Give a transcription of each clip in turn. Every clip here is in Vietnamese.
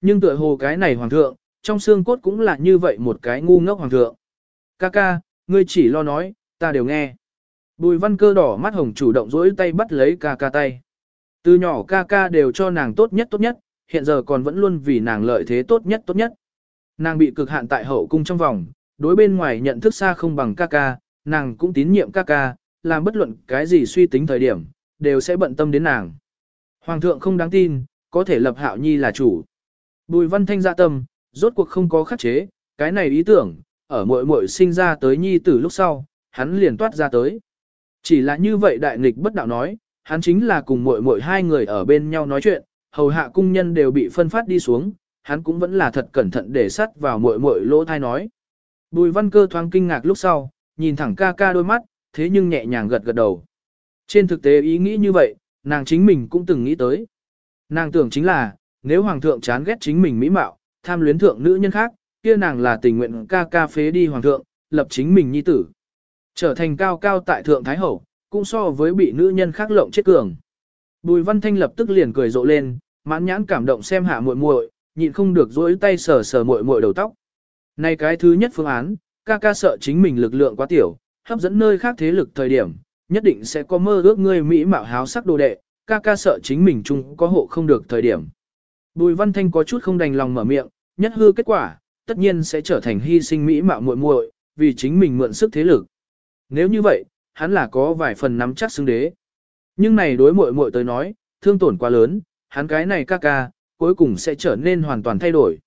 Nhưng tựa hồ cái này hoàng thượng, trong xương cốt cũng là như vậy một cái ngu ngốc hoàng thượng. Ca ca, ngươi chỉ lo nói, ta đều nghe. Bùi văn cơ đỏ mắt hồng chủ động dỗi tay bắt lấy ca ca tay. Từ nhỏ ca ca đều cho nàng tốt nhất tốt nhất, hiện giờ còn vẫn luôn vì nàng lợi thế tốt nhất tốt nhất. Nàng bị cực hạn tại hậu cung trong vòng, đối bên ngoài nhận thức xa không bằng ca ca, nàng cũng tín nhiệm ca ca, làm bất luận cái gì suy tính thời điểm, đều sẽ bận tâm đến nàng. Hoàng thượng không đáng tin, có thể lập hạo nhi là chủ. Bùi văn thanh dạ tâm, rốt cuộc không có khắc chế, cái này ý tưởng, ở muội muội sinh ra tới nhi tử lúc sau, hắn liền toát ra tới. Chỉ là như vậy đại nghịch bất đạo nói, hắn chính là cùng muội muội hai người ở bên nhau nói chuyện, hầu hạ cung nhân đều bị phân phát đi xuống, hắn cũng vẫn là thật cẩn thận để sắt vào muội muội lỗ thai nói. Bùi văn cơ thoáng kinh ngạc lúc sau, nhìn thẳng ca ca đôi mắt, thế nhưng nhẹ nhàng gật gật đầu. Trên thực tế ý nghĩ như vậy, nàng chính mình cũng từng nghĩ tới. Nàng tưởng chính là, nếu hoàng thượng chán ghét chính mình mỹ mạo, tham luyến thượng nữ nhân khác, kia nàng là tình nguyện ca ca phế đi hoàng thượng, lập chính mình nhi tử. Trở thành cao cao tại thượng thái hậu, cũng so với bị nữ nhân khác lộng chết cường. Bùi văn thanh lập tức liền cười rộ lên, mãn nhãn cảm động xem hạ muội muội, nhịn không được dỗi tay sờ sờ muội muội đầu tóc. Này cái thứ nhất phương án, ca ca sợ chính mình lực lượng quá tiểu, hấp dẫn nơi khác thế lực thời điểm, nhất định sẽ có mơ ước ngươi mỹ mạo háo sắc đồ đệ, ca ca sợ chính mình chung có hộ không được thời điểm. Bùi văn thanh có chút không đành lòng mở miệng, nhất hư kết quả, tất nhiên sẽ trở thành hy sinh mỹ mạo muội muội, vì chính mình mượn sức thế lực. Nếu như vậy, hắn là có vài phần nắm chắc xứng đế. Nhưng này đối muội muội tới nói, thương tổn quá lớn, hắn cái này ca ca, cuối cùng sẽ trở nên hoàn toàn thay đổi.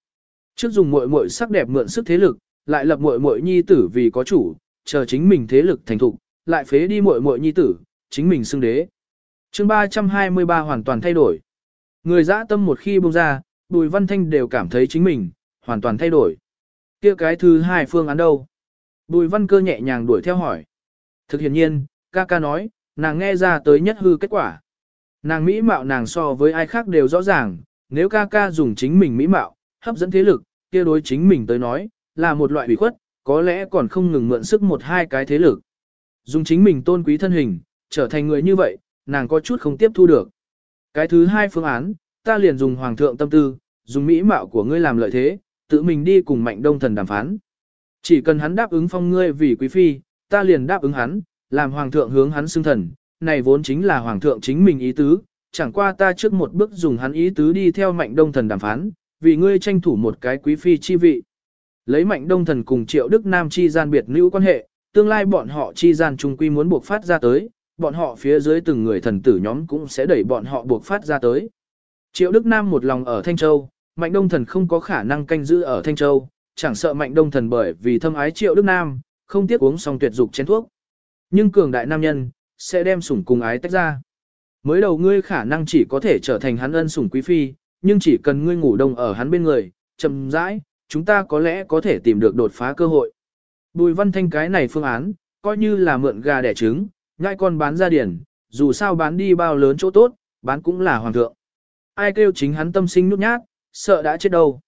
Trước dùng muội muội sắc đẹp mượn sức thế lực, lại lập muội muội nhi tử vì có chủ, chờ chính mình thế lực thành thục, lại phế đi muội muội nhi tử, chính mình xưng đế. Chương 323 hoàn toàn thay đổi. Người dã tâm một khi buông ra, Bùi Văn Thanh đều cảm thấy chính mình hoàn toàn thay đổi. Kia cái thứ hai phương án đâu? Bùi Văn Cơ nhẹ nhàng đuổi theo hỏi. Thực hiện nhiên, ca ca nói, nàng nghe ra tới nhất hư kết quả. Nàng mỹ mạo nàng so với ai khác đều rõ ràng, nếu ca ca dùng chính mình mỹ mạo, hấp dẫn thế lực, kia đối chính mình tới nói, là một loại bị khuất, có lẽ còn không ngừng mượn sức một hai cái thế lực. Dùng chính mình tôn quý thân hình, trở thành người như vậy, nàng có chút không tiếp thu được. Cái thứ hai phương án, ta liền dùng hoàng thượng tâm tư, dùng mỹ mạo của ngươi làm lợi thế, tự mình đi cùng mạnh đông thần đàm phán. Chỉ cần hắn đáp ứng phong ngươi vì quý phi, ta liền đáp ứng hắn, làm hoàng thượng hướng hắn xưng thần, này vốn chính là hoàng thượng chính mình ý tứ, chẳng qua ta trước một bước dùng hắn ý tứ đi theo mạnh đông thần đàm phán, vì ngươi tranh thủ một cái quý phi chi vị. Lấy mạnh đông thần cùng triệu đức nam chi gian biệt nữ quan hệ, tương lai bọn họ chi gian trung quy muốn buộc phát ra tới, bọn họ phía dưới từng người thần tử nhóm cũng sẽ đẩy bọn họ buộc phát ra tới. Triệu Đức Nam một lòng ở Thanh Châu, Mạnh Đông Thần không có khả năng canh giữ ở Thanh Châu, chẳng sợ Mạnh Đông Thần bởi vì thâm ái Triệu Đức Nam, không tiếc uống xong tuyệt dục chén thuốc. Nhưng cường đại nam nhân, sẽ đem sủng cùng ái tách ra. Mới đầu ngươi khả năng chỉ có thể trở thành hắn ân sủng quý phi, nhưng chỉ cần ngươi ngủ đông ở hắn bên người, chậm rãi, chúng ta có lẽ có thể tìm được đột phá cơ hội. Bùi văn thanh cái này phương án, coi như là mượn gà đẻ trứng, nhai con bán ra điển, dù sao bán đi bao lớn chỗ tốt, bán cũng là hoàng thượng. Ai kêu chính hắn tâm sinh nút nhát, sợ đã chết đâu.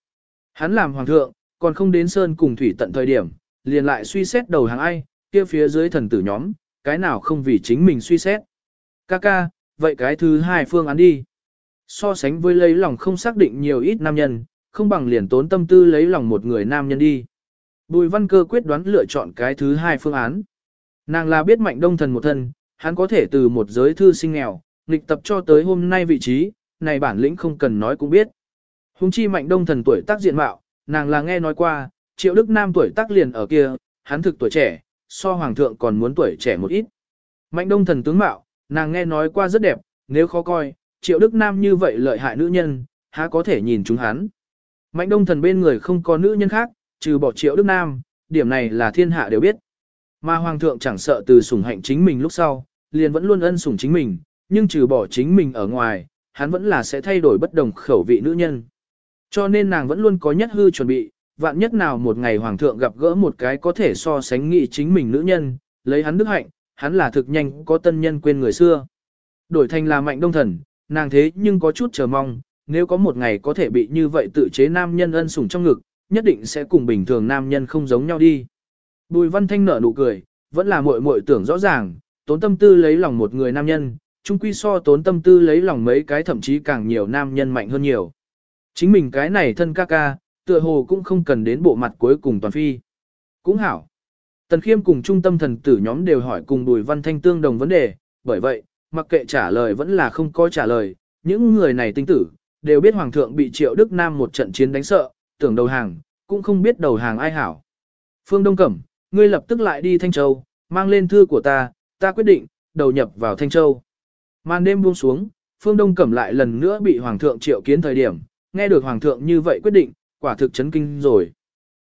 Hắn làm hoàng thượng, còn không đến sơn cùng thủy tận thời điểm, liền lại suy xét đầu hàng ai, kia phía dưới thần tử nhóm, cái nào không vì chính mình suy xét. Ca ca, vậy cái thứ hai phương án đi. So sánh với lấy lòng không xác định nhiều ít nam nhân, không bằng liền tốn tâm tư lấy lòng một người nam nhân đi. Bùi văn cơ quyết đoán lựa chọn cái thứ hai phương án. Nàng là biết mạnh đông thần một thân, hắn có thể từ một giới thư sinh nghèo, nghịch tập cho tới hôm nay vị trí, này bản lĩnh không cần nói cũng biết. Hùng chi mạnh đông thần tuổi tác diện mạo, nàng là nghe nói qua, triệu đức nam tuổi tác liền ở kia, hắn thực tuổi trẻ, so hoàng thượng còn muốn tuổi trẻ một ít. Mạnh đông thần tướng mạo, nàng nghe nói qua rất đẹp, nếu khó coi, triệu đức nam như vậy lợi hại nữ nhân, há có thể nhìn chúng hắn. Mạnh đông thần bên người không có nữ nhân khác, trừ bỏ triệu đức nam, điểm này là thiên hạ đều biết. Mà hoàng thượng chẳng sợ từ sủng hạnh chính mình lúc sau, liền vẫn luôn ân sủng chính mình, nhưng trừ bỏ chính mình ở ngoài, hắn vẫn là sẽ thay đổi bất đồng khẩu vị nữ nhân. Cho nên nàng vẫn luôn có nhất hư chuẩn bị, vạn nhất nào một ngày hoàng thượng gặp gỡ một cái có thể so sánh nghị chính mình nữ nhân, lấy hắn đức hạnh, hắn là thực nhanh có tân nhân quên người xưa. Đổi thành là mạnh đông thần, nàng thế nhưng có chút chờ mong, nếu có một ngày có thể bị như vậy tự chế nam nhân ân sủng trong ngực, nhất định sẽ cùng bình thường nam nhân không giống nhau đi. Bùi văn thanh nở nụ cười, vẫn là muội muội tưởng rõ ràng, tốn tâm tư lấy lòng một người nam nhân, chung quy so tốn tâm tư lấy lòng mấy cái thậm chí càng nhiều nam nhân mạnh hơn nhiều. Chính mình cái này thân ca ca, tựa hồ cũng không cần đến bộ mặt cuối cùng toàn phi. Cũng hảo. Tần Khiêm cùng trung tâm thần tử nhóm đều hỏi cùng Bùi Văn Thanh tương đồng vấn đề, bởi vậy, mặc kệ trả lời vẫn là không có trả lời, những người này tinh tử, đều biết Hoàng thượng bị Triệu Đức Nam một trận chiến đánh sợ, tưởng đầu hàng, cũng không biết đầu hàng ai hảo. Phương Đông Cẩm, ngươi lập tức lại đi Thanh Châu, mang lên thư của ta, ta quyết định, đầu nhập vào Thanh Châu. Màn đêm buông xuống, Phương Đông Cẩm lại lần nữa bị Hoàng thượng triệu kiến thời điểm, nghe được Hoàng thượng như vậy quyết định, quả thực chấn kinh rồi.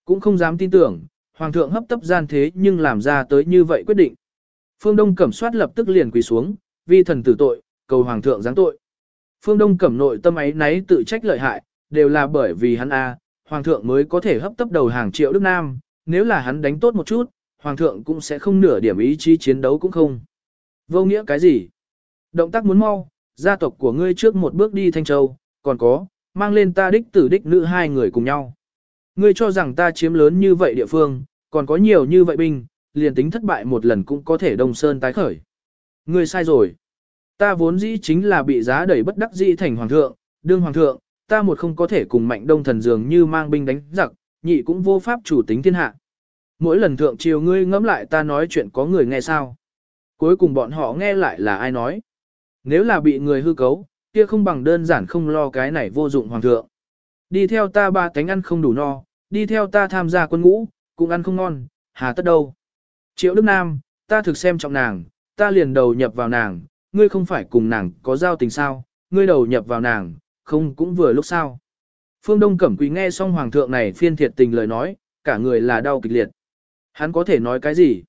Cũng không dám tin tưởng, Hoàng thượng hấp tấp gian thế nhưng làm ra tới như vậy quyết định. Phương Đông Cẩm soát lập tức liền quỳ xuống, vi thần tử tội, cầu Hoàng thượng giáng tội. Phương Đông Cẩm nội tâm ấy náy tự trách lợi hại, đều là bởi vì hắn A, Hoàng thượng mới có thể hấp tấp đầu hàng triệu Đức Nam, nếu là hắn đánh tốt một chút, Hoàng thượng cũng sẽ không nửa điểm ý chí chiến đấu cũng không. Vô nghĩa cái gì? Động tác muốn mau, gia tộc của ngươi trước một bước đi Thanh Châu, còn có, mang lên ta đích tử đích nữ hai người cùng nhau. Ngươi cho rằng ta chiếm lớn như vậy địa phương, còn có nhiều như vậy binh, liền tính thất bại một lần cũng có thể đông sơn tái khởi. Ngươi sai rồi. Ta vốn dĩ chính là bị giá đẩy bất đắc dĩ thành hoàng thượng, đương hoàng thượng, ta một không có thể cùng mạnh đông thần dường như mang binh đánh giặc, nhị cũng vô pháp chủ tính thiên hạ. Mỗi lần thượng triều ngươi ngẫm lại ta nói chuyện có người nghe sao. Cuối cùng bọn họ nghe lại là ai nói. Nếu là bị người hư cấu, kia không bằng đơn giản không lo cái này vô dụng hoàng thượng. Đi theo ta ba cánh ăn không đủ no, đi theo ta tham gia quân ngũ, cũng ăn không ngon, hà tất đâu. Triệu Đức Nam, ta thực xem trọng nàng, ta liền đầu nhập vào nàng, ngươi không phải cùng nàng có giao tình sao, ngươi đầu nhập vào nàng, không cũng vừa lúc sao. Phương Đông Cẩm Quý nghe xong hoàng thượng này phiên thiệt tình lời nói, cả người là đau kịch liệt. Hắn có thể nói cái gì?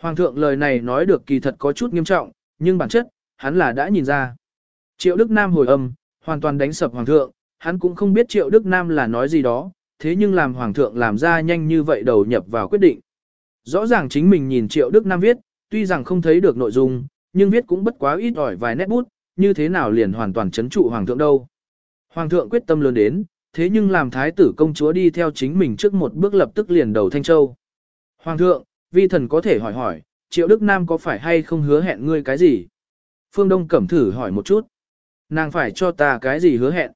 Hoàng thượng lời này nói được kỳ thật có chút nghiêm trọng, nhưng bản chất, hắn là đã nhìn ra. Triệu Đức Nam hồi âm, hoàn toàn đánh sập hoàng thượng, hắn cũng không biết Triệu Đức Nam là nói gì đó, thế nhưng làm hoàng thượng làm ra nhanh như vậy đầu nhập vào quyết định. Rõ ràng chính mình nhìn Triệu Đức Nam viết, tuy rằng không thấy được nội dung, nhưng viết cũng bất quá ít ỏi vài nét bút, như thế nào liền hoàn toàn chấn trụ hoàng thượng đâu. Hoàng thượng quyết tâm lớn đến, thế nhưng làm thái tử công chúa đi theo chính mình trước một bước lập tức liền đầu Thanh Châu. Hoàng thượng, vi thần có thể hỏi hỏi, Triệu Đức Nam có phải hay không hứa hẹn ngươi cái gì? Phương Đông Cẩm thử hỏi một chút. Nàng phải cho ta cái gì hứa hẹn?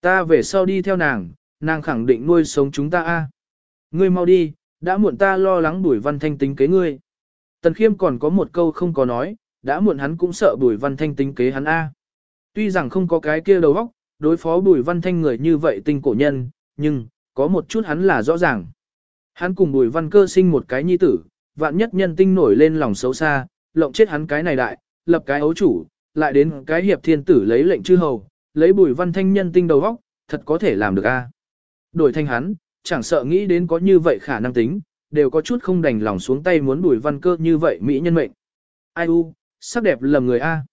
Ta về sau đi theo nàng, nàng khẳng định nuôi sống chúng ta a. Ngươi mau đi, đã muộn ta lo lắng Bùi Văn Thanh tính kế ngươi. Tần Khiêm còn có một câu không có nói, đã muộn hắn cũng sợ Bùi Văn Thanh tính kế hắn a. Tuy rằng không có cái kia đầu óc, đối phó Bùi Văn Thanh người như vậy tinh cổ nhân, nhưng, có một chút hắn là rõ ràng. Hắn cùng Bùi Văn Cơ sinh một cái nhi tử, vạn nhất nhân tinh nổi lên lòng xấu xa, lộng chết hắn cái này đại, lập cái ấu chủ, lại đến cái hiệp thiên tử lấy lệnh chư hầu, lấy Bùi Văn Thanh nhân tinh đầu óc, thật có thể làm được a. Đổi thanh hắn, chẳng sợ nghĩ đến có như vậy khả năng tính, đều có chút không đành lòng xuống tay muốn Bùi Văn Cơ như vậy mỹ nhân mệnh. Ai u, sắc đẹp lầm người a.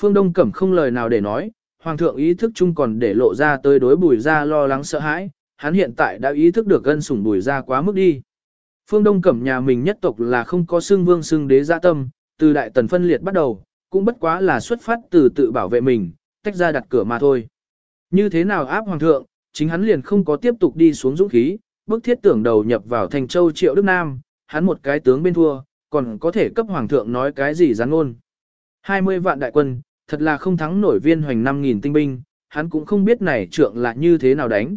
Phương Đông Cẩm không lời nào để nói, Hoàng thượng ý thức chung còn để lộ ra tới đối bùi ra lo lắng sợ hãi, hắn hiện tại đã ý thức được gân sủng bùi ra quá mức đi. Phương Đông Cẩm nhà mình nhất tộc là không có xương vương xương đế gia tâm, từ đại tần phân liệt bắt đầu, cũng bất quá là xuất phát từ tự bảo vệ mình, tách ra đặt cửa mà thôi. Như thế nào áp hoàng thượng, chính hắn liền không có tiếp tục đi xuống dũng khí, bức thiết tưởng đầu nhập vào thành châu triệu Đức Nam, hắn một cái tướng bên thua, còn có thể cấp hoàng thượng nói cái gì gián ngôn. 20 vạn đại quân, thật là không thắng nổi viên hoành 5.000 tinh binh, hắn cũng không biết này trượng là như thế nào đánh.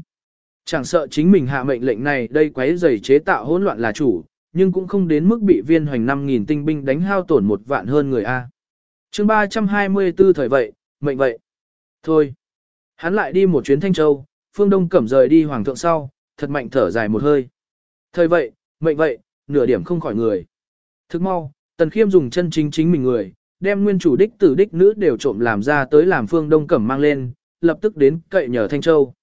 Chẳng sợ chính mình hạ mệnh lệnh này đây quấy rầy chế tạo hỗn loạn là chủ, nhưng cũng không đến mức bị viên hoành 5.000 tinh binh đánh hao tổn một vạn hơn người A. chương 324 thời vậy, mệnh vậy. Thôi. Hắn lại đi một chuyến Thanh Châu, phương đông cẩm rời đi hoàng thượng sau, thật mạnh thở dài một hơi. Thời vậy, mệnh vậy, nửa điểm không khỏi người. Thức mau, tần khiêm dùng chân chính chính mình người, đem nguyên chủ đích tử đích nữ đều trộm làm ra tới làm phương đông cẩm mang lên, lập tức đến cậy nhờ Thanh Châu.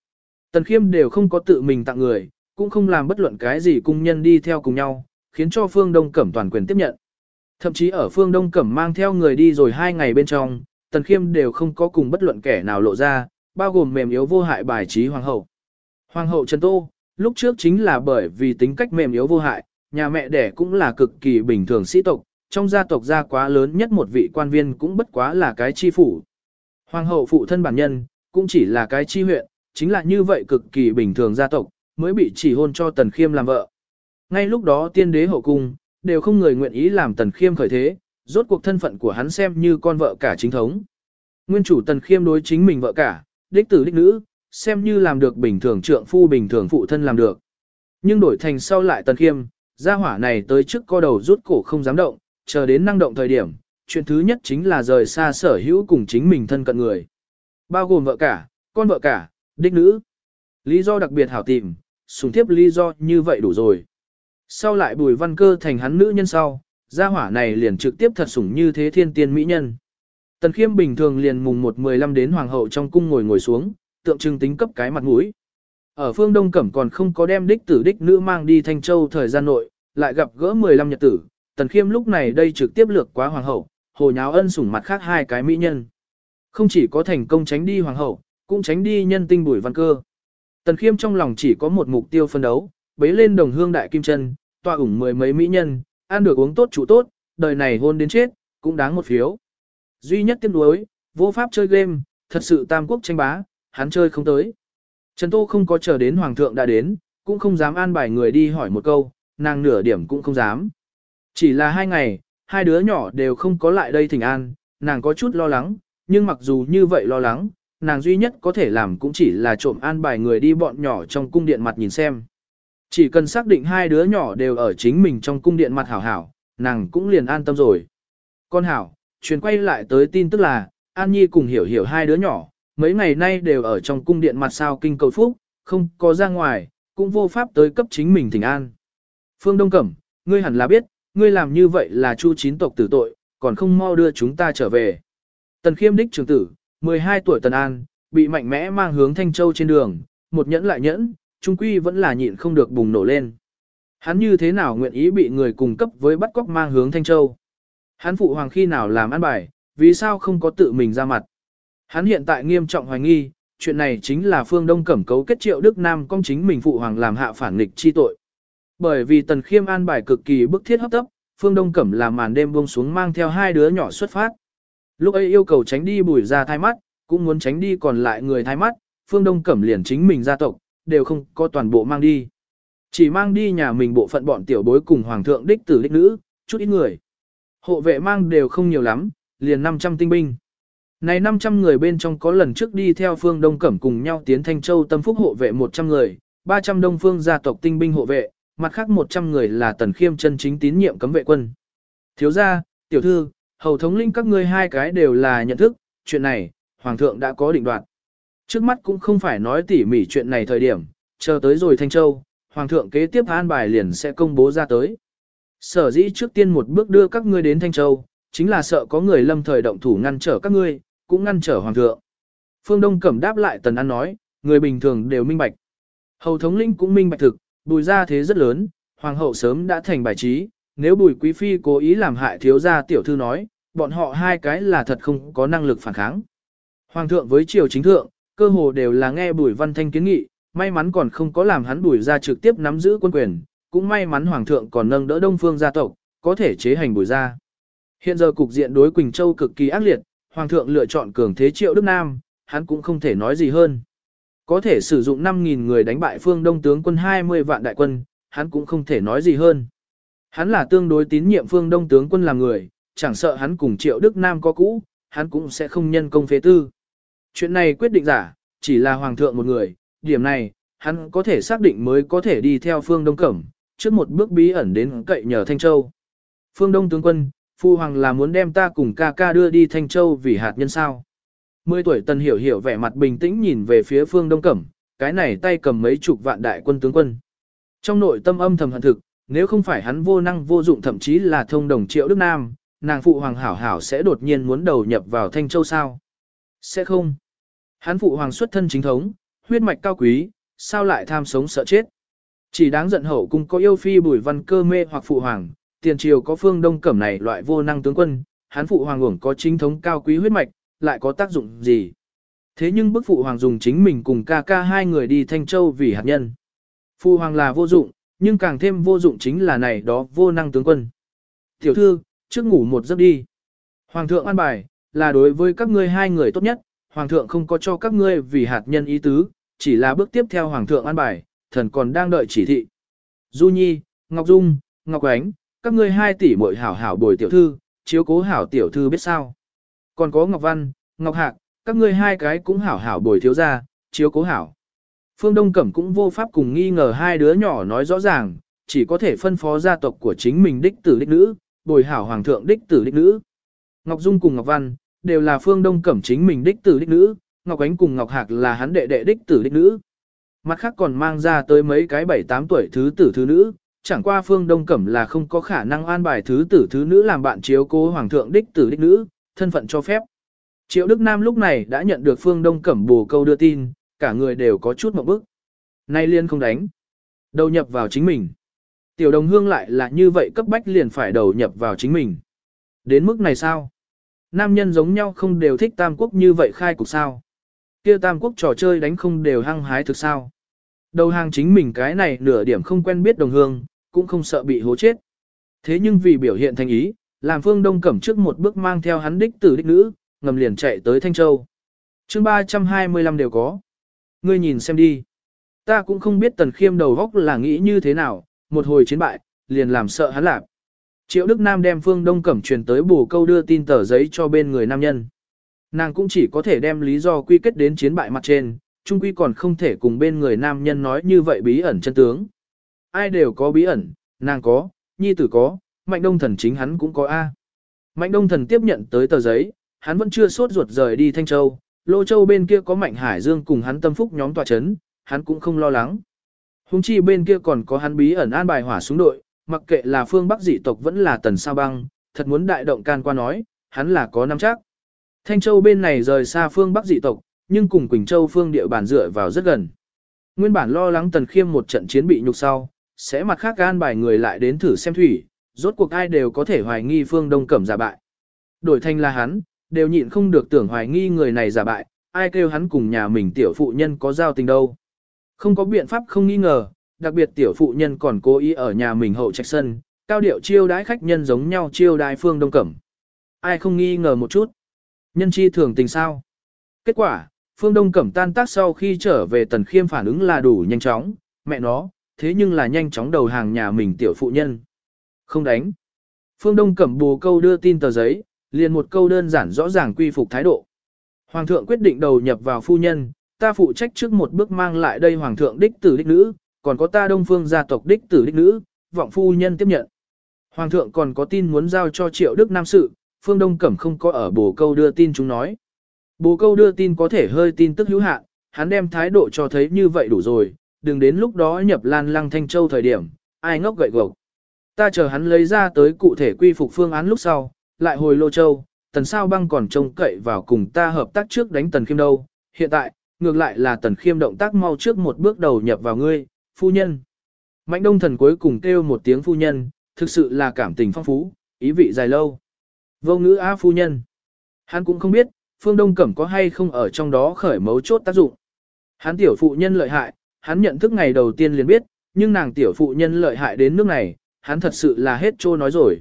Tần khiêm đều không có tự mình tặng người, cũng không làm bất luận cái gì cung nhân đi theo cùng nhau, khiến cho phương đông cẩm toàn quyền tiếp nhận. Thậm chí ở phương đông cẩm mang theo người đi rồi hai ngày bên trong, tần khiêm đều không có cùng bất luận kẻ nào lộ ra, bao gồm mềm yếu vô hại bài trí hoàng hậu. Hoàng hậu Trần Tô, lúc trước chính là bởi vì tính cách mềm yếu vô hại, nhà mẹ đẻ cũng là cực kỳ bình thường sĩ tộc, trong gia tộc gia quá lớn nhất một vị quan viên cũng bất quá là cái chi phủ. Hoàng hậu phụ thân bản nhân, cũng chỉ là cái chi huyện, chính là như vậy cực kỳ bình thường gia tộc, mới bị chỉ hôn cho Tần Khiêm làm vợ. Ngay lúc đó tiên đế hậu cung, đều không người nguyện ý làm Tần Khiêm khởi thế, rốt cuộc thân phận của hắn xem như con vợ cả chính thống. Nguyên chủ Tần Khiêm đối chính mình vợ cả, đích tử đích nữ, xem như làm được bình thường trượng phu bình thường phụ thân làm được. Nhưng đổi thành sau lại tần khiêm, gia hỏa này tới trước co đầu rút cổ không dám động, chờ đến năng động thời điểm, chuyện thứ nhất chính là rời xa sở hữu cùng chính mình thân cận người. Bao gồm vợ cả, con vợ cả, đích nữ. Lý do đặc biệt hảo tìm, sùng thiếp lý do như vậy đủ rồi. Sau lại bùi văn cơ thành hắn nữ nhân sau, gia hỏa này liền trực tiếp thật sủng như thế thiên tiên mỹ nhân. Tần khiêm bình thường liền mùng 1-15 đến hoàng hậu trong cung ngồi ngồi xuống, tượng trưng tính cấp cái mặt mũi. Ở phương Đông Cẩm còn không có đem đích tử đích nữ mang đi Thanh Châu thời gian nội, lại gặp gỡ 15 nhật tử, Tần Khiêm lúc này đây trực tiếp lược quá hoàng hậu, hồ nháo ân sủng mặt khác hai cái mỹ nhân. Không chỉ có thành công tránh đi hoàng hậu, cũng tránh đi nhân tinh bùi văn cơ. Tần Khiêm trong lòng chỉ có một mục tiêu phân đấu, bế lên đồng hương đại kim chân, tòa ủng mười mấy mỹ nhân, ăn được uống tốt chủ tốt, đời này hôn đến chết, cũng đáng một phiếu. Duy nhất tiếc nuối, vô pháp chơi game, thật sự tam quốc tranh bá, hắn chơi không tới. Trần Tô không có chờ đến Hoàng thượng đã đến, cũng không dám an bài người đi hỏi một câu, nàng nửa điểm cũng không dám. Chỉ là hai ngày, hai đứa nhỏ đều không có lại đây thỉnh an, nàng có chút lo lắng, nhưng mặc dù như vậy lo lắng, nàng duy nhất có thể làm cũng chỉ là trộm an bài người đi bọn nhỏ trong cung điện mặt nhìn xem. Chỉ cần xác định hai đứa nhỏ đều ở chính mình trong cung điện mặt hảo hảo, nàng cũng liền an tâm rồi. Con hảo, truyền quay lại tới tin tức là, An Nhi cùng hiểu hiểu hai đứa nhỏ, mấy ngày nay đều ở trong cung điện mặt sao kinh cầu phúc, không có ra ngoài, cũng vô pháp tới cấp chính mình thỉnh an. Phương Đông Cẩm, ngươi hẳn là biết, ngươi làm như vậy là chu chín tộc tử tội, còn không mau đưa chúng ta trở về. Tần khiêm đích trường tử, 12 tuổi Tần An, bị mạnh mẽ mang hướng Thanh Châu trên đường, một nhẫn lại nhẫn, trung quy vẫn là nhịn không được bùng nổ lên. Hắn như thế nào nguyện ý bị người cùng cấp với bắt cóc mang hướng Thanh Châu? Hắn phụ hoàng khi nào làm ăn bài, vì sao không có tự mình ra mặt? Hắn hiện tại nghiêm trọng hoài nghi, chuyện này chính là phương Đông Cẩm cấu kết triệu Đức Nam công chính mình phụ hoàng làm hạ phản nghịch chi tội. Bởi vì Tần Khiêm an bài cực kỳ bức thiết hấp tấp, phương Đông Cẩm làm màn đêm buông xuống mang theo hai đứa nhỏ xuất phát. Lúc ấy yêu cầu tránh đi bùi ra thai mắt, cũng muốn tránh đi còn lại người thai mắt, phương Đông Cẩm liền chính mình gia tộc, đều không có toàn bộ mang đi. Chỉ mang đi nhà mình bộ phận bọn tiểu bối cùng hoàng thượng đích tử đích nữ, chút ít người. Hộ vệ mang đều không nhiều lắm, liền 500 tinh binh. Này 500 người bên trong có lần trước đi theo phương Đông Cẩm cùng nhau tiến Thanh Châu tâm phúc hộ vệ 100 người, 300 đông phương gia tộc tinh binh hộ vệ, mặt khác 100 người là tần khiêm chân chính tín nhiệm cấm vệ quân. Thiếu gia, tiểu thư, hầu thống linh các ngươi hai cái đều là nhận thức, chuyện này, Hoàng thượng đã có định đoạt. Trước mắt cũng không phải nói tỉ mỉ chuyện này thời điểm, chờ tới rồi Thanh Châu, Hoàng thượng kế tiếp an bài liền sẽ công bố ra tới. Sở dĩ trước tiên một bước đưa các ngươi đến Thanh Châu, chính là sợ có người lâm thời động thủ ngăn trở các ngươi, cũng ngăn trở Hoàng thượng. Phương Đông Cẩm đáp lại Tần An nói, người bình thường đều minh bạch. Hầu thống linh cũng minh bạch thực, bùi ra thế rất lớn, Hoàng hậu sớm đã thành bài trí, nếu bùi quý phi cố ý làm hại thiếu gia tiểu thư nói, bọn họ hai cái là thật không có năng lực phản kháng. Hoàng thượng với triều chính thượng, cơ hồ đều là nghe bùi văn thanh kiến nghị, may mắn còn không có làm hắn bùi ra trực tiếp nắm giữ quân quyền, cũng may mắn hoàng thượng còn nâng đỡ đông phương gia tộc, có thể chế hành bùi ra. Hiện giờ cục diện đối Quỳnh Châu cực kỳ ác liệt, hoàng thượng lựa chọn cường thế triệu Đức Nam, hắn cũng không thể nói gì hơn. Có thể sử dụng 5.000 người đánh bại phương đông tướng quân 20 vạn đại quân, hắn cũng không thể nói gì hơn. Hắn là tương đối tín nhiệm phương đông tướng quân làm người, chẳng sợ hắn cùng triệu Đức Nam có cũ, hắn cũng sẽ không nhân công phế tư. Chuyện này quyết định giả, chỉ là hoàng thượng một người, điểm này, hắn có thể xác định mới có thể đi theo phương Đông Cẩm, trước một bước bí ẩn đến cậy nhờ Thanh Châu. Phương Đông tướng quân, phu hoàng là muốn đem ta cùng ca ca đưa đi Thanh Châu vì hạt nhân sao. Mười tuổi tần hiểu hiểu vẻ mặt bình tĩnh nhìn về phía phương Đông Cẩm, cái này tay cầm mấy chục vạn đại quân tướng quân. Trong nội tâm âm thầm hận thực, nếu không phải hắn vô năng vô dụng thậm chí là thông đồng triệu Đức Nam, nàng phụ hoàng hảo hảo sẽ đột nhiên muốn đầu nhập vào Thanh Châu sao. Sẽ không. Hắn phụ hoàng xuất thân chính thống, huyết mạch cao quý, sao lại tham sống sợ chết. Chỉ đáng giận hậu cung có yêu phi bùi văn cơ mê hoặc phụ hoàng, tiền triều có phương đông cẩm này loại vô năng tướng quân, hắn phụ hoàng uổng có chính thống cao quý huyết mạch, lại có tác dụng gì. Thế nhưng bức phụ hoàng dùng chính mình cùng ca ca hai người đi Thanh Châu vì hạt nhân. Phụ hoàng là vô dụng, nhưng càng thêm vô dụng chính là này đó vô năng tướng quân. Tiểu thư, trước ngủ một giấc đi. Hoàng thượng an bài, là đối với các ngươi hai người tốt nhất, Hoàng thượng không có cho các ngươi vì hạt nhân ý tứ, chỉ là bước tiếp theo Hoàng thượng an bài, thần còn đang đợi chỉ thị. Du Nhi, Ngọc Dung, Ngọc Ánh, các ngươi hai tỷ muội hảo hảo bồi tiểu thư, chiếu cố hảo tiểu thư biết sao. Còn có Ngọc Văn, Ngọc Hạc, các ngươi hai cái cũng hảo hảo bồi thiếu gia, chiếu cố hảo. Phương Đông Cẩm cũng vô pháp cùng nghi ngờ hai đứa nhỏ nói rõ ràng, chỉ có thể phân phó gia tộc của chính mình đích tử đích nữ, bồi hảo hoàng thượng đích tử đích nữ. Ngọc Dung cùng Ngọc Văn, đều là Phương Đông Cẩm chính mình đích tử đích nữ, Ngọc Ánh cùng Ngọc Hạc là hắn đệ đệ đích tử đích nữ. Mặt khác còn mang ra tới mấy cái bảy tám tuổi thứ tử thứ nữ, chẳng qua Phương Đông Cẩm là không có khả năng an bài thứ tử thứ nữ làm bạn chiếu cố hoàng thượng đích tử đích nữ, thân phận cho phép. Triệu Đức Nam lúc này đã nhận được Phương Đông Cẩm bù câu đưa tin, cả người đều có chút một bức. Nay liên không đánh. Đầu nhập vào chính mình. Tiểu đồng hương lại là như vậy cấp bách liền phải đầu nhập vào chính mình. Đến mức này sao? Nam nhân giống nhau không đều thích tam quốc như vậy khai cục sao? kia tam quốc trò chơi đánh không đều hăng hái thực sao? Đầu hàng chính mình cái này nửa điểm không quen biết đồng hương, cũng không sợ bị hố chết. Thế nhưng vì biểu hiện thành ý, làm phương đông cẩm trước một bước mang theo hắn đích tử đích nữ, ngầm liền chạy tới Thanh Châu. chương 325 đều có. Ngươi nhìn xem đi. Ta cũng không biết tần khiêm đầu góc là nghĩ như thế nào, một hồi chiến bại, liền làm sợ hắn lạc. Triệu Đức Nam đem phương đông cẩm truyền tới bù câu đưa tin tờ giấy cho bên người nam nhân. Nàng cũng chỉ có thể đem lý do quy kết đến chiến bại mặt trên, chung quy còn không thể cùng bên người nam nhân nói như vậy bí ẩn chân tướng. Ai đều có bí ẩn, nàng có, nhi tử có, mạnh đông thần chính hắn cũng có A. Mạnh đông thần tiếp nhận tới tờ giấy, hắn vẫn chưa sốt ruột rời đi Thanh Châu, Lô Châu bên kia có Mạnh Hải Dương cùng hắn tâm phúc nhóm tòa chấn, hắn cũng không lo lắng. Hùng chi bên kia còn có hắn bí ẩn an bài hỏa xuống đội, mặc kệ là phương Bắc dị tộc vẫn là tần sao băng, thật muốn đại động can qua nói, hắn là có nắm chắc. Thanh Châu bên này rời xa phương Bắc dị tộc, nhưng cùng Quỳnh Châu phương địa bàn dựa vào rất gần. Nguyên bản lo lắng Tần Khiêm một trận chiến bị nhục sau, sẽ mặt khác gan bài người lại đến thử xem thủy, rốt cuộc ai đều có thể hoài nghi phương Đông Cẩm giả bại. Đổi thanh là hắn, đều nhịn không được tưởng hoài nghi người này giả bại, ai kêu hắn cùng nhà mình tiểu phụ nhân có giao tình đâu. Không có biện pháp không nghi ngờ, đặc biệt tiểu phụ nhân còn cố ý ở nhà mình hậu trạch sân, cao điệu chiêu đái khách nhân giống nhau chiêu đái phương Đông Cẩm. Ai không nghi ngờ một chút. Nhân chi thường tình sao? Kết quả, Phương Đông Cẩm tan tác sau khi trở về Tần Khiêm phản ứng là đủ nhanh chóng, mẹ nó, thế nhưng là nhanh chóng đầu hàng nhà mình tiểu phụ nhân. Không đánh. Phương Đông Cẩm bù câu đưa tin tờ giấy, liền một câu đơn giản rõ ràng quy phục thái độ. Hoàng thượng quyết định đầu nhập vào phu nhân, ta phụ trách trước một bước mang lại đây Hoàng thượng đích tử đích nữ, còn có ta Đông Phương gia tộc đích tử đích nữ, vọng phu nhân tiếp nhận. Hoàng thượng còn có tin muốn giao cho triệu đức nam sự, Phương Đông Cẩm không có ở bồ câu đưa tin chúng nói. Bồ câu đưa tin có thể hơi tin tức hữu hạn, hắn đem thái độ cho thấy như vậy đủ rồi, đừng đến lúc đó nhập lan lăng thanh châu thời điểm, ai ngốc gậy gộc. Ta chờ hắn lấy ra tới cụ thể quy phục phương án lúc sau, lại hồi lô châu, tần sao băng còn trông cậy vào cùng ta hợp tác trước đánh tần khiêm đâu, hiện tại, ngược lại là tần khiêm động tác mau trước một bước đầu nhập vào ngươi, phu nhân. Mạnh đông thần cuối cùng kêu một tiếng phu nhân, thực sự là cảm tình phong phú, ý vị dài lâu. Vô ngữ á phu nhân. Hắn cũng không biết, phương đông cẩm có hay không ở trong đó khởi mấu chốt tác dụng. Hắn tiểu phụ nhân lợi hại, hắn nhận thức ngày đầu tiên liền biết, nhưng nàng tiểu phụ nhân lợi hại đến nước này, hắn thật sự là hết trô nói rồi.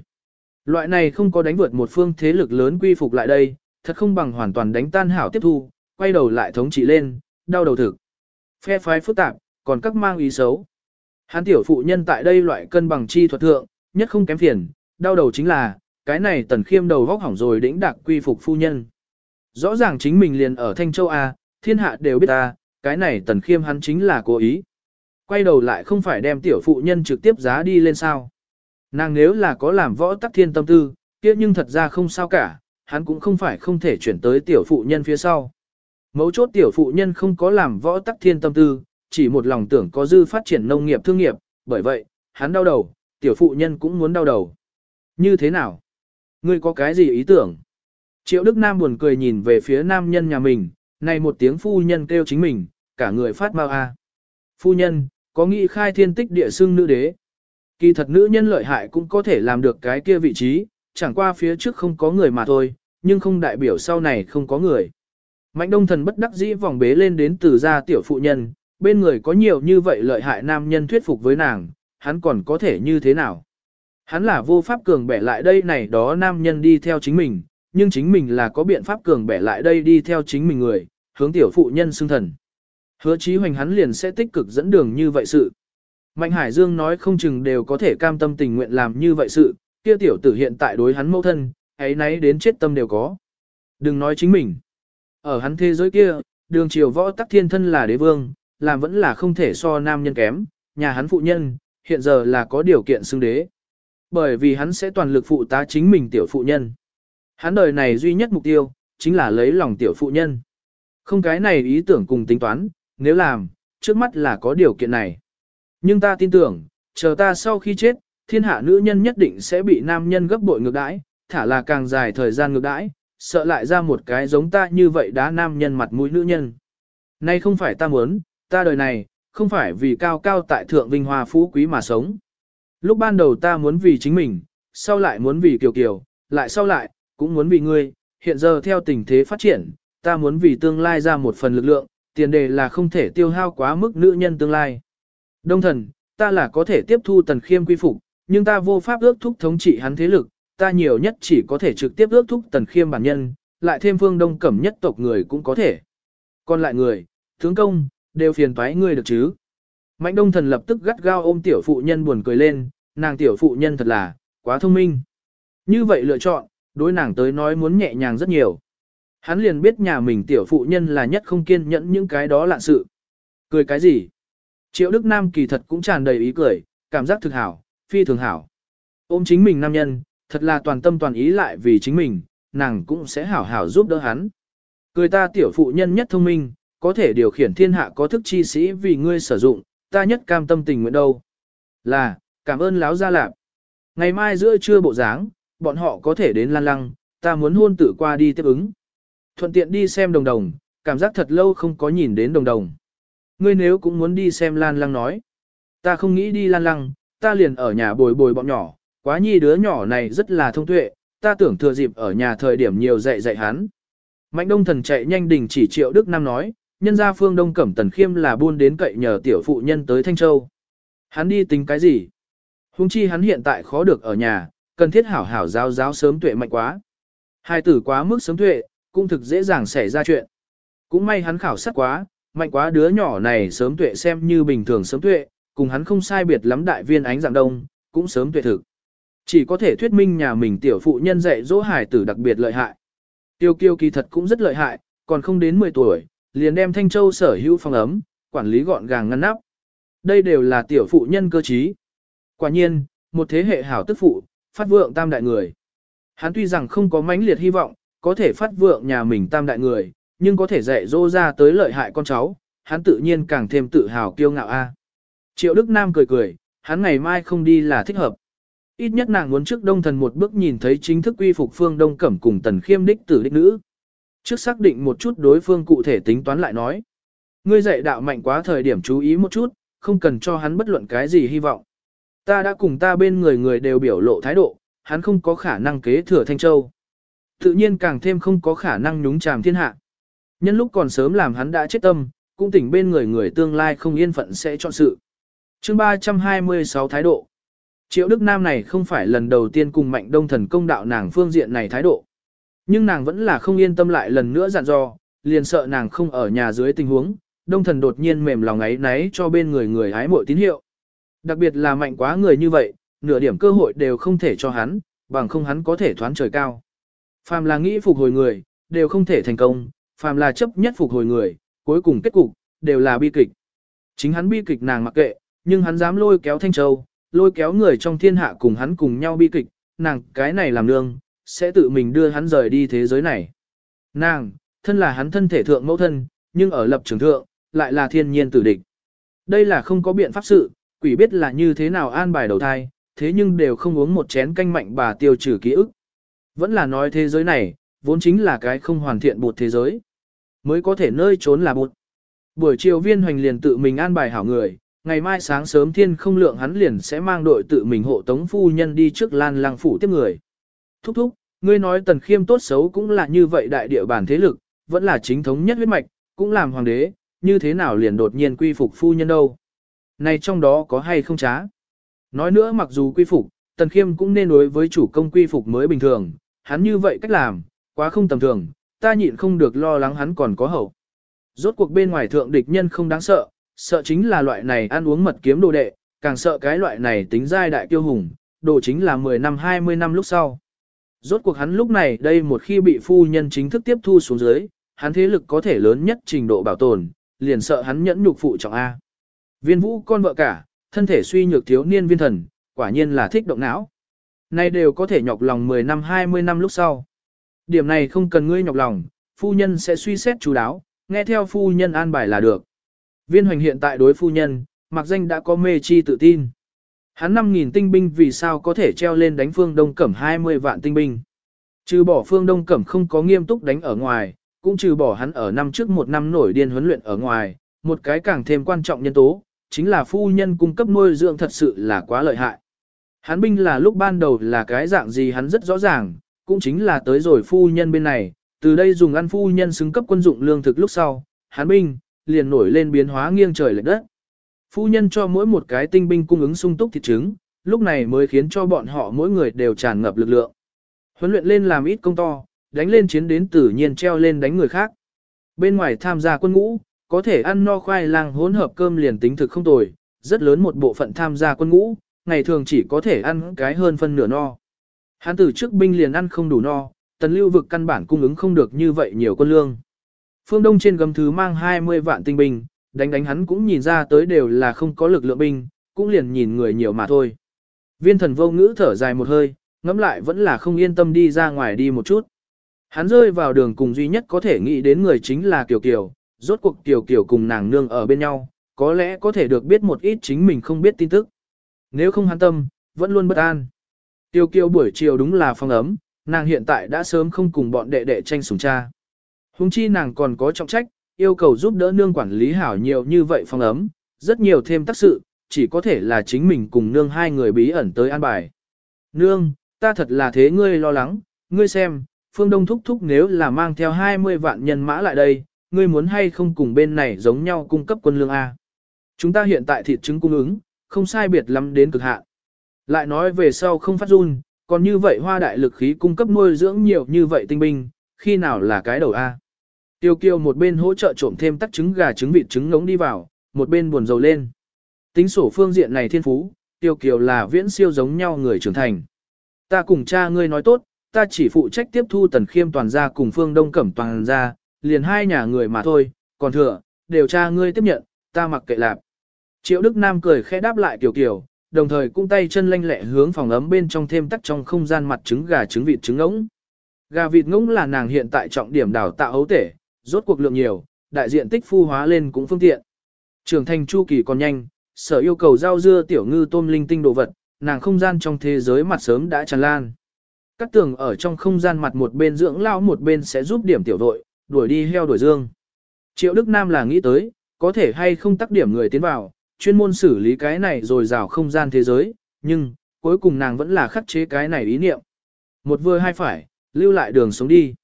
Loại này không có đánh vượt một phương thế lực lớn quy phục lại đây, thật không bằng hoàn toàn đánh tan hảo tiếp thu, quay đầu lại thống trị lên, đau đầu thực. Phe phái phức tạp, còn các mang ý xấu. Hắn tiểu phụ nhân tại đây loại cân bằng chi thuật thượng, nhất không kém phiền, đau đầu chính là, cái này tần khiêm đầu vóc hỏng rồi đĩnh đạc quy phục phu nhân. Rõ ràng chính mình liền ở Thanh Châu A, thiên hạ đều biết ta, cái này tần khiêm hắn chính là cố ý. Quay đầu lại không phải đem tiểu phụ nhân trực tiếp giá đi lên sao. Nàng nếu là có làm võ tắc thiên tâm tư, kia nhưng thật ra không sao cả, hắn cũng không phải không thể chuyển tới tiểu phụ nhân phía sau. Mấu chốt tiểu phụ nhân không có làm võ tắc thiên tâm tư, chỉ một lòng tưởng có dư phát triển nông nghiệp thương nghiệp, bởi vậy, hắn đau đầu, tiểu phụ nhân cũng muốn đau đầu. Như thế nào? Ngươi có cái gì ý tưởng? Triệu Đức Nam buồn cười nhìn về phía nam nhân nhà mình, này một tiếng phu nhân kêu chính mình, cả người phát mau a. Phu nhân, có nghĩ khai thiên tích địa xưng nữ đế. Kỳ thật nữ nhân lợi hại cũng có thể làm được cái kia vị trí, chẳng qua phía trước không có người mà thôi, nhưng không đại biểu sau này không có người. Mạnh đông thần bất đắc dĩ vòng bế lên đến từ gia tiểu phụ nhân, bên người có nhiều như vậy lợi hại nam nhân thuyết phục với nàng, hắn còn có thể như thế nào? Hắn là vô pháp cường bẻ lại đây này đó nam nhân đi theo chính mình, nhưng chính mình là có biện pháp cường bẻ lại đây đi theo chính mình người, hướng tiểu phụ nhân xưng thần. Hứa chí hoành hắn liền sẽ tích cực dẫn đường như vậy sự. Mạnh Hải Dương nói không chừng đều có thể cam tâm tình nguyện làm như vậy sự, kia tiểu tử hiện tại đối hắn mẫu thân, ấy nấy đến chết tâm đều có. Đừng nói chính mình. Ở hắn thế giới kia, đường triều võ tắc thiên thân là đế vương, làm vẫn là không thể so nam nhân kém, nhà hắn phụ nhân, hiện giờ là có điều kiện xưng đế. Bởi vì hắn sẽ toàn lực phụ tá chính mình tiểu phụ nhân. Hắn đời này duy nhất mục tiêu, chính là lấy lòng tiểu phụ nhân. Không cái này ý tưởng cùng tính toán, nếu làm, trước mắt là có điều kiện này. Nhưng ta tin tưởng, chờ ta sau khi chết, thiên hạ nữ nhân nhất định sẽ bị nam nhân gấp bội ngược đãi, thả là càng dài thời gian ngược đãi, sợ lại ra một cái giống ta như vậy đá nam nhân mặt mũi nữ nhân. Nay không phải ta muốn, ta đời này, không phải vì cao cao tại thượng vinh hoa phú quý mà sống. Lúc ban đầu ta muốn vì chính mình, sau lại muốn vì kiều kiều, lại sau lại, cũng muốn vì ngươi, hiện giờ theo tình thế phát triển, ta muốn vì tương lai ra một phần lực lượng, tiền đề là không thể tiêu hao quá mức nữ nhân tương lai. Đông thần, ta là có thể tiếp thu tần khiêm quy phục, nhưng ta vô pháp ước thúc thống trị hắn thế lực, ta nhiều nhất chỉ có thể trực tiếp ước thúc tần khiêm bản nhân, lại thêm phương đông cẩm nhất tộc người cũng có thể. Còn lại người, tướng công, đều phiền toái ngươi được chứ. Mạnh đông thần lập tức gắt gao ôm tiểu phụ nhân buồn cười lên, nàng tiểu phụ nhân thật là, quá thông minh. Như vậy lựa chọn, đối nàng tới nói muốn nhẹ nhàng rất nhiều. Hắn liền biết nhà mình tiểu phụ nhân là nhất không kiên nhẫn những cái đó lạ sự. Cười cái gì? Triệu Đức Nam kỳ thật cũng tràn đầy ý cười, cảm giác thực hảo, phi thường hảo. Ôm chính mình nam nhân, thật là toàn tâm toàn ý lại vì chính mình, nàng cũng sẽ hảo hảo giúp đỡ hắn. Cười ta tiểu phụ nhân nhất thông minh, có thể điều khiển thiên hạ có thức chi sĩ vì ngươi sử dụng, ta nhất cam tâm tình nguyện đâu. Là, cảm ơn láo gia lạp. Ngày mai giữa trưa bộ dáng, bọn họ có thể đến lan lăng, ta muốn hôn tử qua đi tiếp ứng. Thuận tiện đi xem đồng đồng, cảm giác thật lâu không có nhìn đến đồng đồng. Ngươi nếu cũng muốn đi xem lan lăng nói. Ta không nghĩ đi lan lăng, ta liền ở nhà bồi bồi bọn nhỏ, quá nhi đứa nhỏ này rất là thông tuệ, ta tưởng thừa dịp ở nhà thời điểm nhiều dạy dạy hắn. Mạnh đông thần chạy nhanh đình chỉ triệu Đức Nam nói, nhân gia phương đông cẩm tần khiêm là buôn đến cậy nhờ tiểu phụ nhân tới Thanh Châu. Hắn đi tính cái gì? Hùng chi hắn hiện tại khó được ở nhà, cần thiết hảo hảo giáo giáo sớm tuệ mạnh quá. Hai tử quá mức sớm tuệ, cũng thực dễ dàng xảy ra chuyện. Cũng may hắn khảo sát quá, mạnh quá đứa nhỏ này sớm tuệ xem như bình thường sớm tuệ, cùng hắn không sai biệt lắm đại viên ánh dạng đông, cũng sớm tuệ thực. Chỉ có thể thuyết minh nhà mình tiểu phụ nhân dạy dỗ hải tử đặc biệt lợi hại. Tiêu kiêu kỳ thật cũng rất lợi hại, còn không đến 10 tuổi, liền đem Thanh Châu sở hữu phòng ấm, quản lý gọn gàng ngăn nắp. Đây đều là tiểu phụ nhân cơ trí. Quả nhiên, một thế hệ hảo tức phụ, phát vượng tam đại người. Hắn tuy rằng không có mãnh liệt hy vọng, có thể phát vượng nhà mình tam đại người, nhưng có thể dạy dỗ ra tới lợi hại con cháu, hắn tự nhiên càng thêm tự hào kiêu ngạo a. À. Triệu Đức Nam cười cười, hắn ngày mai không đi là thích hợp. Ít nhất nàng muốn trước đông thần một bước nhìn thấy chính thức quy phục phương đông cẩm cùng tần khiêm đích tử đích nữ. Trước xác định một chút đối phương cụ thể tính toán lại nói. Ngươi dạy đạo mạnh quá thời điểm chú ý một chút, không cần cho hắn bất luận cái gì hy vọng. Ta đã cùng ta bên người người đều biểu lộ thái độ, hắn không có khả năng kế thừa Thanh Châu. Tự nhiên càng thêm không có khả năng nhúng chàm thiên hạ. Nhân lúc còn sớm làm hắn đã chết tâm, cũng tỉnh bên người người tương lai không yên phận sẽ chọn sự. chương 326 thái độ. Triệu Đức Nam này không phải lần đầu tiên cùng mạnh đông thần công đạo nàng phương diện này thái độ. Nhưng nàng vẫn là không yên tâm lại lần nữa dặn dò, liền sợ nàng không ở nhà dưới tình huống, đông thần đột nhiên mềm lòng ấy náy cho bên người người hái mộ tín hiệu. Đặc biệt là mạnh quá người như vậy, nửa điểm cơ hội đều không thể cho hắn, bằng không hắn có thể thoán trời cao. Phàm là nghĩ phục hồi người, đều không thể thành công, phàm là chấp nhất phục hồi người, cuối cùng kết cục, đều là bi kịch. Chính hắn bi kịch nàng mặc kệ, nhưng hắn dám lôi kéo Thanh Châu, lôi kéo người trong thiên hạ cùng hắn cùng nhau bi kịch, nàng cái này làm nương, sẽ tự mình đưa hắn rời đi thế giới này. Nàng, thân là hắn thân thể thượng mẫu thân, nhưng ở lập trường thượng, lại là thiên nhiên tử địch. Đây là không có biện pháp sự, quỷ biết là như thế nào an bài đầu thai, thế nhưng đều không uống một chén canh mạnh bà tiêu trừ ký ức. Vẫn là nói thế giới này, vốn chính là cái không hoàn thiện bột thế giới. Mới có thể nơi trốn là bột. Buổi chiều viên hoành liền tự mình an bài hảo người, ngày mai sáng sớm thiên không lượng hắn liền sẽ mang đội tự mình hộ tống phu nhân đi trước lan lang phủ tiếp người. Thúc thúc, ngươi nói tần khiêm tốt xấu cũng là như vậy đại địa bản thế lực, vẫn là chính thống nhất huyết mạch, cũng làm hoàng đế, như thế nào liền đột nhiên quy phục phu nhân đâu. Này trong đó có hay không trá? Nói nữa mặc dù quy phục, tần khiêm cũng nên đối với chủ công quy phục mới bình thường, hắn như vậy cách làm, quá không tầm thường, ta nhịn không được lo lắng hắn còn có hậu. Rốt cuộc bên ngoài thượng địch nhân không đáng sợ, sợ chính là loại này ăn uống mật kiếm đồ đệ, càng sợ cái loại này tính giai đại kiêu hùng, đồ chính là 10 năm 20 năm lúc sau. Rốt cuộc hắn lúc này đây một khi bị phu nhân chính thức tiếp thu xuống dưới, hắn thế lực có thể lớn nhất trình độ bảo tồn, liền sợ hắn nhẫn nhục phụ trọng A. Viên vũ con vợ cả, thân thể suy nhược thiếu niên viên thần, quả nhiên là thích động não nay đều có thể nhọc lòng 10 năm 20 năm lúc sau. Điểm này không cần ngươi nhọc lòng, phu nhân sẽ suy xét chú đáo, nghe theo phu nhân an bài là được. Viên hoành hiện tại đối phu nhân, mặc danh đã có mê chi tự tin. Hắn 5.000 tinh binh vì sao có thể treo lên đánh phương Đông Cẩm 20 vạn tinh binh. Trừ bỏ phương Đông Cẩm không có nghiêm túc đánh ở ngoài, cũng trừ bỏ hắn ở năm trước một năm nổi điên huấn luyện ở ngoài, một cái càng thêm quan trọng nhân tố, chính là phu nhân cung cấp nuôi dưỡng thật sự là quá lợi hại. Hắn binh là lúc ban đầu là cái dạng gì hắn rất rõ ràng, cũng chính là tới rồi phu nhân bên này, từ đây dùng ăn phu nhân xứng cấp quân dụng lương thực lúc sau, hắn binh, liền nổi lên biến hóa nghiêng trời lệch đất. Phu nhân cho mỗi một cái tinh binh cung ứng sung túc thịt trứng, lúc này mới khiến cho bọn họ mỗi người đều tràn ngập lực lượng. Huấn luyện lên làm ít công to, đánh lên chiến đến tự nhiên treo lên đánh người khác. Bên ngoài tham gia quân ngũ, có thể ăn no khoai lang hỗn hợp cơm liền tính thực không tồi, rất lớn một bộ phận tham gia quân ngũ, ngày thường chỉ có thể ăn cái hơn phân nửa no. Hắn từ trước binh liền ăn không đủ no, tần lưu vực căn bản cung ứng không được như vậy nhiều quân lương. Phương Đông trên gấm thứ mang 20 vạn tinh binh, đánh đánh hắn cũng nhìn ra tới đều là không có lực lượng binh, cũng liền nhìn người nhiều mà thôi. Viên thần vô ngữ thở dài một hơi, ngẫm lại vẫn là không yên tâm đi ra ngoài đi một chút. Hắn rơi vào đường cùng duy nhất có thể nghĩ đến người chính là Kiều Kiều, rốt cuộc Kiều Kiều cùng nàng nương ở bên nhau, có lẽ có thể được biết một ít chính mình không biết tin tức. Nếu không hắn tâm, vẫn luôn bất an. Tiêu kiêu buổi chiều đúng là phong ấm, nàng hiện tại đã sớm không cùng bọn đệ đệ tranh sủng cha. Hùng chi nàng còn có trọng trách, yêu cầu giúp đỡ nương quản lý hảo nhiều như vậy phong ấm, rất nhiều thêm tác sự, chỉ có thể là chính mình cùng nương hai người bí ẩn tới an bài. Nương, ta thật là thế ngươi lo lắng, ngươi xem, phương đông thúc thúc nếu là mang theo 20 vạn nhân mã lại đây, ngươi muốn hay không cùng bên này giống nhau cung cấp quân lương A. Chúng ta hiện tại thịt trứng cung ứng, không sai biệt lắm đến cực hạn. Lại nói về sau không phát run, còn như vậy hoa đại lực khí cung cấp nuôi dưỡng nhiều như vậy tinh binh, khi nào là cái đầu A. Tiêu kiều một bên hỗ trợ trộm thêm tắc trứng gà trứng vịt trứng ngống đi vào, một bên buồn dầu lên. Tính sổ phương diện này thiên phú, tiêu kiều là viễn siêu giống nhau người trưởng thành. Ta cùng cha ngươi nói tốt, ta chỉ phụ trách tiếp thu tần khiêm toàn gia cùng phương đông cẩm toàn gia, liền hai nhà người mà thôi, còn thừa, đều cha ngươi tiếp nhận, ta mặc kệ lạp. Triệu Đức Nam cười khẽ đáp lại Kiều Kiều, đồng thời cung tay chân lanh lẹ hướng phòng ấm bên trong thêm tắc trong không gian mặt trứng gà trứng vịt trứng ngỗng. Gà vịt ngỗng là nàng hiện tại trọng điểm đào tạo ấu tể, rốt cuộc lượng nhiều, đại diện tích phu hóa lên cũng phương tiện. Trưởng thành chu kỳ còn nhanh, sở yêu cầu rau dưa tiểu ngư tôm linh tinh đồ vật, nàng không gian trong thế giới mặt sớm đã tràn lan. Các tường ở trong không gian mặt một bên dưỡng lao một bên sẽ giúp điểm tiểu đội, đuổi đi heo đuổi dương. Triệu Đức Nam là nghĩ tới, có thể hay không tắc điểm người tiến vào, chuyên môn xử lý cái này rồi rào không gian thế giới, nhưng, cuối cùng nàng vẫn là khắc chế cái này ý niệm. Một vừa hai phải, lưu lại đường sống đi.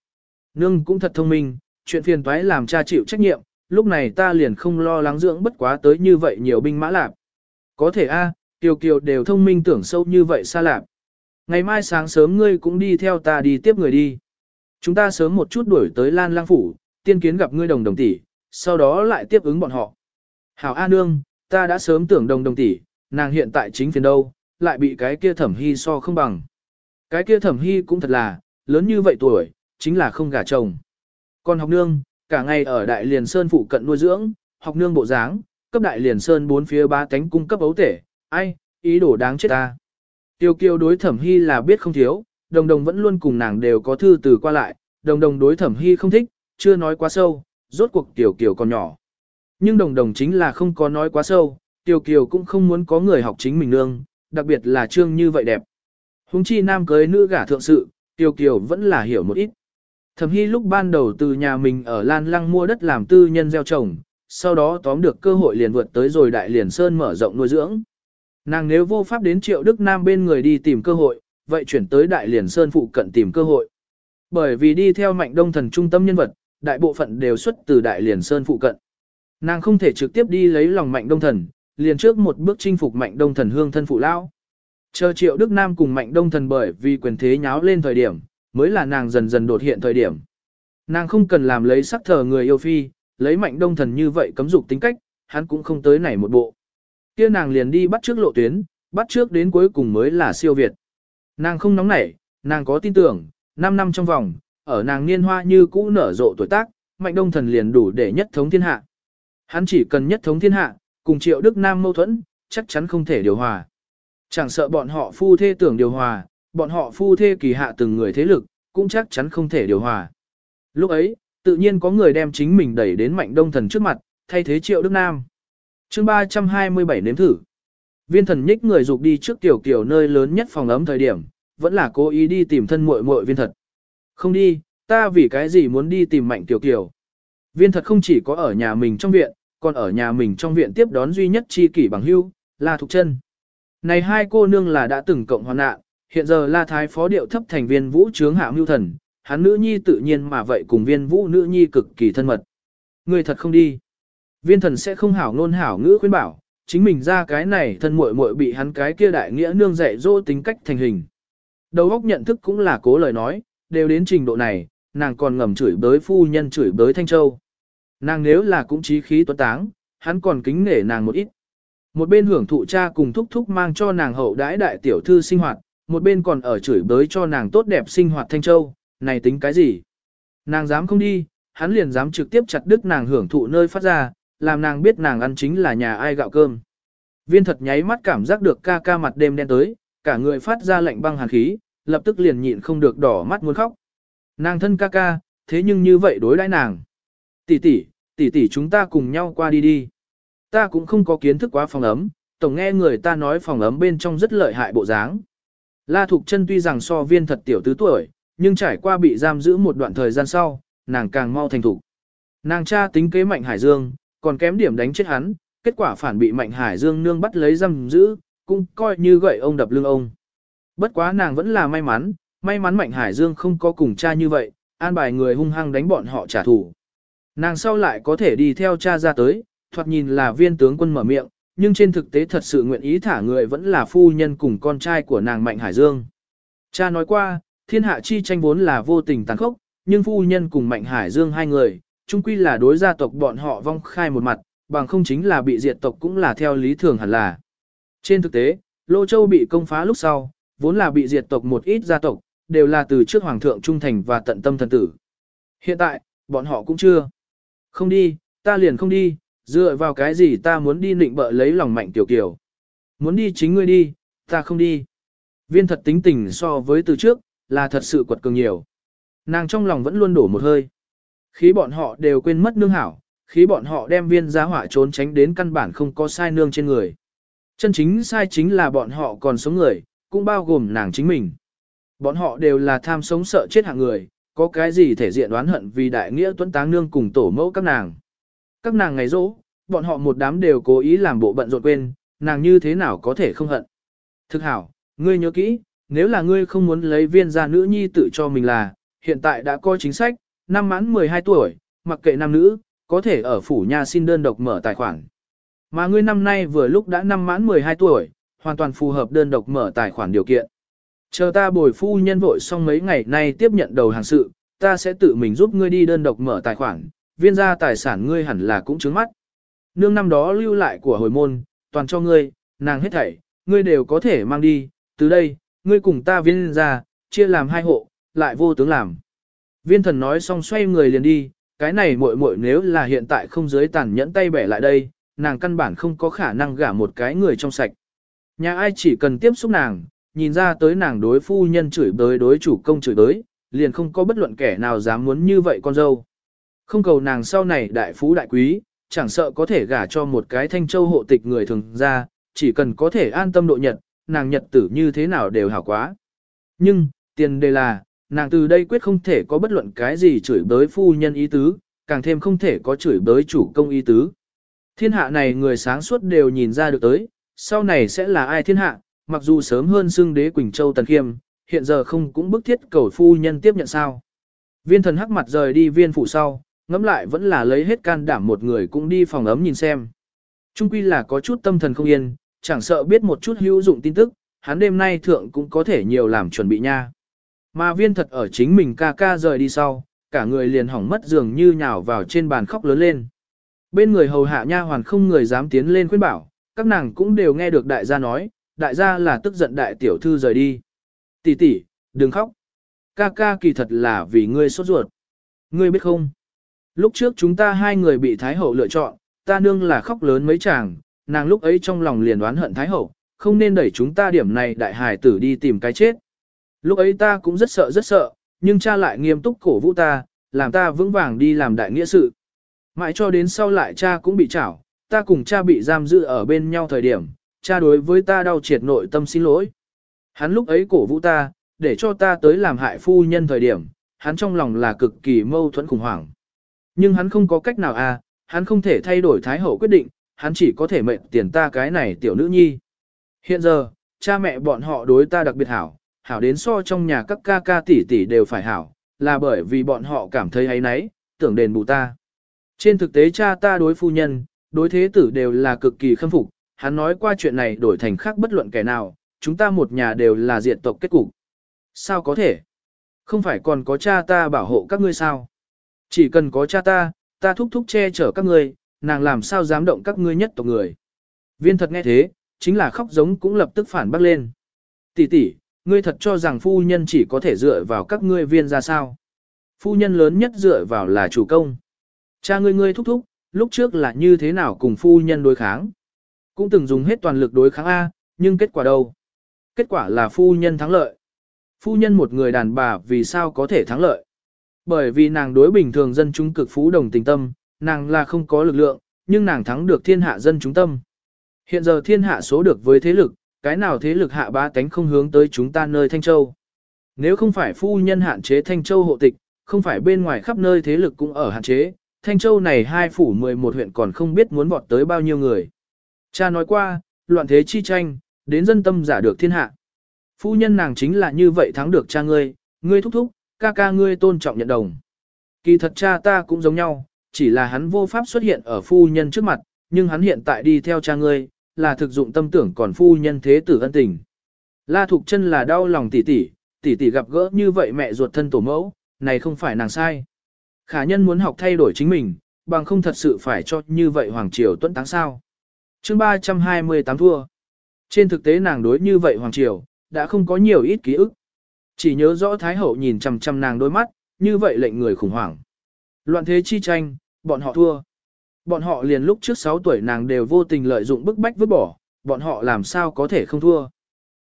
Nương cũng thật thông minh, chuyện phiền toái làm cha chịu trách nhiệm, lúc này ta liền không lo lắng dưỡng bất quá tới như vậy nhiều binh mã lạp. Có thể a, Kiều Kiều đều thông minh tưởng sâu như vậy xa lạp. Ngày mai sáng sớm ngươi cũng đi theo ta đi tiếp người đi. Chúng ta sớm một chút đuổi tới Lan Lang Phủ, tiên kiến gặp ngươi đồng đồng tỷ, sau đó lại tiếp ứng bọn họ. Hảo A Nương, ta đã sớm tưởng đồng đồng tỷ, nàng hiện tại chính phiền đâu, lại bị cái kia thẩm hy so không bằng. Cái kia thẩm hy cũng thật là, lớn như vậy tuổi, chính là không gả chồng. Còn học nương, cả ngày ở Đại Liền Sơn phụ cận nuôi dưỡng, học nương bộ dáng, cấp Đại Liền Sơn bốn phía ba cánh cung cấp ấu tể, ai, ý đồ đáng chết ta. Tiêu kiêu đối thẩm hy là biết không thiếu, đồng đồng vẫn luôn cùng nàng đều có thư từ qua lại, đồng đồng đối thẩm hy không thích, chưa nói quá sâu, rốt cuộc tiểu kiều còn nhỏ. Nhưng đồng đồng chính là không có nói quá sâu, tiểu kiều cũng không muốn có người học chính mình nương, đặc biệt là trương như vậy đẹp. Hùng chi nam cưới nữ gả thượng sự, tiểu kiều vẫn là hiểu một ít. Thẩm hy lúc ban đầu từ nhà mình ở Lan Lăng mua đất làm tư nhân gieo trồng, sau đó tóm được cơ hội liền vượt tới rồi Đại Liền Sơn mở rộng nuôi dưỡng. Nàng nếu vô pháp đến Triệu Đức Nam bên người đi tìm cơ hội, vậy chuyển tới Đại Liền Sơn phụ cận tìm cơ hội. Bởi vì đi theo mạnh đông thần trung tâm nhân vật, đại bộ phận đều xuất từ Đại Liền Sơn phụ cận. Nàng không thể trực tiếp đi lấy lòng mạnh đông thần, liền trước một bước chinh phục mạnh đông thần hương thân phụ lão. Chờ Triệu Đức Nam cùng mạnh đông thần bởi vì quyền thế nháo lên thời điểm, mới là nàng dần dần đột hiện thời điểm. Nàng không cần làm lấy sắc thờ người yêu phi, lấy mạnh đông thần như vậy cấm dục tính cách, hắn cũng không tới nảy một bộ. Kia nàng liền đi bắt trước lộ tuyến, bắt trước đến cuối cùng mới là siêu việt. Nàng không nóng nảy, nàng có tin tưởng, 5 năm trong vòng, ở nàng niên hoa như cũ nở rộ tuổi tác, Mạnh Đông Thần liền đủ để nhất thống thiên hạ. Hắn chỉ cần nhất thống thiên hạ, cùng Triệu Đức Nam mâu thuẫn, chắc chắn không thể điều hòa. Chẳng sợ bọn họ phu thê tưởng điều hòa, bọn họ phu thê kỳ hạ từng người thế lực, cũng chắc chắn không thể điều hòa. Lúc ấy, tự nhiên có người đem chính mình đẩy đến Mạnh Đông Thần trước mặt, thay thế Triệu Đức Nam. chương 327 nếm thử. Viên thần nhích người dục đi trước tiểu kiểu nơi lớn nhất phòng ấm thời điểm, vẫn là cố ý đi tìm thân muội muội viên thật. Không đi, ta vì cái gì muốn đi tìm mạnh tiểu kiểu. Viên thật không chỉ có ở nhà mình trong viện, còn ở nhà mình trong viện tiếp đón duy nhất chi kỷ bằng hưu, là Thục chân Này hai cô nương là đã từng cộng hoàn nạn, hiện giờ La Thái phó điệu thấp thành viên vũ trướng hạ mưu thần, hắn nữ nhi tự nhiên mà vậy cùng viên vũ nữ nhi cực kỳ thân mật. Người thật không đi. Viên thần sẽ không hảo ngôn hảo ngữ khuyên bảo, chính mình ra cái này thân muội muội bị hắn cái kia đại nghĩa nương dạy dỗ tính cách thành hình. Đầu óc nhận thức cũng là cố lời nói, đều đến trình độ này, nàng còn ngầm chửi bới phu nhân chửi bới Thanh Châu. Nàng nếu là cũng trí khí tuấn táng, hắn còn kính nể nàng một ít. Một bên hưởng thụ cha cùng thúc thúc mang cho nàng hậu đãi đại tiểu thư sinh hoạt, một bên còn ở chửi bới cho nàng tốt đẹp sinh hoạt Thanh Châu, này tính cái gì? Nàng dám không đi, hắn liền dám trực tiếp chặt đứt nàng hưởng thụ nơi phát ra, làm nàng biết nàng ăn chính là nhà ai gạo cơm. Viên thật nháy mắt cảm giác được ca ca mặt đêm đen tới, cả người phát ra lạnh băng hàn khí, lập tức liền nhịn không được đỏ mắt muốn khóc. Nàng thân ca ca, thế nhưng như vậy đối đãi nàng. Tỷ tỷ, tỷ tỷ chúng ta cùng nhau qua đi đi. Ta cũng không có kiến thức quá phòng ấm, tổng nghe người ta nói phòng ấm bên trong rất lợi hại bộ dáng. La Thục Chân tuy rằng so viên thật tiểu tứ tuổi, nhưng trải qua bị giam giữ một đoạn thời gian sau, nàng càng mau thành thục. Nàng cha tính kế Mạnh Hải Dương, còn kém điểm đánh chết hắn, kết quả phản bị Mạnh Hải Dương nương bắt lấy giam giữ, cũng coi như gậy ông đập lưng ông. Bất quá nàng vẫn là may mắn, may mắn Mạnh Hải Dương không có cùng cha như vậy, an bài người hung hăng đánh bọn họ trả thù. Nàng sau lại có thể đi theo cha ra tới, thoạt nhìn là viên tướng quân mở miệng, nhưng trên thực tế thật sự nguyện ý thả người vẫn là phu nhân cùng con trai của nàng Mạnh Hải Dương. Cha nói qua, thiên hạ chi tranh vốn là vô tình tàn khốc, nhưng phu nhân cùng Mạnh Hải Dương hai người, chung quy là đối gia tộc bọn họ vong khai một mặt, bằng không chính là bị diệt tộc cũng là theo lý thường hẳn là. Trên thực tế, Lô Châu bị công phá lúc sau, vốn là bị diệt tộc một ít gia tộc, đều là từ trước hoàng thượng trung thành và tận tâm thần tử. Hiện tại, bọn họ cũng chưa. Không đi, ta liền không đi, dựa vào cái gì ta muốn đi nịnh bợ lấy lòng mạnh tiểu kiều. Muốn đi chính ngươi đi, ta không đi. Viên thật tính tình so với từ trước, là thật sự quật cường nhiều. Nàng trong lòng vẫn luôn đổ một hơi. Khí bọn họ đều quên mất nương hảo, khí bọn họ đem viên giá hỏa trốn tránh đến căn bản không có sai nương trên người. Chân chính sai chính là bọn họ còn sống người, cũng bao gồm nàng chính mình. Bọn họ đều là tham sống sợ chết hạng người, có cái gì thể diện đoán hận vì đại nghĩa tuấn táng nương cùng tổ mẫu các nàng. Các nàng ngày rỗ, bọn họ một đám đều cố ý làm bộ bận rộn quên, nàng như thế nào có thể không hận. Thực hảo, ngươi nhớ kỹ, nếu là ngươi không muốn lấy viên gia nữ nhi tự cho mình là, hiện tại đã có chính sách, năm mãn 12 tuổi, mặc kệ nam nữ, có thể ở phủ nhà xin đơn độc mở tài khoản. Mà ngươi năm nay vừa lúc đã năm mãn 12 tuổi, hoàn toàn phù hợp đơn độc mở tài khoản điều kiện. Chờ ta bồi phu nhân vội xong mấy ngày nay tiếp nhận đầu hàng sự, ta sẽ tự mình giúp ngươi đi đơn độc mở tài khoản, viên gia tài sản ngươi hẳn là cũng chứng mắt. Nương năm đó lưu lại của hồi môn, toàn cho ngươi, nàng hết thảy, ngươi đều có thể mang đi, từ đây, ngươi cùng ta viên gia, chia làm hai hộ, lại vô tướng làm. Viên thần nói xong xoay người liền đi, cái này muội muội nếu là hiện tại không dưới tàn nhẫn tay bẻ lại đây, nàng căn bản không có khả năng gả một cái người trong sạch. Nhà ai chỉ cần tiếp xúc nàng, nhìn ra tới nàng đối phu nhân chửi bới đối chủ công chửi bới, liền không có bất luận kẻ nào dám muốn như vậy con dâu. Không cầu nàng sau này đại phú đại quý, chẳng sợ có thể gả cho một cái thanh châu hộ tịch người thường ra, chỉ cần có thể an tâm độ nhật, nàng nhật tử như thế nào đều hảo quá. Nhưng, tiền đề là, nàng từ đây quyết không thể có bất luận cái gì chửi bới phu nhân ý tứ, càng thêm không thể có chửi bới chủ công ý tứ. Thiên hạ này người sáng suốt đều nhìn ra được tới, sau này sẽ là ai thiên hạ, mặc dù sớm hơn xưng đế Quỳnh Châu Tần Khiêm, hiện giờ không cũng bức thiết cầu phu nhân tiếp nhận sao. Viên thần hắc mặt rời đi viên phủ sau, ngẫm lại vẫn là lấy hết can đảm một người cũng đi phòng ấm nhìn xem. Trung quy là có chút tâm thần không yên, chẳng sợ biết một chút hữu dụng tin tức, hắn đêm nay thượng cũng có thể nhiều làm chuẩn bị nha. Mà viên thật ở chính mình ca ca rời đi sau, cả người liền hỏng mất dường như nhào vào trên bàn khóc lớn lên. Bên người hầu hạ nha hoàn không người dám tiến lên khuyên bảo, các nàng cũng đều nghe được đại gia nói, đại gia là tức giận đại tiểu thư rời đi. Tỷ tỷ, đừng khóc. Ca ca kỳ thật là vì ngươi sốt ruột. Ngươi biết không? lúc trước chúng ta hai người bị Thái Hậu lựa chọn, ta nương là khóc lớn mấy chàng, nàng lúc ấy trong lòng liền đoán hận Thái Hậu, không nên đẩy chúng ta điểm này đại hải tử đi tìm cái chết. Lúc ấy ta cũng rất sợ rất sợ, nhưng cha lại nghiêm túc cổ vũ ta, làm ta vững vàng đi làm đại nghĩa sự. Mãi cho đến sau lại cha cũng bị trảo, ta cùng cha bị giam giữ ở bên nhau thời điểm, cha đối với ta đau triệt nội tâm xin lỗi. Hắn lúc ấy cổ vũ ta, để cho ta tới làm hại phu nhân thời điểm, hắn trong lòng là cực kỳ mâu thuẫn khủng hoảng. Nhưng hắn không có cách nào à, hắn không thể thay đổi thái hậu quyết định, hắn chỉ có thể mệnh tiền ta cái này tiểu nữ nhi. Hiện giờ, cha mẹ bọn họ đối ta đặc biệt hảo, hảo đến so trong nhà các ca ca tỷ tỷ đều phải hảo, là bởi vì bọn họ cảm thấy ấy nấy, tưởng đền bù ta. Trên thực tế cha ta đối phu nhân, đối thế tử đều là cực kỳ khâm phục, hắn nói qua chuyện này đổi thành khác bất luận kẻ nào, chúng ta một nhà đều là diện tộc kết cục. Sao có thể? Không phải còn có cha ta bảo hộ các ngươi sao? Chỉ cần có cha ta, ta thúc thúc che chở các ngươi, nàng làm sao dám động các ngươi nhất tộc người. Viên thật nghe thế, chính là khóc giống cũng lập tức phản bác lên. Tỷ tỷ, ngươi thật cho rằng phu nhân chỉ có thể dựa vào các ngươi viên ra sao? Phu nhân lớn nhất dựa vào là chủ công. Cha ngươi ngươi thúc thúc, lúc trước là như thế nào cùng phu nhân đối kháng? Cũng từng dùng hết toàn lực đối kháng A, nhưng kết quả đâu? Kết quả là phu nhân thắng lợi. Phu nhân một người đàn bà vì sao có thể thắng lợi? Bởi vì nàng đối bình thường dân chúng cực phú đồng tình tâm, nàng là không có lực lượng, nhưng nàng thắng được thiên hạ dân chúng tâm. Hiện giờ thiên hạ số được với thế lực, cái nào thế lực hạ ba tánh không hướng tới chúng ta nơi Thanh Châu. Nếu không phải phu nhân hạn chế Thanh Châu hộ tịch, không phải bên ngoài khắp nơi thế lực cũng ở hạn chế, Thanh Châu này hai phủ 11 huyện còn không biết muốn vọt tới bao nhiêu người. Cha nói qua, loạn thế chi tranh, đến dân tâm giả được thiên hạ. Phu nhân nàng chính là như vậy thắng được cha ngươi, ngươi thúc thúc, ca ca ngươi tôn trọng nhận đồng. Kỳ thật cha ta cũng giống nhau, chỉ là hắn vô pháp xuất hiện ở phu nhân trước mặt, nhưng hắn hiện tại đi theo cha ngươi, là thực dụng tâm tưởng còn phu nhân thế tử ân tình. La Thục chân là đau lòng tỷ tỷ, tỷ tỷ gặp gỡ như vậy mẹ ruột thân tổ mẫu, này không phải nàng sai. Khả nhân muốn học thay đổi chính mình, bằng không thật sự phải cho như vậy Hoàng Triều tuấn táng sao chương 328 thua. Trên thực tế nàng đối như vậy Hoàng Triều, đã không có nhiều ít ký ức. Chỉ nhớ rõ Thái Hậu nhìn chằm chằm nàng đôi mắt, như vậy lệnh người khủng hoảng. Loạn thế chi tranh, bọn họ thua. Bọn họ liền lúc trước 6 tuổi nàng đều vô tình lợi dụng bức bách vứt bỏ, bọn họ làm sao có thể không thua.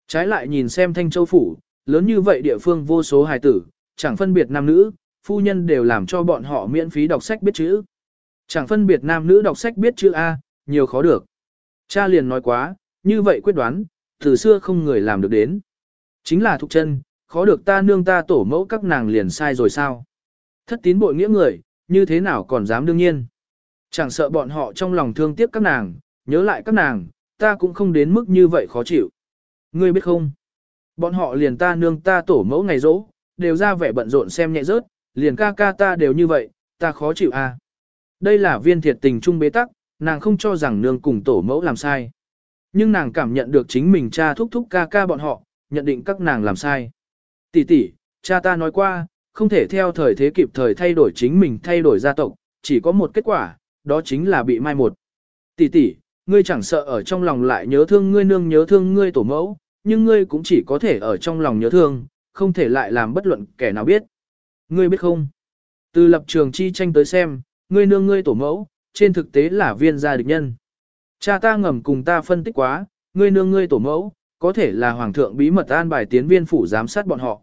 Trái lại nhìn xem Thanh Châu Phủ, lớn như vậy địa phương vô số hài tử, chẳng phân biệt nam nữ, phu nhân đều làm cho bọn họ miễn phí đọc sách biết chữ. Chẳng phân biệt nam nữ đọc sách biết chữ A, nhiều khó được. Cha liền nói quá, như vậy quyết đoán, từ xưa không người làm được đến. Chính là thục chân, khó được ta nương ta tổ mẫu các nàng liền sai rồi sao. Thất tín bội nghĩa người, như thế nào còn dám đương nhiên. Chẳng sợ bọn họ trong lòng thương tiếc các nàng, nhớ lại các nàng, ta cũng không đến mức như vậy khó chịu. Ngươi biết không? Bọn họ liền ta nương ta tổ mẫu ngày rỗ, đều ra vẻ bận rộn xem nhẹ rớt, liền ca ca ta đều như vậy, ta khó chịu à. Đây là viên thiệt tình trung bế tắc, nàng không cho rằng nương cùng tổ mẫu làm sai. Nhưng nàng cảm nhận được chính mình cha thúc thúc ca ca bọn họ, nhận định các nàng làm sai. Tỷ tỷ, cha ta nói qua, không thể theo thời thế kịp thời thay đổi chính mình thay đổi gia tộc, chỉ có một kết quả, đó chính là bị mai một. Tỷ tỷ, ngươi chẳng sợ ở trong lòng lại nhớ thương ngươi nương nhớ thương ngươi tổ mẫu, nhưng ngươi cũng chỉ có thể ở trong lòng nhớ thương, không thể lại làm bất luận kẻ nào biết. Ngươi biết không? Từ lập trường chi tranh tới xem, ngươi nương ngươi tổ mẫu, trên thực tế là viên gia địch nhân. Cha ta ngầm cùng ta phân tích quá, ngươi nương ngươi tổ mẫu, có thể là hoàng thượng bí mật an bài tiến viên phủ giám sát bọn họ.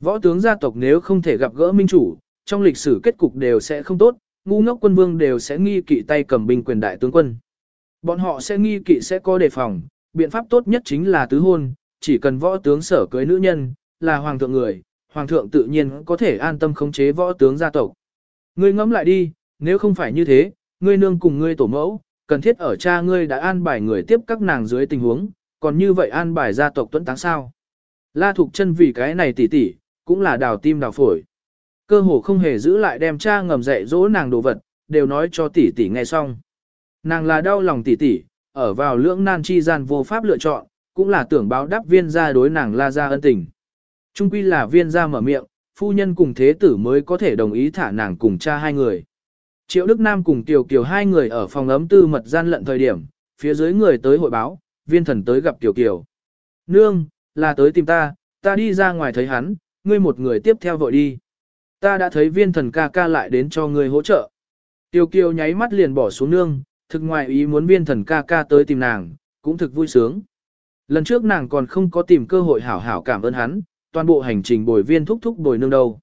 Võ tướng gia tộc nếu không thể gặp gỡ minh chủ, trong lịch sử kết cục đều sẽ không tốt, ngu ngốc quân vương đều sẽ nghi kỵ tay cầm binh quyền đại tướng quân. Bọn họ sẽ nghi kỵ sẽ có đề phòng, biện pháp tốt nhất chính là tứ hôn, chỉ cần võ tướng sở cưới nữ nhân, là hoàng thượng người, hoàng thượng tự nhiên có thể an tâm khống chế võ tướng gia tộc. Ngươi ngẫm lại đi, nếu không phải như thế, ngươi nương cùng ngươi tổ mẫu, cần thiết ở cha ngươi đã an bài người tiếp các nàng dưới tình huống, còn như vậy an bài gia tộc tuấn táng sao. La Thục chân vì cái này tỉ tỉ, cũng là đào tim đào phổi. Cơ hồ không hề giữ lại đem cha ngầm dạy dỗ nàng đồ vật, đều nói cho tỷ tỷ nghe xong. Nàng là đau lòng tỷ tỷ, ở vào lưỡng nan chi gian vô pháp lựa chọn, cũng là tưởng báo đáp viên gia đối nàng la gia ân tình. Trung quy là viên gia mở miệng, phu nhân cùng thế tử mới có thể đồng ý thả nàng cùng cha hai người. Triệu Đức Nam cùng Tiểu Kiều hai người ở phòng ấm tư mật gian lận thời điểm, phía dưới người tới hội báo, viên thần tới gặp Tiểu Kiều. Nương, là tới tìm ta, ta đi ra ngoài thấy hắn, ngươi một người tiếp theo vội đi. Ta đã thấy viên thần ca ca lại đến cho ngươi hỗ trợ. Tiểu kiều nháy mắt liền bỏ xuống nương, thực ngoài ý muốn viên thần ca ca tới tìm nàng, cũng thực vui sướng. Lần trước nàng còn không có tìm cơ hội hảo hảo cảm ơn hắn, toàn bộ hành trình bồi viên thúc thúc bồi nương đâu.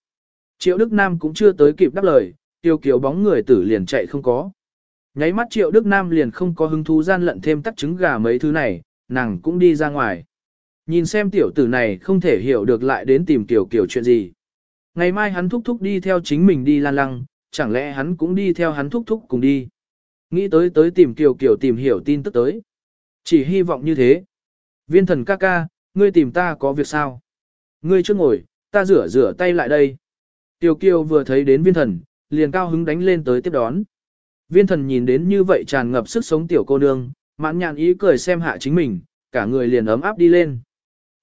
Triệu Đức Nam cũng chưa tới kịp đáp lời, tiêu kiều bóng người tử liền chạy không có. Nháy mắt Triệu Đức Nam liền không có hứng thú gian lận thêm tắc trứng gà mấy thứ này, nàng cũng đi ra ngoài. Nhìn xem tiểu tử này không thể hiểu được lại đến tìm tiểu kiểu chuyện gì. Ngày mai hắn thúc thúc đi theo chính mình đi lan lăng, chẳng lẽ hắn cũng đi theo hắn thúc thúc cùng đi. Nghĩ tới tới tìm Kiều Kiều tìm hiểu tin tức tới. Chỉ hy vọng như thế. Viên thần ca ca, ngươi tìm ta có việc sao? Ngươi chưa ngồi, ta rửa rửa tay lại đây. Tiểu Kiều vừa thấy đến viên thần, liền cao hứng đánh lên tới tiếp đón. Viên thần nhìn đến như vậy tràn ngập sức sống tiểu cô nương, mãn nhàn ý cười xem hạ chính mình, cả người liền ấm áp đi lên.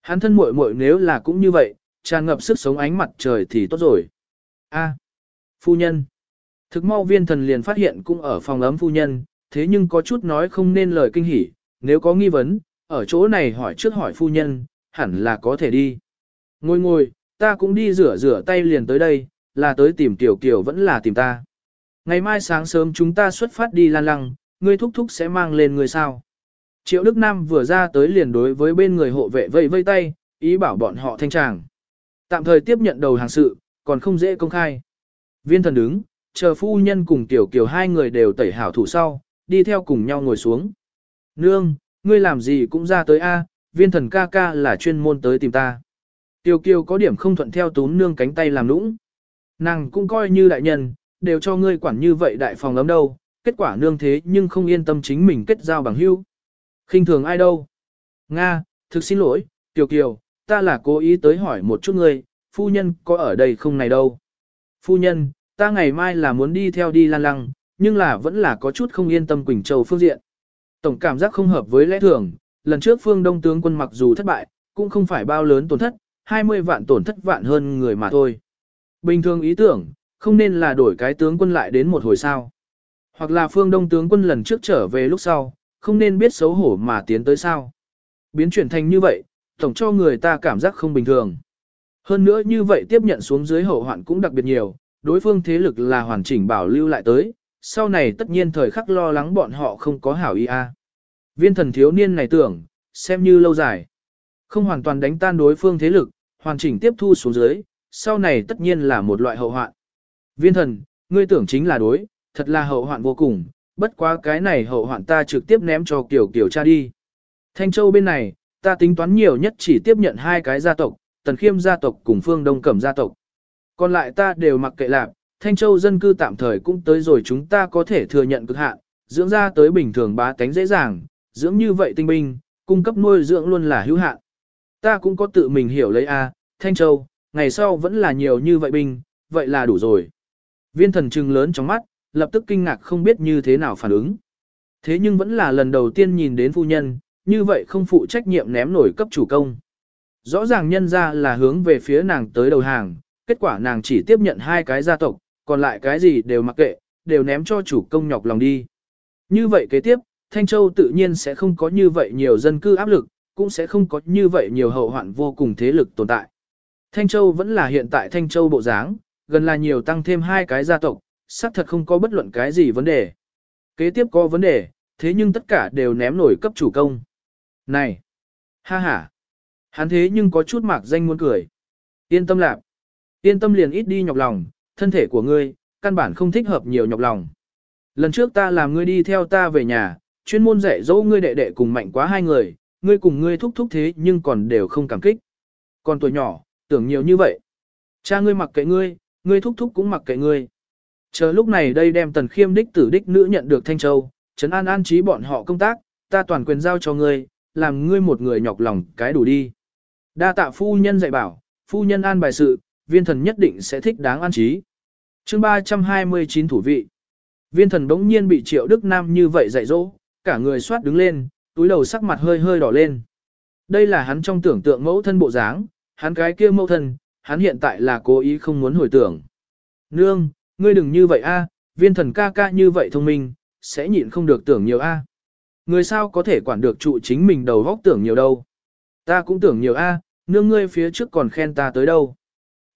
Hắn thân muội muội nếu là cũng như vậy, tràn ngập sức sống ánh mặt trời thì tốt rồi. A, phu nhân. Thực mau viên thần liền phát hiện cũng ở phòng ấm phu nhân, thế nhưng có chút nói không nên lời kinh hỉ, nếu có nghi vấn, ở chỗ này hỏi trước hỏi phu nhân, hẳn là có thể đi. Ngồi ngồi, ta cũng đi rửa rửa tay liền tới đây, là tới tìm Tiểu Kiều vẫn là tìm ta. Ngày mai sáng sớm chúng ta xuất phát đi lan lăng, ngươi thúc thúc sẽ mang lên người sao. Triệu Đức Nam vừa ra tới liền đối với bên người hộ vệ vây vây tay, ý bảo bọn họ thanh tràng. Tạm thời tiếp nhận đầu hàng sự, còn không dễ công khai. Viên thần đứng, chờ phu nhân cùng tiểu kiều hai người đều tẩy hảo thủ sau, đi theo cùng nhau ngồi xuống. Nương, ngươi làm gì cũng ra tới A, viên thần ca ca là chuyên môn tới tìm ta. Tiểu kiều có điểm không thuận theo túm nương cánh tay làm nũng. Nàng cũng coi như đại nhân, đều cho ngươi quản như vậy đại phòng lắm đâu, kết quả nương thế nhưng không yên tâm chính mình kết giao bằng hữu khinh thường ai đâu? Nga, thực xin lỗi, Tiểu Kiều, ta là cố ý tới hỏi một chút ngươi, phu nhân có ở đây không này đâu? Phu nhân, ta ngày mai là muốn đi theo đi lan lăng, nhưng là vẫn là có chút không yên tâm Quỳnh Châu phương diện. Tổng cảm giác không hợp với lẽ thường, lần trước phương đông tướng quân mặc dù thất bại, cũng không phải bao lớn tổn thất, 20 vạn tổn thất vạn hơn người mà thôi. Bình thường ý tưởng, không nên là đổi cái tướng quân lại đến một hồi sao. Hoặc là phương đông tướng quân lần trước trở về lúc sau, không nên biết xấu hổ mà tiến tới sao. Biến chuyển thành như vậy, tổng cho người ta cảm giác không bình thường. Hơn nữa như vậy tiếp nhận xuống dưới hậu hoạn cũng đặc biệt nhiều, đối phương thế lực là hoàn chỉnh bảo lưu lại tới, sau này tất nhiên thời khắc lo lắng bọn họ không có hảo ý a. À. Viên thần thiếu niên này tưởng, xem như lâu dài, không hoàn toàn đánh tan đối phương thế lực, hoàn chỉnh tiếp thu xuống dưới, sau này tất nhiên là một loại hậu hoạn. Viên thần, ngươi tưởng chính là đối, thật là hậu hoạn vô cùng, bất quá cái này hậu hoạn ta trực tiếp ném cho kiểu kiểu cha đi. Thanh Châu bên này, ta tính toán nhiều nhất chỉ tiếp nhận hai cái gia tộc, Tần Khiêm gia tộc cùng Phương Đông Cẩm gia tộc. Còn lại ta đều mặc kệ lạc, Thanh Châu dân cư tạm thời cũng tới rồi chúng ta có thể thừa nhận cực hạn, dưỡng ra tới bình thường bá tánh dễ dàng, dưỡng như vậy tinh binh, cung cấp nuôi dưỡng luôn là hữu hạn. Ta cũng có tự mình hiểu lấy a, Thanh Châu, ngày sau vẫn là nhiều như vậy binh, vậy là đủ rồi. Viên thần trừng lớn trong mắt, lập tức kinh ngạc không biết như thế nào phản ứng. Thế nhưng vẫn là lần đầu tiên nhìn đến phu nhân, như vậy không phụ trách nhiệm ném nổi cấp chủ công. Rõ ràng nhân ra là hướng về phía nàng tới đầu hàng, kết quả nàng chỉ tiếp nhận hai cái gia tộc, còn lại cái gì đều mặc kệ, đều ném cho chủ công nhọc lòng đi. Như vậy kế tiếp, Thanh Châu tự nhiên sẽ không có như vậy nhiều dân cư áp lực, cũng sẽ không có như vậy nhiều hậu hoạn vô cùng thế lực tồn tại. Thanh Châu vẫn là hiện tại Thanh Châu bộ dáng, gần là nhiều tăng thêm hai cái gia tộc, xác thật không có bất luận cái gì vấn đề. Kế tiếp có vấn đề, thế nhưng tất cả đều ném nổi cấp chủ công. Này! Ha ha! Hắn thế nhưng có chút mạc danh muốn cười. Yên tâm lạc. Yên tâm liền ít đi nhọc lòng, thân thể của ngươi, căn bản không thích hợp nhiều nhọc lòng. Lần trước ta làm ngươi đi theo ta về nhà, chuyên môn dạy dỗ ngươi đệ đệ cùng mạnh quá hai người, ngươi cùng ngươi thúc thúc thế nhưng còn đều không cảm kích. Còn tuổi nhỏ, tưởng nhiều như vậy. Cha ngươi mặc kệ ngươi, ngươi thúc thúc cũng mặc kệ ngươi. Chờ lúc này đây đem tần khiêm đích tử đích nữ nhận được Thanh Châu, trấn an an trí bọn họ công tác, ta toàn quyền giao cho ngươi, làm ngươi một người nhọc lòng cái đủ đi. Đa tạ phu nhân dạy bảo, phu nhân an bài sự, viên thần nhất định sẽ thích đáng an trí. chương 329 thủ vị. Viên thần đống nhiên bị triệu Đức Nam như vậy dạy dỗ, cả người soát đứng lên, túi đầu sắc mặt hơi hơi đỏ lên. Đây là hắn trong tưởng tượng mẫu thân bộ dáng, hắn cái kia mẫu thân, hắn hiện tại là cố ý không muốn hồi tưởng. Nương, Ngươi đừng như vậy a, viên thần ca ca như vậy thông minh, sẽ nhịn không được tưởng nhiều a. Người sao có thể quản được trụ chính mình đầu góc tưởng nhiều đâu. Ta cũng tưởng nhiều a, nương ngươi phía trước còn khen ta tới đâu.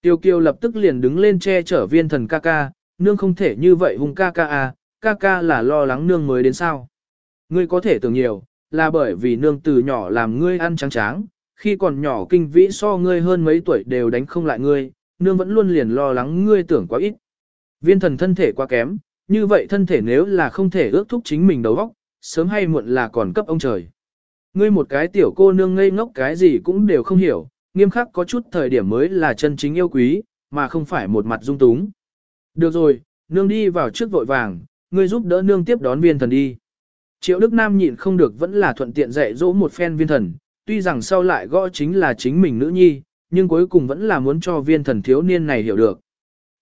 Tiêu kiều lập tức liền đứng lên che chở viên thần ca ca, nương không thể như vậy hung ca ca a, ca ca là lo lắng nương mới đến sao. Ngươi có thể tưởng nhiều, là bởi vì nương từ nhỏ làm ngươi ăn trắng tráng, khi còn nhỏ kinh vĩ so ngươi hơn mấy tuổi đều đánh không lại ngươi, nương vẫn luôn liền lo lắng ngươi tưởng quá ít. Viên thần thân thể quá kém, như vậy thân thể nếu là không thể ước thúc chính mình đầu óc, sớm hay muộn là còn cấp ông trời. Ngươi một cái tiểu cô nương ngây ngốc cái gì cũng đều không hiểu, nghiêm khắc có chút thời điểm mới là chân chính yêu quý, mà không phải một mặt dung túng. Được rồi, nương đi vào trước vội vàng, ngươi giúp đỡ nương tiếp đón viên thần đi. Triệu Đức Nam nhịn không được vẫn là thuận tiện dạy dỗ một phen viên thần, tuy rằng sau lại gõ chính là chính mình nữ nhi, nhưng cuối cùng vẫn là muốn cho viên thần thiếu niên này hiểu được.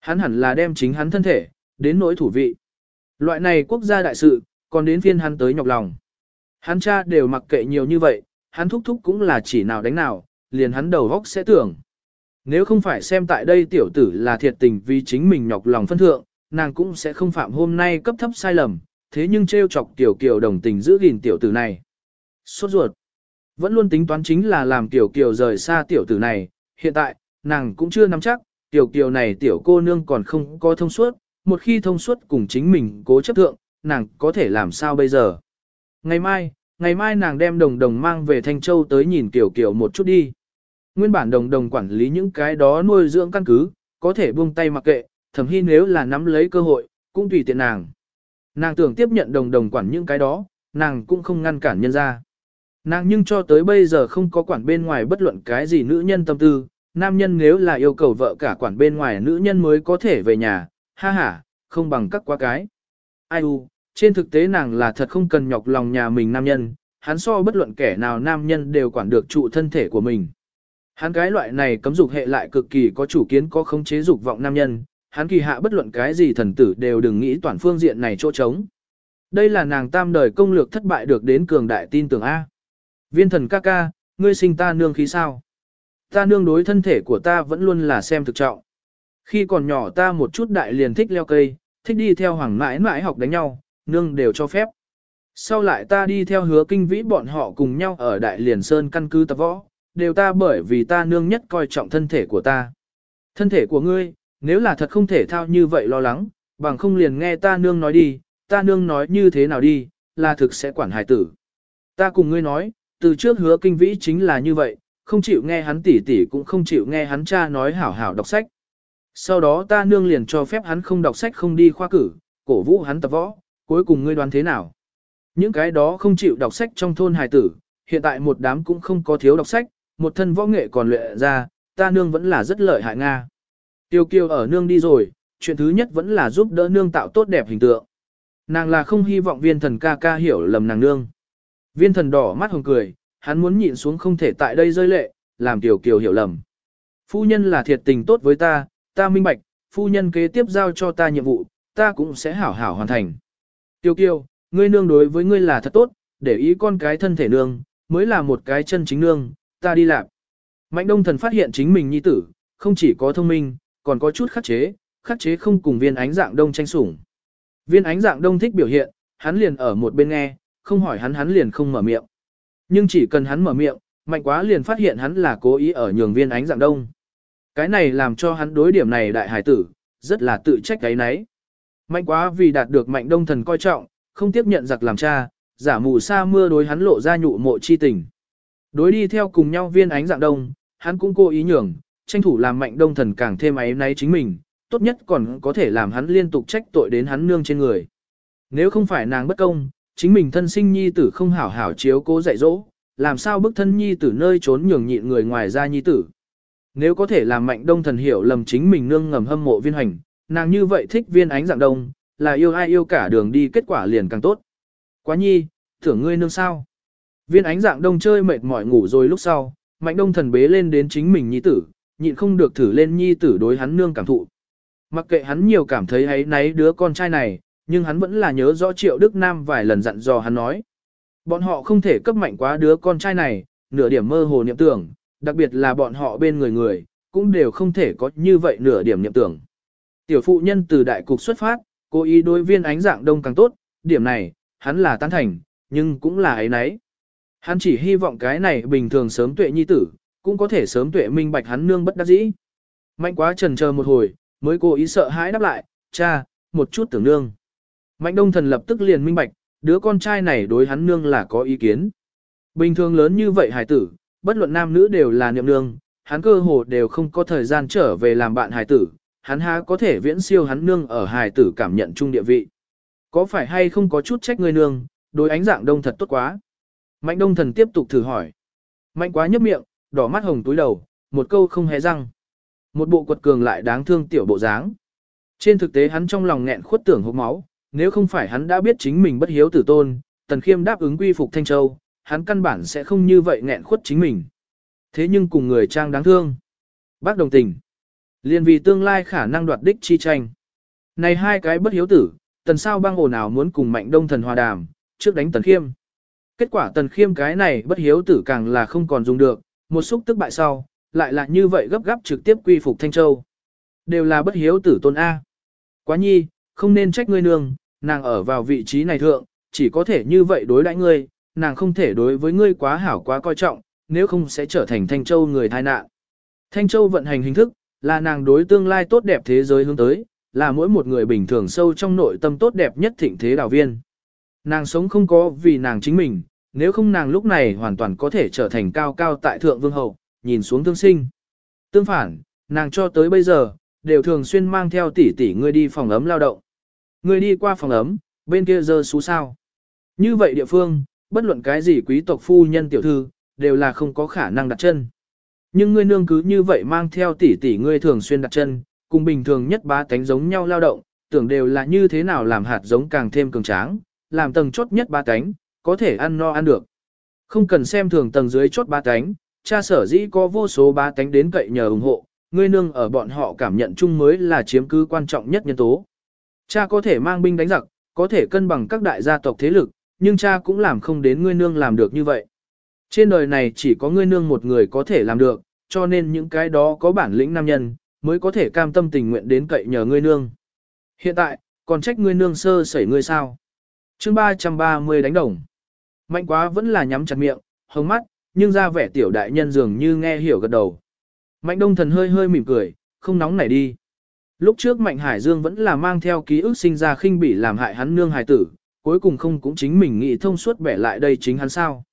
Hắn hẳn là đem chính hắn thân thể, đến nỗi thủ vị. Loại này quốc gia đại sự, còn đến phiên hắn tới nhọc lòng. Hắn cha đều mặc kệ nhiều như vậy, hắn thúc thúc cũng là chỉ nào đánh nào, liền hắn đầu góc sẽ tưởng. Nếu không phải xem tại đây tiểu tử là thiệt tình vì chính mình nhọc lòng phân thượng, nàng cũng sẽ không phạm hôm nay cấp thấp sai lầm, thế nhưng trêu chọc tiểu kiều đồng tình giữ gìn tiểu tử này. Sốt ruột. Vẫn luôn tính toán chính là làm tiểu kiều rời xa tiểu tử này, hiện tại, nàng cũng chưa nắm chắc, tiểu kiều này tiểu cô nương còn không có thông suốt, một khi thông suốt cùng chính mình cố chấp thượng, nàng có thể làm sao bây giờ. Ngày mai, ngày mai nàng đem đồng đồng mang về Thanh Châu tới nhìn tiểu kiều một chút đi. Nguyên bản đồng đồng quản lý những cái đó nuôi dưỡng căn cứ, có thể buông tay mặc kệ, thầm hy nếu là nắm lấy cơ hội, cũng tùy tiện nàng. Nàng tưởng tiếp nhận đồng đồng quản những cái đó, nàng cũng không ngăn cản nhân ra. Nàng nhưng cho tới bây giờ không có quản bên ngoài bất luận cái gì nữ nhân tâm tư, nam nhân nếu là yêu cầu vợ cả quản bên ngoài nữ nhân mới có thể về nhà, ha ha, không bằng các quá cái. Ai u, trên thực tế nàng là thật không cần nhọc lòng nhà mình nam nhân, hắn so bất luận kẻ nào nam nhân đều quản được trụ thân thể của mình. Hắn cái loại này cấm dục hệ lại cực kỳ có chủ kiến có khống chế dục vọng nam nhân, hắn kỳ hạ bất luận cái gì thần tử đều đừng nghĩ toàn phương diện này chỗ trống. Đây là nàng tam đời công lược thất bại được đến cường đại tin tưởng A. Viên thần ca ca, ngươi sinh ta nương khí sao? Ta nương đối thân thể của ta vẫn luôn là xem thực trọng. Khi còn nhỏ ta một chút đại liền thích leo cây, thích đi theo hoàng mãi mãi học đánh nhau, nương đều cho phép. Sau lại ta đi theo hứa kinh vĩ bọn họ cùng nhau ở Đại Liền Sơn căn cứ tập võ, đều ta bởi vì ta nương nhất coi trọng thân thể của ta. Thân thể của ngươi, nếu là thật không thể thao như vậy lo lắng, bằng không liền nghe ta nương nói đi, ta nương nói như thế nào đi, là thực sẽ quản hài tử. Ta cùng ngươi nói, từ trước hứa kinh vĩ chính là như vậy, không chịu nghe hắn tỉ tỉ cũng không chịu nghe hắn cha nói hảo hảo đọc sách. Sau đó ta nương liền cho phép hắn không đọc sách không đi khoa cử, cổ vũ hắn tập võ, cuối cùng ngươi đoán thế nào? Những cái đó không chịu đọc sách trong thôn hài tử, hiện tại một đám cũng không có thiếu đọc sách, một thân võ nghệ còn luyện ra, ta nương vẫn là rất lợi hại Nga. Tiêu kiều ở nương đi rồi, chuyện thứ nhất vẫn là giúp đỡ nương tạo tốt đẹp hình tượng. Nàng là không hy vọng viên thần ca ca hiểu lầm nàng nương. Viên thần đỏ mắt hồng cười, hắn muốn nhịn xuống không thể tại đây rơi lệ, làm tiểu kiều hiểu lầm. Phu nhân là thiệt tình tốt với ta, ta minh bạch, phu nhân kế tiếp giao cho ta nhiệm vụ, ta cũng sẽ hảo hảo hoàn thành. Tiêu kiều, ngươi nương đối với ngươi là thật tốt, để ý con cái thân thể nương, mới là một cái chân chính nương, ta đi làm. Mạnh đông thần phát hiện chính mình nhi tử, không chỉ có thông minh, còn có chút khắc chế, khắc chế không cùng viên ánh dạng đông tranh sủng. Viên ánh dạng đông thích biểu hiện, hắn liền ở một bên nghe, không hỏi hắn hắn liền không mở miệng. Nhưng chỉ cần hắn mở miệng, mạnh quá liền phát hiện hắn là cố ý ở nhường viên ánh dạng đông. Cái này làm cho hắn đối điểm này đại hải tử, rất là tự trách cái nấy. Mạnh quá vì đạt được mạnh đông thần coi trọng, không tiếp nhận giặc làm cha, giả mù sa mưa đối hắn lộ ra nhụ mộ chi tình. Đối đi theo cùng nhau viên ánh dạng đông, hắn cũng cố ý nhường, tranh thủ làm mạnh đông thần càng thêm ấy náy chính mình, tốt nhất còn có thể làm hắn liên tục trách tội đến hắn nương trên người. Nếu không phải nàng bất công, chính mình thân sinh nhi tử không hảo hảo chiếu cố dạy dỗ, làm sao bức thân nhi tử nơi trốn nhường nhịn người ngoài ra nhi tử. Nếu có thể làm mạnh đông thần hiểu lầm chính mình nương ngầm hâm mộ viên hành, nàng như vậy thích viên ánh dạng đông, là yêu ai yêu cả đường đi kết quả liền càng tốt. Quá nhi, thưởng ngươi nương sao. Viên ánh dạng đông chơi mệt mỏi ngủ rồi lúc sau, mạnh đông thần bế lên đến chính mình nhi tử, nhịn không được thử lên nhi tử đối hắn nương cảm thụ. Mặc kệ hắn nhiều cảm thấy ấy náy đứa con trai này, nhưng hắn vẫn là nhớ rõ triệu Đức Nam vài lần dặn dò hắn nói. Bọn họ không thể cấp mạnh quá đứa con trai này, nửa điểm mơ hồ niệm tưởng, đặc biệt là bọn họ bên người người, cũng đều không thể có như vậy nửa điểm niệm tưởng. Tiểu phụ nhân từ đại cục xuất phát, cố ý đối viên ánh dạng đông càng tốt, điểm này, hắn là tán thành, nhưng cũng là ấy nấy. Hắn chỉ hy vọng cái này bình thường sớm tuệ nhi tử, cũng có thể sớm tuệ minh bạch hắn nương bất đắc dĩ. Mạnh quá trần chờ một hồi, mới cố ý sợ hãi đáp lại, cha, một chút tưởng nương. Mạnh đông thần lập tức liền minh bạch, đứa con trai này đối hắn nương là có ý kiến. Bình thường lớn như vậy hải tử, bất luận nam nữ đều là niệm nương, hắn cơ hồ đều không có thời gian trở về làm bạn hải tử, hắn há có thể viễn siêu hắn nương ở hải tử cảm nhận chung địa vị. Có phải hay không có chút trách người nương, đối ánh dạng đông thật tốt quá. Mạnh đông thần tiếp tục thử hỏi. Mạnh quá nhấp miệng, đỏ mắt hồng túi đầu, một câu không hé răng. Một bộ quật cường lại đáng thương tiểu bộ dáng. Trên thực tế hắn trong lòng nghẹn khuất tưởng hốc máu, nếu không phải hắn đã biết chính mình bất hiếu tử tôn, Tần Khiêm đáp ứng quy phục Thanh Châu, hắn căn bản sẽ không như vậy nghẹn khuất chính mình. Thế nhưng cùng người trang đáng thương. Bác đồng tình. Liên vì tương lai khả năng đoạt đích chi tranh. Này hai cái bất hiếu tử, tần sao băng ồn nào muốn cùng mạnh đông thần hòa đàm, trước đánh tần khiêm. Kết quả tần khiêm cái này bất hiếu tử càng là không còn dùng được, một xúc tức bại sau, lại là như vậy gấp gáp trực tiếp quy phục Thanh Châu. Đều là bất hiếu tử tôn A. Quá nhi, không nên trách ngươi nương, nàng ở vào vị trí này thượng, chỉ có thể như vậy đối đãi ngươi, nàng không thể đối với ngươi quá hảo quá coi trọng, nếu không sẽ trở thành Thanh Châu người tai nạn. Thanh Châu vận hành hình thức, là nàng đối tương lai tốt đẹp thế giới hướng tới, là mỗi một người bình thường sâu trong nội tâm tốt đẹp nhất thịnh thế đào viên. Nàng sống không có vì nàng chính mình, nếu không nàng lúc này hoàn toàn có thể trở thành cao cao tại thượng vương hậu, nhìn xuống thương sinh. Tương phản, nàng cho tới bây giờ, đều thường xuyên mang theo tỷ tỷ ngươi đi phòng ấm lao động. Người đi qua phòng ấm, bên kia dơ xú sao. Như vậy địa phương, bất luận cái gì quý tộc phu nhân tiểu thư, đều là không có khả năng đặt chân. Nhưng ngươi nương cứ như vậy mang theo tỷ tỷ ngươi thường xuyên đặt chân, cùng bình thường nhất bá tánh giống nhau lao động, tưởng đều là như thế nào làm hạt giống càng thêm cường tráng, làm tầng chốt nhất bá tánh, có thể ăn no ăn được. Không cần xem thường tầng dưới chốt bá tánh, cha sở dĩ có vô số bá tánh đến cậy nhờ ủng hộ, ngươi nương ở bọn họ cảm nhận chung mới là chiếm cứ quan trọng nhất nhân tố. Cha có thể mang binh đánh giặc, có thể cân bằng các đại gia tộc thế lực, nhưng cha cũng làm không đến ngươi nương làm được như vậy. Trên đời này chỉ có ngươi nương một người có thể làm được, cho nên những cái đó có bản lĩnh nam nhân, mới có thể cam tâm tình nguyện đến cậy nhờ ngươi nương. Hiện tại, còn trách ngươi nương sơ sẩy ngươi sao? chương 330 đánh đồng. Mạnh quá vẫn là nhắm chặt miệng, hồng mắt, nhưng ra vẻ tiểu đại nhân dường như nghe hiểu gật đầu. Mạnh đông thần hơi hơi mỉm cười, không nóng nảy đi. Lúc trước Mạnh Hải Dương vẫn là mang theo ký ức sinh ra khinh bỉ làm hại hắn nương hài tử, cuối cùng không cũng chính mình nghĩ thông suốt bẻ lại đây chính hắn sao.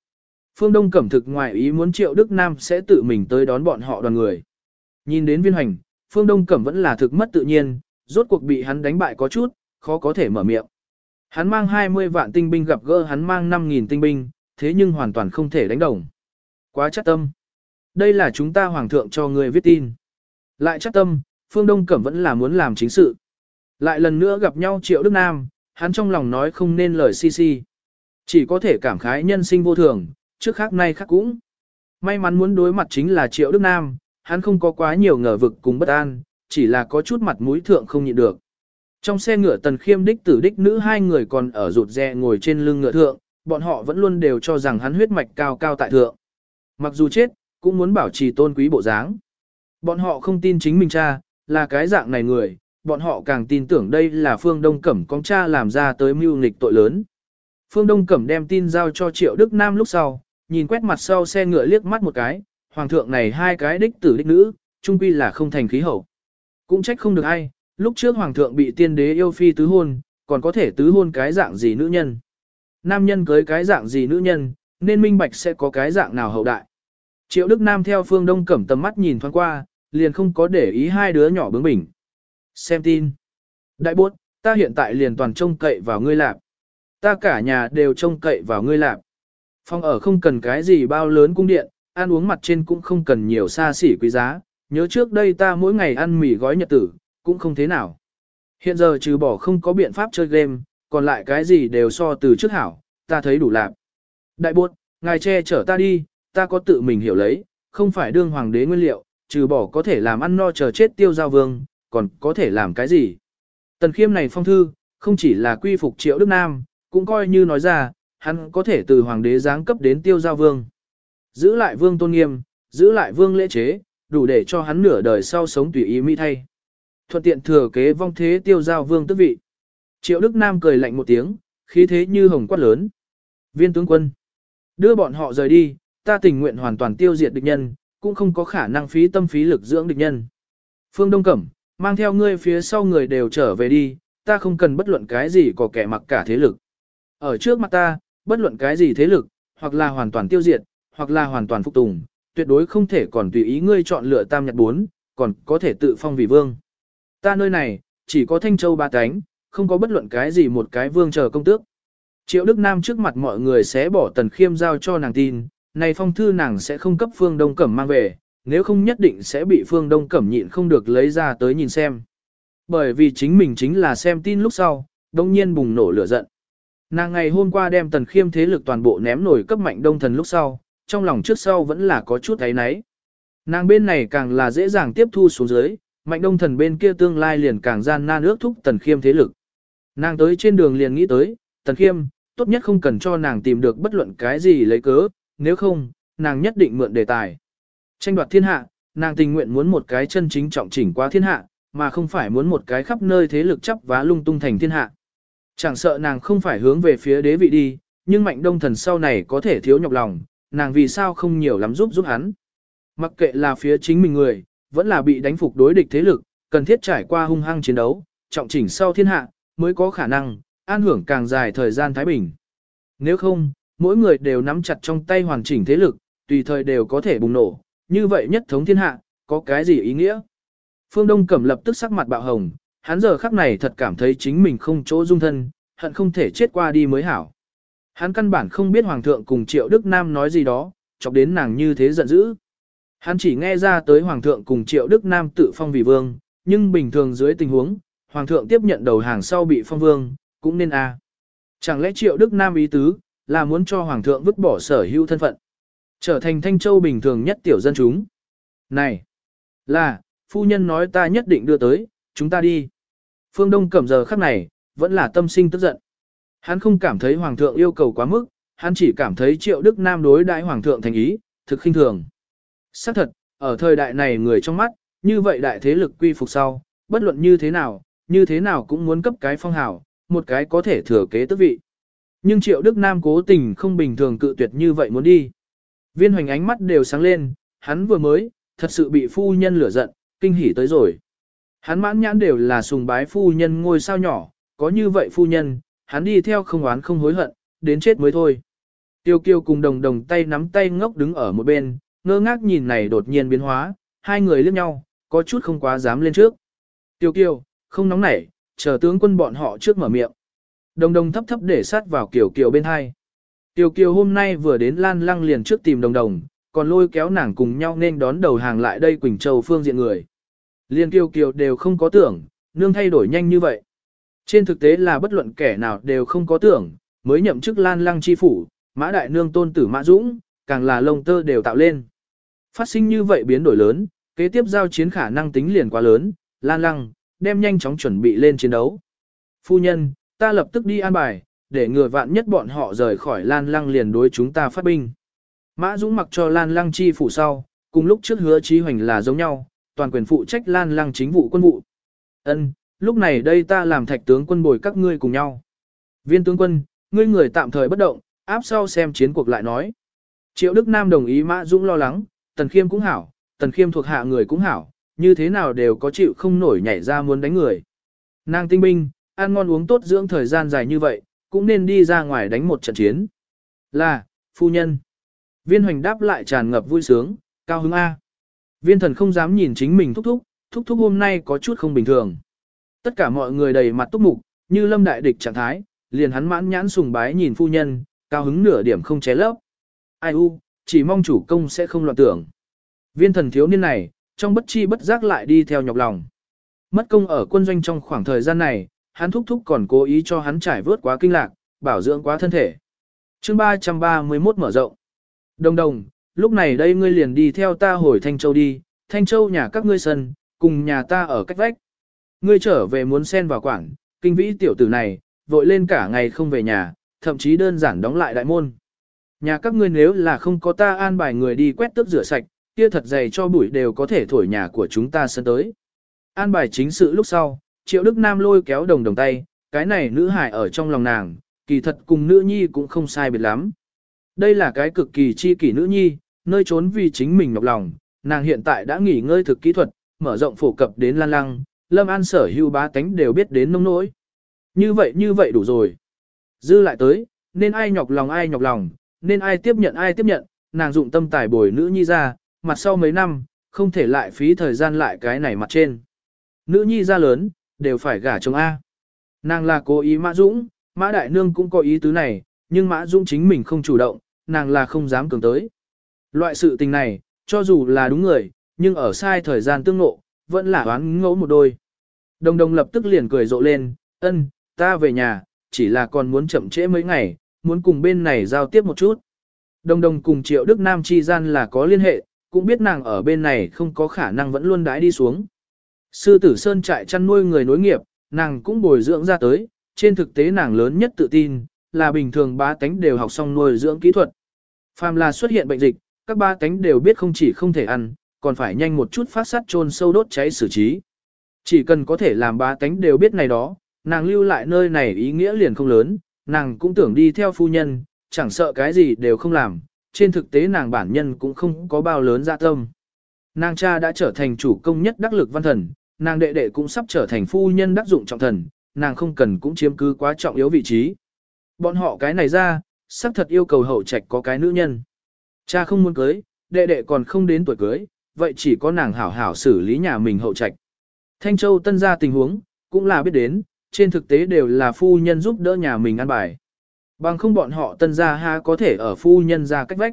Phương Đông cẩm thực ngoài ý muốn Triệu Đức Nam sẽ tự mình tới đón bọn họ đoàn người. Nhìn đến viên hành, Phương Đông cẩm vẫn là thực mất tự nhiên, rốt cuộc bị hắn đánh bại có chút, khó có thể mở miệng. Hắn mang 20 vạn tinh binh gặp gỡ hắn mang 5.000 tinh binh, thế nhưng hoàn toàn không thể đánh đồng. Quá chắc tâm. Đây là chúng ta hoàng thượng cho người viết tin. Lại chắc tâm, Phương Đông Cẩm vẫn là muốn làm chính sự. Lại lần nữa gặp nhau Triệu Đức Nam, hắn trong lòng nói không nên lời si si. Chỉ có thể cảm khái nhân sinh vô thường, trước khác nay khác cũng. May mắn muốn đối mặt chính là Triệu Đức Nam, hắn không có quá nhiều ngờ vực cùng bất an, chỉ là có chút mặt mũi thượng không nhịn được. Trong xe ngựa tần khiêm đích tử đích nữ hai người còn ở rụt rè ngồi trên lưng ngựa thượng, bọn họ vẫn luôn đều cho rằng hắn huyết mạch cao cao tại thượng. Mặc dù chết, cũng muốn bảo trì tôn quý bộ dáng. Bọn họ không tin chính mình cha, là cái dạng này người, bọn họ càng tin tưởng đây là Phương Đông Cẩm con cha làm ra tới mưu nghịch tội lớn. Phương Đông Cẩm đem tin giao cho Triệu Đức Nam lúc sau, nhìn quét mặt sau xe ngựa liếc mắt một cái, hoàng thượng này hai cái đích tử đích nữ, trung quy là không thành khí hậu. Cũng trách không được ai, lúc trước hoàng thượng bị tiên đế yêu phi tứ hôn, còn có thể tứ hôn cái dạng gì nữ nhân. Nam nhân cưới cái dạng gì nữ nhân, nên minh bạch sẽ có cái dạng nào hậu đại. Triệu Đức Nam theo phương đông cẩm tầm mắt nhìn thoáng qua, liền không có để ý hai đứa nhỏ bướng bỉnh. Xem tin. Đại bốt, ta hiện tại liền toàn trông cậy vào ngươi lạp. Ta cả nhà đều trông cậy vào ngươi lạp. Phòng ở không cần cái gì bao lớn cung điện, ăn uống mặt trên cũng không cần nhiều xa xỉ quý giá. Nhớ trước đây ta mỗi ngày ăn mì gói nhật tử, cũng không thế nào. Hiện giờ trừ bỏ không có biện pháp chơi game, còn lại cái gì đều so từ trước hảo, ta thấy đủ lạp. Đại bốt, ngài che chở ta đi, ta có tự mình hiểu lấy, không phải đương hoàng đế nguyên liệu, trừ bỏ có thể làm ăn no chờ chết tiêu giao vương, còn có thể làm cái gì. Tần khiêm này phong thư, không chỉ là quy phục triệu Đức Nam, cũng coi như nói ra, hắn có thể từ hoàng đế giáng cấp đến tiêu giao vương. Giữ lại vương tôn nghiêm, giữ lại vương lễ chế, đủ để cho hắn nửa đời sau sống tùy ý mỹ thay. Thuận tiện thừa kế vong thế tiêu giao vương tức vị. Triệu Đức Nam cười lạnh một tiếng, khí thế như hồng quát lớn. Viên tướng quân, đưa bọn họ rời đi, ta tình nguyện hoàn toàn tiêu diệt địch nhân, cũng không có khả năng phí tâm phí lực dưỡng địch nhân. Phương Đông Cẩm, mang theo ngươi phía sau người đều trở về đi, ta không cần bất luận cái gì có kẻ mặc cả thế lực. Ở trước mặt ta, bất luận cái gì thế lực, hoặc là hoàn toàn tiêu diệt, hoặc là hoàn toàn phục tùng, tuyệt đối không thể còn tùy ý ngươi chọn lựa tam nhật bốn, còn có thể tự phong vì vương. Ta nơi này, chỉ có Thanh Châu ba cánh, không có bất luận cái gì một cái vương chờ công tước. Triệu Đức Nam trước mặt mọi người sẽ bỏ tần khiêm giao cho nàng tin, này phong thư nàng sẽ không cấp phương đông cẩm mang về, nếu không nhất định sẽ bị phương đông cẩm nhịn không được lấy ra tới nhìn xem. Bởi vì chính mình chính là xem tin lúc sau, đông nhiên bùng nổ lửa giận. Nàng ngày hôm qua đem tần khiêm thế lực toàn bộ ném nổi cấp mạnh đông thần lúc sau, trong lòng trước sau vẫn là có chút thấy náy. Nàng bên này càng là dễ dàng tiếp thu xuống dưới, mạnh đông thần bên kia tương lai liền càng gian nan ước thúc tần khiêm thế lực. Nàng tới trên đường liền nghĩ tới, tần khiêm, tốt nhất không cần cho nàng tìm được bất luận cái gì lấy cớ, nếu không, nàng nhất định mượn đề tài. Tranh đoạt thiên hạ, nàng tình nguyện muốn một cái chân chính trọng chỉnh qua thiên hạ, mà không phải muốn một cái khắp nơi thế lực chấp vá lung tung thành thiên hạ. Chẳng sợ nàng không phải hướng về phía đế vị đi, nhưng mạnh đông thần sau này có thể thiếu nhọc lòng, nàng vì sao không nhiều lắm giúp giúp hắn. Mặc kệ là phía chính mình người, vẫn là bị đánh phục đối địch thế lực, cần thiết trải qua hung hăng chiến đấu, trọng chỉnh sau thiên hạ, mới có khả năng, an hưởng càng dài thời gian thái bình. Nếu không, mỗi người đều nắm chặt trong tay hoàn chỉnh thế lực, tùy thời đều có thể bùng nổ, như vậy nhất thống thiên hạ, có cái gì ý nghĩa? Phương Đông Cẩm lập tức sắc mặt bạo hồng, hắn giờ khắc này thật cảm thấy chính mình không chỗ dung thân, hận không thể chết qua đi mới hảo. Hắn căn bản không biết Hoàng thượng cùng Triệu Đức Nam nói gì đó, chọc đến nàng như thế giận dữ. Hắn chỉ nghe ra tới Hoàng thượng cùng Triệu Đức Nam tự phong vì vương, nhưng bình thường dưới tình huống, Hoàng thượng tiếp nhận đầu hàng sau bị phong vương, cũng nên a. Chẳng lẽ Triệu Đức Nam ý tứ, là muốn cho Hoàng thượng vứt bỏ sở hữu thân phận, trở thành Thanh Châu bình thường nhất tiểu dân chúng. Này, là, phu nhân nói ta nhất định đưa tới, chúng ta đi. Phương Đông cẩm giờ khắc này, vẫn là tâm sinh tức giận. Hắn không cảm thấy Hoàng thượng yêu cầu quá mức, hắn chỉ cảm thấy Triệu Đức Nam đối đại Hoàng thượng thành ý, thực khinh thường. Xác thật, ở thời đại này người trong mắt, như vậy đại thế lực quy phục sau, bất luận như thế nào, như thế nào cũng muốn cấp cái phong hào, một cái có thể thừa kế tước vị. Nhưng Triệu Đức Nam cố tình không bình thường cự tuyệt như vậy muốn đi. Viên hoành ánh mắt đều sáng lên, hắn vừa mới, thật sự bị phu nhân lửa giận, kinh hỉ tới rồi. Hắn mãn nhãn đều là sùng bái phu nhân ngôi sao nhỏ, có như vậy phu nhân, hắn đi theo không oán không hối hận, đến chết mới thôi. Tiêu kiêu cùng đồng đồng tay nắm tay ngốc đứng ở một bên, ngơ ngác nhìn này đột nhiên biến hóa, hai người liếc nhau, có chút không quá dám lên trước. Tiêu kiêu, không nóng nảy, chờ tướng quân bọn họ trước mở miệng. Đồng đồng thấp thấp để sát vào kiểu kiều bên hai. kiều kiều hôm nay vừa đến lan lăng liền trước tìm đồng đồng, còn lôi kéo nàng cùng nhau nên đón đầu hàng lại đây Quỳnh Châu phương diện người. Liên kiều kiều đều không có tưởng, nương thay đổi nhanh như vậy. Trên thực tế là bất luận kẻ nào đều không có tưởng, mới nhậm chức lan lăng chi phủ, mã đại nương tôn tử mã dũng, càng là lông tơ đều tạo lên. Phát sinh như vậy biến đổi lớn, kế tiếp giao chiến khả năng tính liền quá lớn, lan lăng, đem nhanh chóng chuẩn bị lên chiến đấu. Phu nhân, ta lập tức đi an bài, để ngừa vạn nhất bọn họ rời khỏi lan lăng liền đối chúng ta phát binh. Mã Dũng mặc cho lan lăng chi phủ sau, cùng lúc trước hứa trí hoành là giống nhau, toàn quyền phụ trách lan lăng chính vụ quân vụ. Ân, lúc này đây ta làm thạch tướng quân bồi các ngươi cùng nhau. Viên tướng quân, ngươi người tạm thời bất động, áp sau xem chiến cuộc lại nói. Triệu Đức Nam đồng ý Mã Dũng lo lắng, Tần Khiêm cũng hảo, Tần Khiêm thuộc hạ người cũng hảo, như thế nào đều có chịu không nổi nhảy ra muốn đánh người. Nàng tinh binh, ăn ngon uống tốt dưỡng thời gian dài như vậy, cũng nên đi ra ngoài đánh một trận chiến. Là, phu nhân. Viên hoành đáp lại tràn ngập vui sướng, cao hứng A. Viên thần không dám nhìn chính mình thúc thúc, thúc thúc hôm nay có chút không bình thường. Tất cả mọi người đầy mặt túc mục, như lâm đại địch trạng thái, liền hắn mãn nhãn sùng bái nhìn phu nhân, cao hứng nửa điểm không ché lấp. Ai u, chỉ mong chủ công sẽ không loạn tưởng. Viên thần thiếu niên này, trong bất chi bất giác lại đi theo nhọc lòng. Mất công ở quân doanh trong khoảng thời gian này, hắn thúc thúc còn cố ý cho hắn trải vớt quá kinh lạc, bảo dưỡng quá thân thể. chương 331 mở rộng. Đồng đồng, lúc này đây ngươi liền đi theo ta hồi Thanh Châu đi, Thanh Châu nhà các ngươi sân, cùng nhà ta ở cách vách. Ngươi trở về muốn xen vào quảng, kinh vĩ tiểu tử này, vội lên cả ngày không về nhà, thậm chí đơn giản đóng lại đại môn. Nhà các ngươi nếu là không có ta an bài người đi quét tước rửa sạch, kia thật dày cho bụi đều có thể thổi nhà của chúng ta sân tới. An bài chính sự lúc sau, Triệu Đức Nam lôi kéo đồng đồng tay, cái này nữ hải ở trong lòng nàng, kỳ thật cùng nữ nhi cũng không sai biệt lắm. Đây là cái cực kỳ chi kỷ nữ nhi, nơi trốn vì chính mình nhọc lòng, nàng hiện tại đã nghỉ ngơi thực kỹ thuật, mở rộng phổ cập đến lan lăng, lâm an sở hưu bá tánh đều biết đến nông nỗi. Như vậy như vậy đủ rồi. Dư lại tới, nên ai nhọc lòng ai nhọc lòng, nên ai tiếp nhận ai tiếp nhận, nàng dụng tâm tài bồi nữ nhi ra, mặt sau mấy năm, không thể lại phí thời gian lại cái này mặt trên. Nữ nhi ra lớn, đều phải gả chồng A. Nàng là cố ý Mã Dũng, Mã Đại Nương cũng có ý tứ này, nhưng Mã Dũng chính mình không chủ động, nàng là không dám cường tới. Loại sự tình này, cho dù là đúng người, nhưng ở sai thời gian tương ngộ, vẫn là oán ngẫu một đôi. Đồng đồng lập tức liền cười rộ lên, ân, ta về nhà, chỉ là còn muốn chậm trễ mấy ngày, muốn cùng bên này giao tiếp một chút. Đồng đồng cùng Triệu Đức Nam chi gian là có liên hệ, cũng biết nàng ở bên này không có khả năng vẫn luôn đãi đi xuống. Sư tử Sơn trại chăn nuôi người nối nghiệp, nàng cũng bồi dưỡng ra tới, trên thực tế nàng lớn nhất tự tin, là bình thường ba tánh đều học xong nuôi dưỡng kỹ thuật. Phàm là xuất hiện bệnh dịch, các ba tánh đều biết không chỉ không thể ăn, còn phải nhanh một chút phát sát trôn sâu đốt cháy xử trí. Chỉ cần có thể làm ba tánh đều biết này đó, nàng lưu lại nơi này ý nghĩa liền không lớn, nàng cũng tưởng đi theo phu nhân, chẳng sợ cái gì đều không làm, trên thực tế nàng bản nhân cũng không có bao lớn dạ tâm. Nàng cha đã trở thành chủ công nhất đắc lực văn thần, nàng đệ đệ cũng sắp trở thành phu nhân đắc dụng trọng thần, nàng không cần cũng chiếm cứ quá trọng yếu vị trí. Bọn họ cái này ra, xác thật yêu cầu hậu trạch có cái nữ nhân. Cha không muốn cưới, đệ đệ còn không đến tuổi cưới, vậy chỉ có nàng hảo hảo xử lý nhà mình hậu trạch. Thanh Châu tân ra tình huống, cũng là biết đến, trên thực tế đều là phu nhân giúp đỡ nhà mình ăn bài. Bằng không bọn họ tân gia ha có thể ở phu nhân ra cách vách,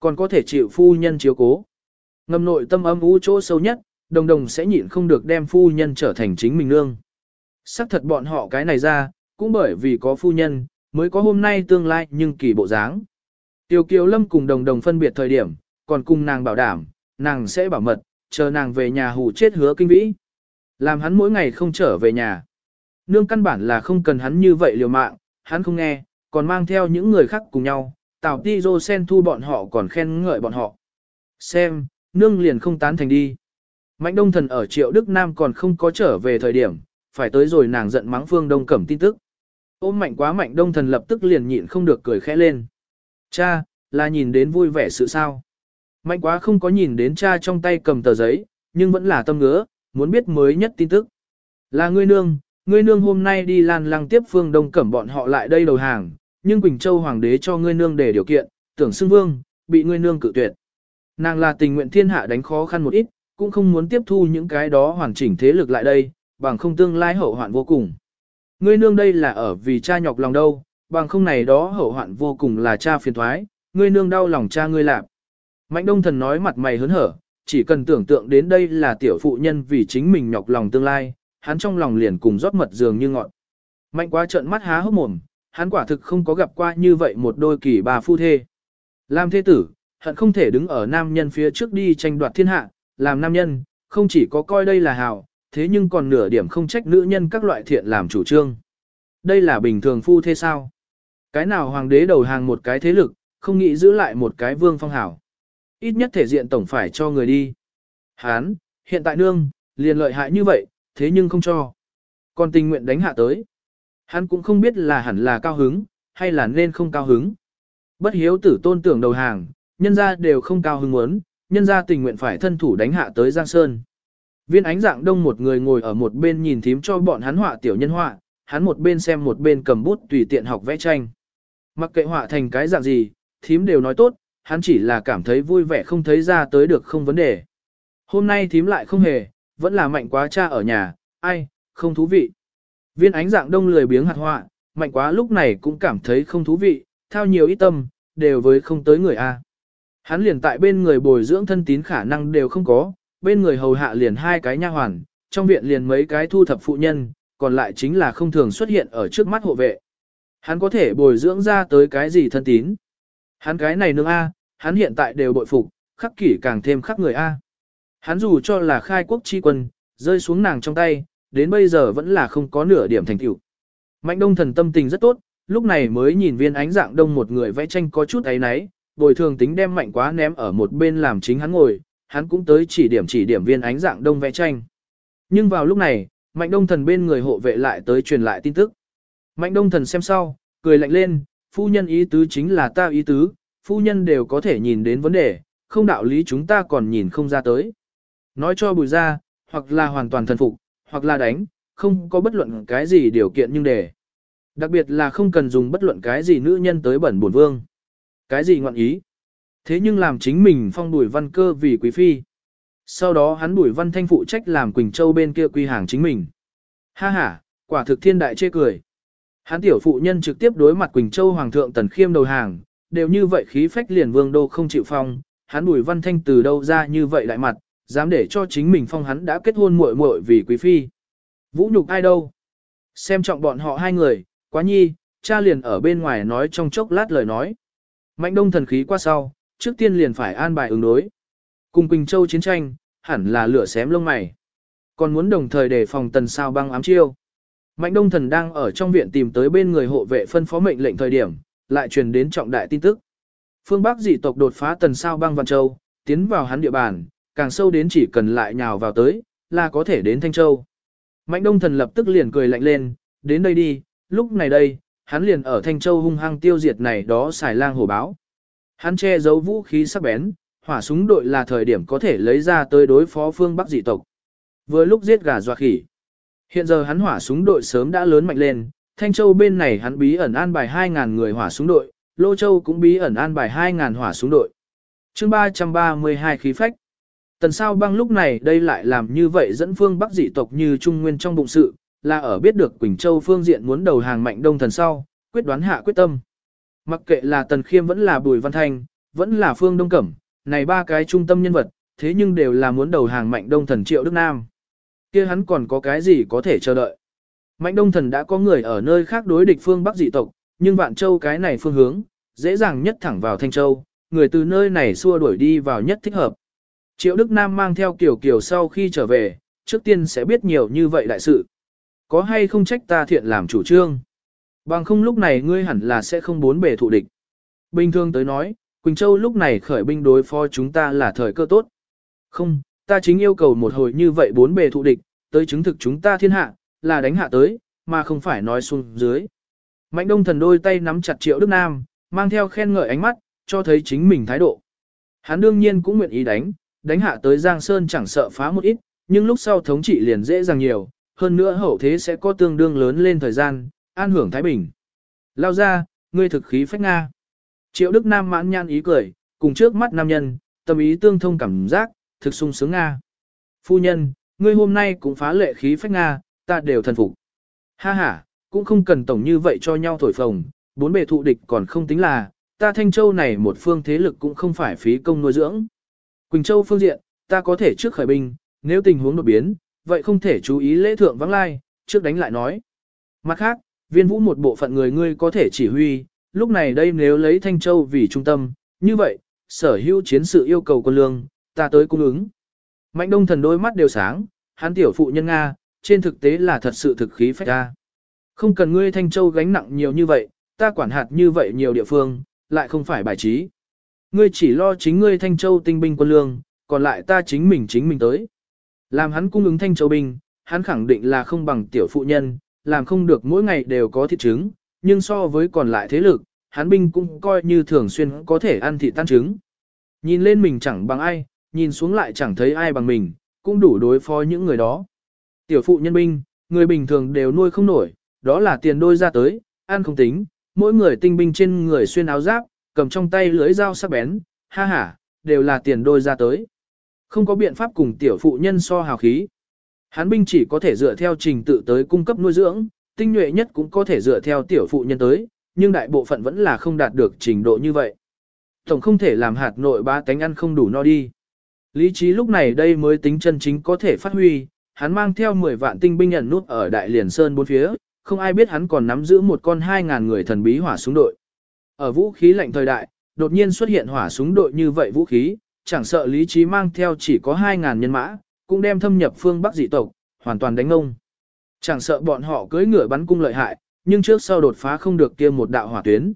còn có thể chịu phu nhân chiếu cố. Ngầm nội tâm âm u chỗ sâu nhất, đồng đồng sẽ nhịn không được đem phu nhân trở thành chính mình nương. Sắc thật bọn họ cái này ra, cũng bởi vì có phu nhân, mới có hôm nay tương lai nhưng kỳ bộ dáng. Tiêu Kiều Lâm cùng đồng đồng phân biệt thời điểm, còn cùng nàng bảo đảm, nàng sẽ bảo mật, chờ nàng về nhà hù chết hứa kinh vĩ. Làm hắn mỗi ngày không trở về nhà. Nương căn bản là không cần hắn như vậy liều mạng, hắn không nghe, còn mang theo những người khác cùng nhau, Tào Ti Dô Sen thu bọn họ còn khen ngợi bọn họ. Xem, nương liền không tán thành đi. Mạnh Đông Thần ở Triệu Đức Nam còn không có trở về thời điểm, phải tới rồi nàng giận mắng Phương Đông Cẩm tin tức. Ôm mạnh quá Mạnh Đông Thần lập tức liền nhịn không được cười khẽ lên. Cha, là nhìn đến vui vẻ sự sao. Mạnh quá không có nhìn đến cha trong tay cầm tờ giấy, nhưng vẫn là tâm ngứa, muốn biết mới nhất tin tức. Là ngươi nương, ngươi nương hôm nay đi lan lăng tiếp Phương Đông Cẩm bọn họ lại đây đầu hàng, nhưng Quỳnh Châu Hoàng đế cho ngươi nương để điều kiện, tưởng xưng vương, bị ngươi nương cự tuyệt. Nàng là tình nguyện thiên hạ đánh khó khăn một ít, cũng không muốn tiếp thu những cái đó hoàn chỉnh thế lực lại đây, bằng không tương lai hậu hoạn vô cùng. Ngươi nương đây là ở vì cha nhọc lòng đâu, bằng không này đó hậu hoạn vô cùng là cha phiền thoái, ngươi nương đau lòng cha ngươi làm. Mạnh đông thần nói mặt mày hớn hở, chỉ cần tưởng tượng đến đây là tiểu phụ nhân vì chính mình nhọc lòng tương lai, hắn trong lòng liền cùng rót mật dường như ngọn. Mạnh quá trợn mắt há hốc mồm, hắn quả thực không có gặp qua như vậy một đôi kỳ bà phu thê. Làm thế tử, hận không thể đứng ở nam nhân phía trước đi tranh đoạt thiên hạ, làm nam nhân, không chỉ có coi đây là hào, thế nhưng còn nửa điểm không trách nữ nhân các loại thiện làm chủ trương. Đây là bình thường phu thế sao? Cái nào hoàng đế đầu hàng một cái thế lực, không nghĩ giữ lại một cái vương phong hảo. Ít nhất thể diện tổng phải cho người đi. Hán, hiện tại nương, liền lợi hại như vậy, thế nhưng không cho. Còn tình nguyện đánh hạ tới. Hắn cũng không biết là hẳn là cao hứng, hay là nên không cao hứng. Bất hiếu tử tôn tưởng đầu hàng, nhân ra đều không cao hứng muốn, nhân ra tình nguyện phải thân thủ đánh hạ tới Giang Sơn. Viên ánh dạng đông một người ngồi ở một bên nhìn thím cho bọn hắn họa tiểu nhân họa, hắn một bên xem một bên cầm bút tùy tiện học vẽ tranh. Mặc kệ họa thành cái dạng gì, thím đều nói tốt, hắn chỉ là cảm thấy vui vẻ không thấy ra tới được không vấn đề. Hôm nay thím lại không hề, vẫn là mạnh quá cha ở nhà, ai, không thú vị. Viên ánh dạng đông lười biếng hạt họa, mạnh quá lúc này cũng cảm thấy không thú vị, thao nhiều ít tâm, đều với không tới người A. Hắn liền tại bên người bồi dưỡng thân tín khả năng đều không có, bên người hầu hạ liền hai cái nha hoàn, trong viện liền mấy cái thu thập phụ nhân, còn lại chính là không thường xuất hiện ở trước mắt hộ vệ. Hắn có thể bồi dưỡng ra tới cái gì thân tín. Hắn cái này nương A, hắn hiện tại đều bội phục, khắc kỷ càng thêm khắc người A. Hắn dù cho là khai quốc chi quân, rơi xuống nàng trong tay, đến bây giờ vẫn là không có nửa điểm thành tựu. Mạnh đông thần tâm tình rất tốt, lúc này mới nhìn viên ánh dạng đông một người vẽ tranh có chút ấy náy, bồi thường tính đem mạnh quá ném ở một bên làm chính hắn ngồi, hắn cũng tới chỉ điểm chỉ điểm viên ánh dạng đông vẽ tranh. Nhưng vào lúc này, mạnh đông thần bên người hộ vệ lại tới truyền lại tin tức. Mạnh đông thần xem sau, cười lạnh lên, phu nhân ý tứ chính là ta ý tứ, phu nhân đều có thể nhìn đến vấn đề, không đạo lý chúng ta còn nhìn không ra tới. Nói cho bùi ra, hoặc là hoàn toàn thần phục, hoặc là đánh, không có bất luận cái gì điều kiện nhưng để. Đặc biệt là không cần dùng bất luận cái gì nữ nhân tới bẩn bổn vương. Cái gì ngọn ý. Thế nhưng làm chính mình phong đuổi văn cơ vì quý phi. Sau đó hắn đuổi văn thanh phụ trách làm Quỳnh Châu bên kia quy hàng chính mình. Ha ha, quả thực thiên đại chê cười. Hắn tiểu phụ nhân trực tiếp đối mặt Quỳnh Châu Hoàng thượng Tần Khiêm đầu hàng, đều như vậy khí phách liền vương đô không chịu phong, hắn đuổi văn thanh từ đâu ra như vậy lại mặt, dám để cho chính mình phong hắn đã kết hôn muội muội vì quý phi. Vũ nhục ai đâu? Xem trọng bọn họ hai người, quá nhi, cha liền ở bên ngoài nói trong chốc lát lời nói. Mạnh đông thần khí qua sau, trước tiên liền phải an bài ứng đối. Cùng Quỳnh Châu chiến tranh, hẳn là lửa xém lông mày. Còn muốn đồng thời đề phòng tần sao băng ám chiêu. Mạnh đông thần đang ở trong viện tìm tới bên người hộ vệ phân phó mệnh lệnh thời điểm, lại truyền đến trọng đại tin tức. Phương Bắc dị tộc đột phá tần sao băng Văn Châu, tiến vào hắn địa bàn, càng sâu đến chỉ cần lại nhào vào tới, là có thể đến Thanh Châu. Mạnh đông thần lập tức liền cười lạnh lên, đến đây đi, lúc này đây, hắn liền ở Thanh Châu hung hăng tiêu diệt này đó xài lang hổ báo. Hắn che giấu vũ khí sắc bén, hỏa súng đội là thời điểm có thể lấy ra tới đối phó phương Bắc dị tộc. Vừa lúc giết gà dọa khỉ. Hiện giờ hắn hỏa súng đội sớm đã lớn mạnh lên, Thanh Châu bên này hắn bí ẩn an bài 2.000 người hỏa súng đội, Lô Châu cũng bí ẩn an bài 2.000 hỏa súng đội. chương 332 khí phách. Tần sao băng lúc này đây lại làm như vậy dẫn phương Bắc dị tộc như Trung Nguyên trong bụng sự, là ở biết được Quỳnh Châu phương diện muốn đầu hàng mạnh đông thần sau, quyết đoán hạ quyết tâm. Mặc kệ là Tần Khiêm vẫn là Bùi Văn Thanh, vẫn là Phương Đông Cẩm, này ba cái trung tâm nhân vật, thế nhưng đều là muốn đầu hàng mạnh đông thần Triệu Đức Nam. kia hắn còn có cái gì có thể chờ đợi. Mạnh đông thần đã có người ở nơi khác đối địch phương Bắc dị tộc, nhưng Vạn Châu cái này phương hướng, dễ dàng nhất thẳng vào Thanh Châu, người từ nơi này xua đuổi đi vào nhất thích hợp. Triệu Đức Nam mang theo Kiều Kiều sau khi trở về, trước tiên sẽ biết nhiều như vậy đại sự. Có hay không trách ta thiện làm chủ trương? Bằng không lúc này ngươi hẳn là sẽ không bốn bề thụ địch. Bình thường tới nói, Quỳnh Châu lúc này khởi binh đối phó chúng ta là thời cơ tốt. Không, ta chính yêu cầu một hồi như vậy bốn bề thụ địch, tới chứng thực chúng ta thiên hạ, là đánh hạ tới, mà không phải nói xuống dưới. Mạnh đông thần đôi tay nắm chặt triệu Đức Nam, mang theo khen ngợi ánh mắt, cho thấy chính mình thái độ. Hắn đương nhiên cũng nguyện ý đánh, đánh hạ tới Giang Sơn chẳng sợ phá một ít, nhưng lúc sau thống trị liền dễ dàng nhiều, hơn nữa hậu thế sẽ có tương đương lớn lên thời gian, an hưởng Thái Bình. Lao ra, ngươi thực khí phách Nga. Triệu Đức Nam mãn nhan ý cười, cùng trước mắt nam nhân, tâm ý tương thông cảm giác, thực sung sướng Nga. Phu nhân, ngươi hôm nay cũng phá lệ khí phách Nga, ta đều thần phục. Ha ha, cũng không cần tổng như vậy cho nhau thổi phồng, bốn bề thụ địch còn không tính là, ta Thanh Châu này một phương thế lực cũng không phải phí công nuôi dưỡng. Quỳnh Châu phương diện, ta có thể trước khởi binh, nếu tình huống đột biến, vậy không thể chú ý lễ thượng vắng lai, trước đánh lại nói. Mặt khác, viên vũ một bộ phận người ngươi có thể chỉ huy, lúc này đây nếu lấy Thanh Châu vì trung tâm, như vậy, sở hữu chiến sự yêu cầu quân lương, ta tới cung ứng. Mạnh đông thần đôi mắt đều sáng, hắn tiểu phụ nhân Nga, trên thực tế là thật sự thực khí phách ra. Không cần ngươi Thanh Châu gánh nặng nhiều như vậy, ta quản hạt như vậy nhiều địa phương, lại không phải bài trí. Ngươi chỉ lo chính ngươi Thanh Châu tinh binh quân lương, còn lại ta chính mình chính mình tới. Làm hắn cung ứng Thanh Châu binh, hắn khẳng định là không bằng tiểu phụ nhân, làm không được mỗi ngày đều có thịt trứng, nhưng so với còn lại thế lực, hắn binh cũng coi như thường xuyên có thể ăn thịt tan trứng. Nhìn lên mình chẳng bằng ai, nhìn xuống lại chẳng thấy ai bằng mình, cũng đủ đối phó những người đó. Tiểu phụ nhân binh, người bình thường đều nuôi không nổi, đó là tiền đôi ra tới, ăn không tính, mỗi người tinh binh trên người xuyên áo giáp, cầm trong tay lưới dao sắc bén, ha ha, đều là tiền đôi ra tới. Không có biện pháp cùng tiểu phụ nhân so hào khí. Hán binh chỉ có thể dựa theo trình tự tới cung cấp nuôi dưỡng, tinh nhuệ nhất cũng có thể dựa theo tiểu phụ nhân tới, nhưng đại bộ phận vẫn là không đạt được trình độ như vậy. Tổng không thể làm hạt nội ba cánh ăn không đủ no đi. Lý trí lúc này đây mới tính chân chính có thể phát huy, hắn mang theo 10 vạn tinh binh nhận nút ở Đại Liền Sơn bốn phía, không ai biết hắn còn nắm giữ một con 2.000 người thần bí hỏa súng đội. Ở vũ khí lạnh thời đại, đột nhiên xuất hiện hỏa súng đội như vậy vũ khí, chẳng sợ lý trí mang theo chỉ có 2.000 nhân mã, cũng đem thâm nhập phương Bắc dị tộc, hoàn toàn đánh ông. Chẳng sợ bọn họ cưỡi ngựa bắn cung lợi hại, nhưng trước sau đột phá không được kia một đạo hỏa tuyến.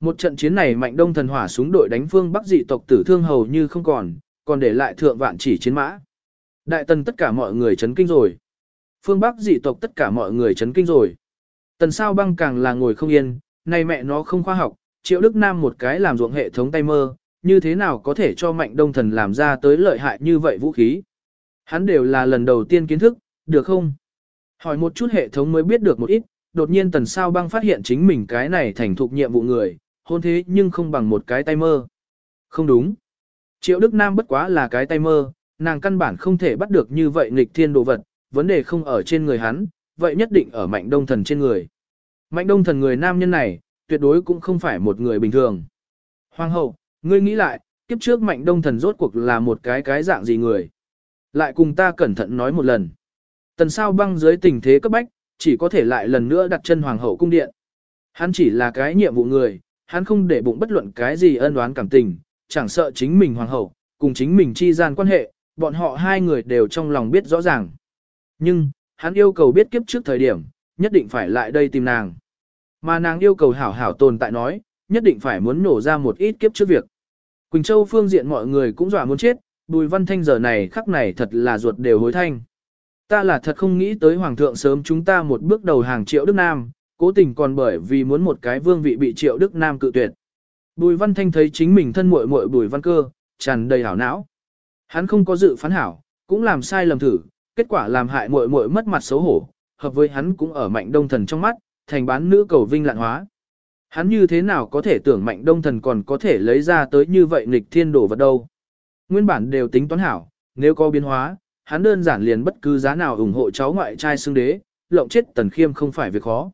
Một trận chiến này mạnh đông thần hỏa súng đội đánh phương Bắc dị tộc tử thương hầu như không còn, còn để lại thượng vạn chỉ chiến mã. Đại tần tất cả mọi người chấn kinh rồi. Phương Bắc dị tộc tất cả mọi người chấn kinh rồi. Tần sao băng càng là ngồi không yên, này mẹ nó không khoa học, triệu Đức Nam một cái làm ruộng hệ thống tay mơ, như thế nào có thể cho mạnh đông thần làm ra tới lợi hại như vậy vũ khí. Hắn đều là lần đầu tiên kiến thức, được không? Hỏi một chút hệ thống mới biết được một ít, đột nhiên tần sao băng phát hiện chính mình cái này thành thục nhiệm vụ người, hôn thế nhưng không bằng một cái tay mơ. Không đúng. Triệu Đức Nam bất quá là cái tay mơ, nàng căn bản không thể bắt được như vậy nghịch thiên đồ vật, vấn đề không ở trên người hắn, vậy nhất định ở mạnh đông thần trên người. Mạnh đông thần người nam nhân này, tuyệt đối cũng không phải một người bình thường. Hoàng hậu, ngươi nghĩ lại, kiếp trước mạnh đông thần rốt cuộc là một cái cái dạng gì người. Lại cùng ta cẩn thận nói một lần. Tần sao băng dưới tình thế cấp bách, chỉ có thể lại lần nữa đặt chân hoàng hậu cung điện. Hắn chỉ là cái nhiệm vụ người, hắn không để bụng bất luận cái gì ân oán cảm tình, chẳng sợ chính mình hoàng hậu, cùng chính mình chi gian quan hệ, bọn họ hai người đều trong lòng biết rõ ràng. Nhưng, hắn yêu cầu biết kiếp trước thời điểm, nhất định phải lại đây tìm nàng. Mà nàng yêu cầu hảo hảo tồn tại nói, nhất định phải muốn nổ ra một ít kiếp trước việc. Quỳnh Châu phương diện mọi người cũng dọa muốn chết, Bùi Văn Thanh giờ này khắc này thật là ruột đều hối thanh. Ta là thật không nghĩ tới Hoàng thượng sớm chúng ta một bước đầu hàng Triệu Đức Nam, cố tình còn bởi vì muốn một cái vương vị bị Triệu Đức Nam cự tuyệt. Bùi Văn Thanh thấy chính mình thân muội muội Bùi Văn Cơ, tràn đầy hảo não. Hắn không có dự phán hảo, cũng làm sai lầm thử, kết quả làm hại muội muội mất mặt xấu hổ, hợp với hắn cũng ở mạnh đông thần trong mắt, thành bán nữ cầu vinh lạn hóa. Hắn như thế nào có thể tưởng mạnh đông thần còn có thể lấy ra tới như vậy nghịch thiên đổ vật đâu. Nguyên bản đều tính toán hảo, nếu có biến hóa, hắn đơn giản liền bất cứ giá nào ủng hộ cháu ngoại trai xương đế, lộng chết tần khiêm không phải việc khó.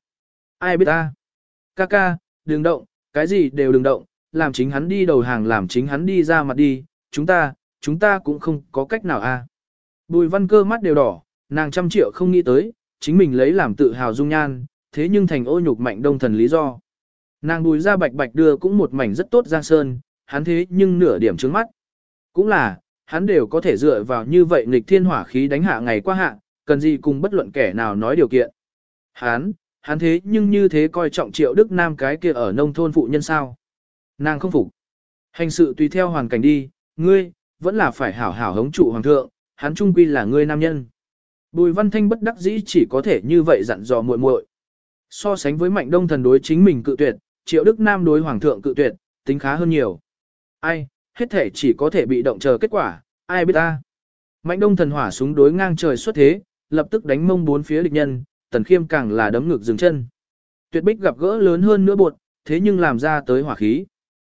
Ai biết ta? Ca ca, đừng động, cái gì đều đừng động, làm chính hắn đi đầu hàng làm chính hắn đi ra mặt đi, chúng ta, chúng ta cũng không có cách nào a. Bùi văn cơ mắt đều đỏ, nàng trăm triệu không nghĩ tới, chính mình lấy làm tự hào dung nhan, thế nhưng thành ô nhục mạnh đông thần lý do. Nàng bùi ra bạch bạch đưa cũng một mảnh rất tốt giang sơn, hắn thế nhưng nửa điểm trướng mắt. Cũng là, hắn đều có thể dựa vào như vậy nghịch thiên hỏa khí đánh hạ ngày qua hạ, cần gì cùng bất luận kẻ nào nói điều kiện. Hắn, hắn thế nhưng như thế coi trọng triệu đức nam cái kia ở nông thôn phụ nhân sao. Nàng không phục. Hành sự tùy theo hoàn cảnh đi, ngươi, vẫn là phải hảo hảo hống trụ hoàng thượng, hắn trung quy là ngươi nam nhân. Bùi văn thanh bất đắc dĩ chỉ có thể như vậy dặn dò muội muội. So sánh với mạnh đông thần đối chính mình cự tuyệt, triệu đức nam đối hoàng thượng cự tuyệt, tính khá hơn nhiều. Ai, hết thể chỉ có thể bị động chờ kết quả, ai biết ta. Mạnh đông thần hỏa súng đối ngang trời xuất thế, lập tức đánh mông bốn phía địch nhân, tần khiêm càng là đấm ngực dừng chân. Tuyệt bích gặp gỡ lớn hơn nữa bột, thế nhưng làm ra tới hỏa khí.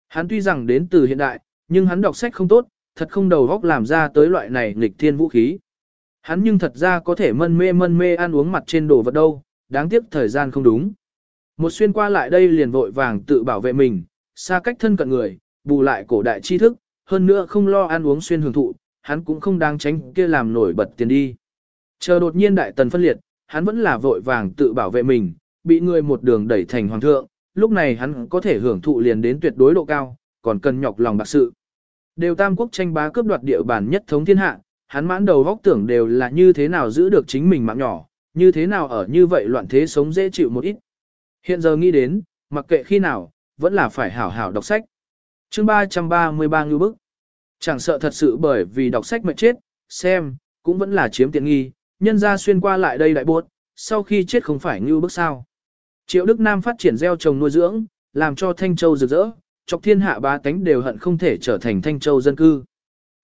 Hắn tuy rằng đến từ hiện đại, nhưng hắn đọc sách không tốt, thật không đầu góc làm ra tới loại này nghịch thiên vũ khí. Hắn nhưng thật ra có thể mân mê mân mê ăn uống mặt trên đồ vật đâu, đáng tiếc thời gian không đúng. Một xuyên qua lại đây liền vội vàng tự bảo vệ mình, xa cách thân cận người, bù lại cổ đại tri thức, hơn nữa không lo ăn uống xuyên hưởng thụ, hắn cũng không đáng tránh kia làm nổi bật tiền đi. Chờ đột nhiên đại tần phân liệt, hắn vẫn là vội vàng tự bảo vệ mình, bị người một đường đẩy thành hoàng thượng, lúc này hắn có thể hưởng thụ liền đến tuyệt đối độ cao, còn cần nhọc lòng bạc sự. Đều tam quốc tranh bá cướp đoạt địa bàn nhất thống thiên hạ, hắn mãn đầu góc tưởng đều là như thế nào giữ được chính mình mạng nhỏ, như thế nào ở như vậy loạn thế sống dễ chịu một ít. Hiện giờ nghĩ đến, mặc kệ khi nào, vẫn là phải hảo hảo đọc sách. chương 333 Ngưu bức. Chẳng sợ thật sự bởi vì đọc sách mệt chết, xem, cũng vẫn là chiếm tiện nghi, nhân ra xuyên qua lại đây đại buốt, sau khi chết không phải Ngưu bức sao. Triệu Đức Nam phát triển gieo trồng nuôi dưỡng, làm cho Thanh Châu rực rỡ, chọc thiên hạ bá tánh đều hận không thể trở thành Thanh Châu dân cư.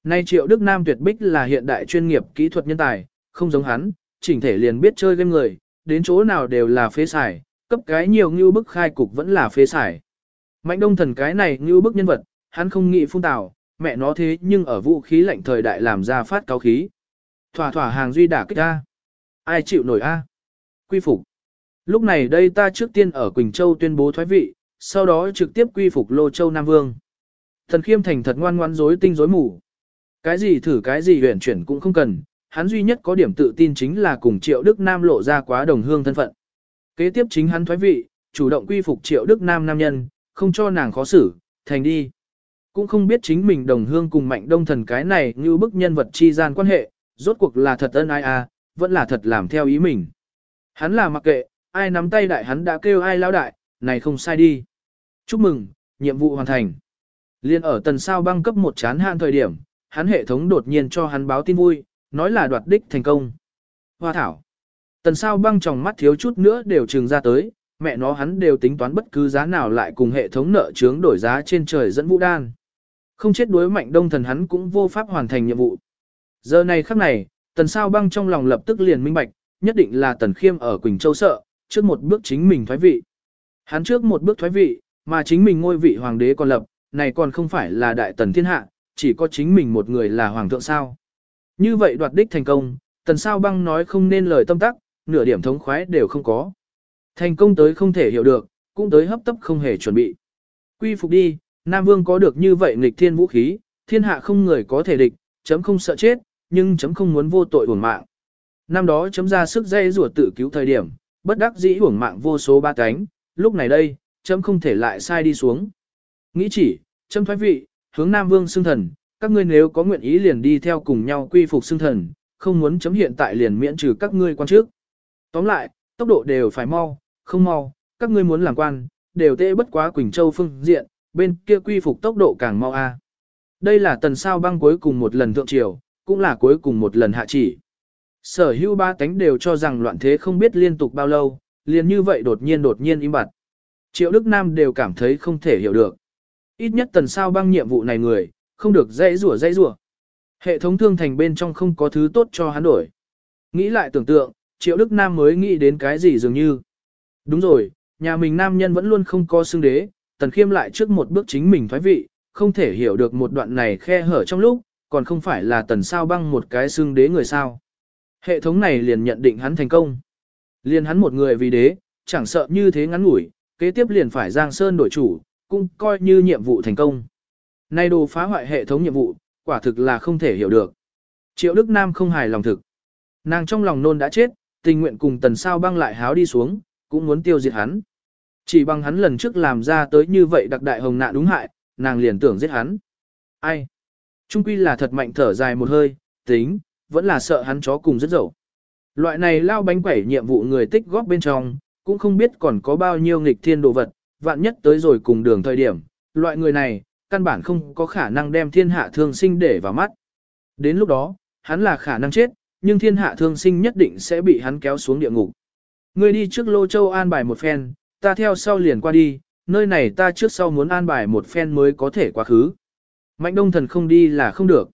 Nay Triệu Đức Nam tuyệt bích là hiện đại chuyên nghiệp kỹ thuật nhân tài, không giống hắn, chỉnh thể liền biết chơi game người, đến chỗ nào đều là phế xài, cấp cái nhiều như bức khai cục vẫn là phế xài. Mạnh đông thần cái này như bức nhân vật, hắn không nghĩ phun tào, mẹ nó thế nhưng ở vũ khí lạnh thời đại làm ra phát cáo khí. Thỏa thỏa hàng duy đả kích ra. Ai chịu nổi A. Quy phục. Lúc này đây ta trước tiên ở Quỳnh Châu tuyên bố thoái vị, sau đó trực tiếp quy phục Lô Châu Nam Vương. Thần khiêm thành thật ngoan ngoãn rối tinh rối mù. Cái gì thử cái gì huyền chuyển cũng không cần, hắn duy nhất có điểm tự tin chính là cùng Triệu Đức Nam lộ ra quá đồng hương thân phận. Kế tiếp chính hắn thoái vị, chủ động quy phục Triệu Đức Nam nam nhân, không cho nàng khó xử, thành đi. Cũng không biết chính mình đồng hương cùng mạnh đông thần cái này như bức nhân vật chi gian quan hệ, rốt cuộc là thật ân ai à, vẫn là thật làm theo ý mình. Hắn là mặc kệ, ai nắm tay đại hắn đã kêu ai lao đại, này không sai đi. Chúc mừng, nhiệm vụ hoàn thành. Liên ở tần sao băng cấp một chán hạn thời điểm, hắn hệ thống đột nhiên cho hắn báo tin vui, nói là đoạt đích thành công. Hoa thảo. Tần sao băng trong mắt thiếu chút nữa đều trừng ra tới, mẹ nó hắn đều tính toán bất cứ giá nào lại cùng hệ thống nợ chướng đổi giá trên trời dẫn vũ đan. Không chết đuối mạnh đông thần hắn cũng vô pháp hoàn thành nhiệm vụ. Giờ này khắc này, tần sao băng trong lòng lập tức liền minh bạch, nhất định là Tần Khiêm ở Quỳnh Châu sợ, trước một bước chính mình thoái vị. Hắn trước một bước thoái vị, mà chính mình ngôi vị hoàng đế còn lập, này còn không phải là đại tần thiên hạ, chỉ có chính mình một người là hoàng thượng sao. Như vậy đoạt đích thành công, tần sao băng nói không nên lời tâm tắc, nửa điểm thống khoái đều không có. Thành công tới không thể hiểu được, cũng tới hấp tấp không hề chuẩn bị. Quy phục đi, Nam Vương có được như vậy nghịch thiên vũ khí, thiên hạ không người có thể địch, chấm không sợ chết, nhưng chấm không muốn vô tội uổng mạng. Năm đó chấm ra sức dây rùa tự cứu thời điểm, bất đắc dĩ uổng mạng vô số ba cánh, lúc này đây, chấm không thể lại sai đi xuống. Nghĩ chỉ, chấm thoái vị, hướng Nam Vương xưng thần, các ngươi nếu có nguyện ý liền đi theo cùng nhau quy phục xưng thần, không muốn chấm hiện tại liền miễn trừ các ngươi quan trước. Tóm lại, tốc độ đều phải mau, không mau, các ngươi muốn làm quan, đều tệ bất quá Quỳnh Châu phương diện, bên kia quy phục tốc độ càng mau a. À. Đây là tần sao băng cuối cùng một lần thượng triều, cũng là cuối cùng một lần hạ chỉ. Sở hữu ba tánh đều cho rằng loạn thế không biết liên tục bao lâu, liền như vậy đột nhiên đột nhiên im bặt. Triệu Đức Nam đều cảm thấy không thể hiểu được. Ít nhất tần sao băng nhiệm vụ này người, không được dãy rủa dãy rủa. Hệ thống thương thành bên trong không có thứ tốt cho hắn đổi. Nghĩ lại tưởng tượng, Triệu Đức Nam mới nghĩ đến cái gì dường như. Đúng rồi, nhà mình nam nhân vẫn luôn không có xương đế, tần khiêm lại trước một bước chính mình thoái vị, không thể hiểu được một đoạn này khe hở trong lúc, còn không phải là tần sao băng một cái xương đế người sao. Hệ thống này liền nhận định hắn thành công. Liền hắn một người vì đế, chẳng sợ như thế ngắn ngủi, kế tiếp liền phải Giang Sơn đổi chủ, cũng coi như nhiệm vụ thành công. Nay đồ phá hoại hệ thống nhiệm vụ, quả thực là không thể hiểu được. Triệu Đức Nam không hài lòng thực. Nàng trong lòng nôn đã chết, tình nguyện cùng tần sao băng lại háo đi xuống, cũng muốn tiêu diệt hắn. Chỉ bằng hắn lần trước làm ra tới như vậy đặc đại hồng nạn đúng hại, nàng liền tưởng giết hắn. Ai? Trung quy là thật mạnh thở dài một hơi, tính, vẫn là sợ hắn chó cùng rất dẫu. Loại này lao bánh quẩy nhiệm vụ người tích góp bên trong, cũng không biết còn có bao nhiêu nghịch thiên đồ vật, vạn nhất tới rồi cùng đường thời điểm, loại người này, căn bản không có khả năng đem thiên hạ thương sinh để vào mắt. Đến lúc đó, hắn là khả năng chết, nhưng thiên hạ thương sinh nhất định sẽ bị hắn kéo xuống địa ngục. Ngươi đi trước Lô Châu an bài một phen, ta theo sau liền qua đi, nơi này ta trước sau muốn an bài một phen mới có thể quá khứ. Mạnh đông thần không đi là không được.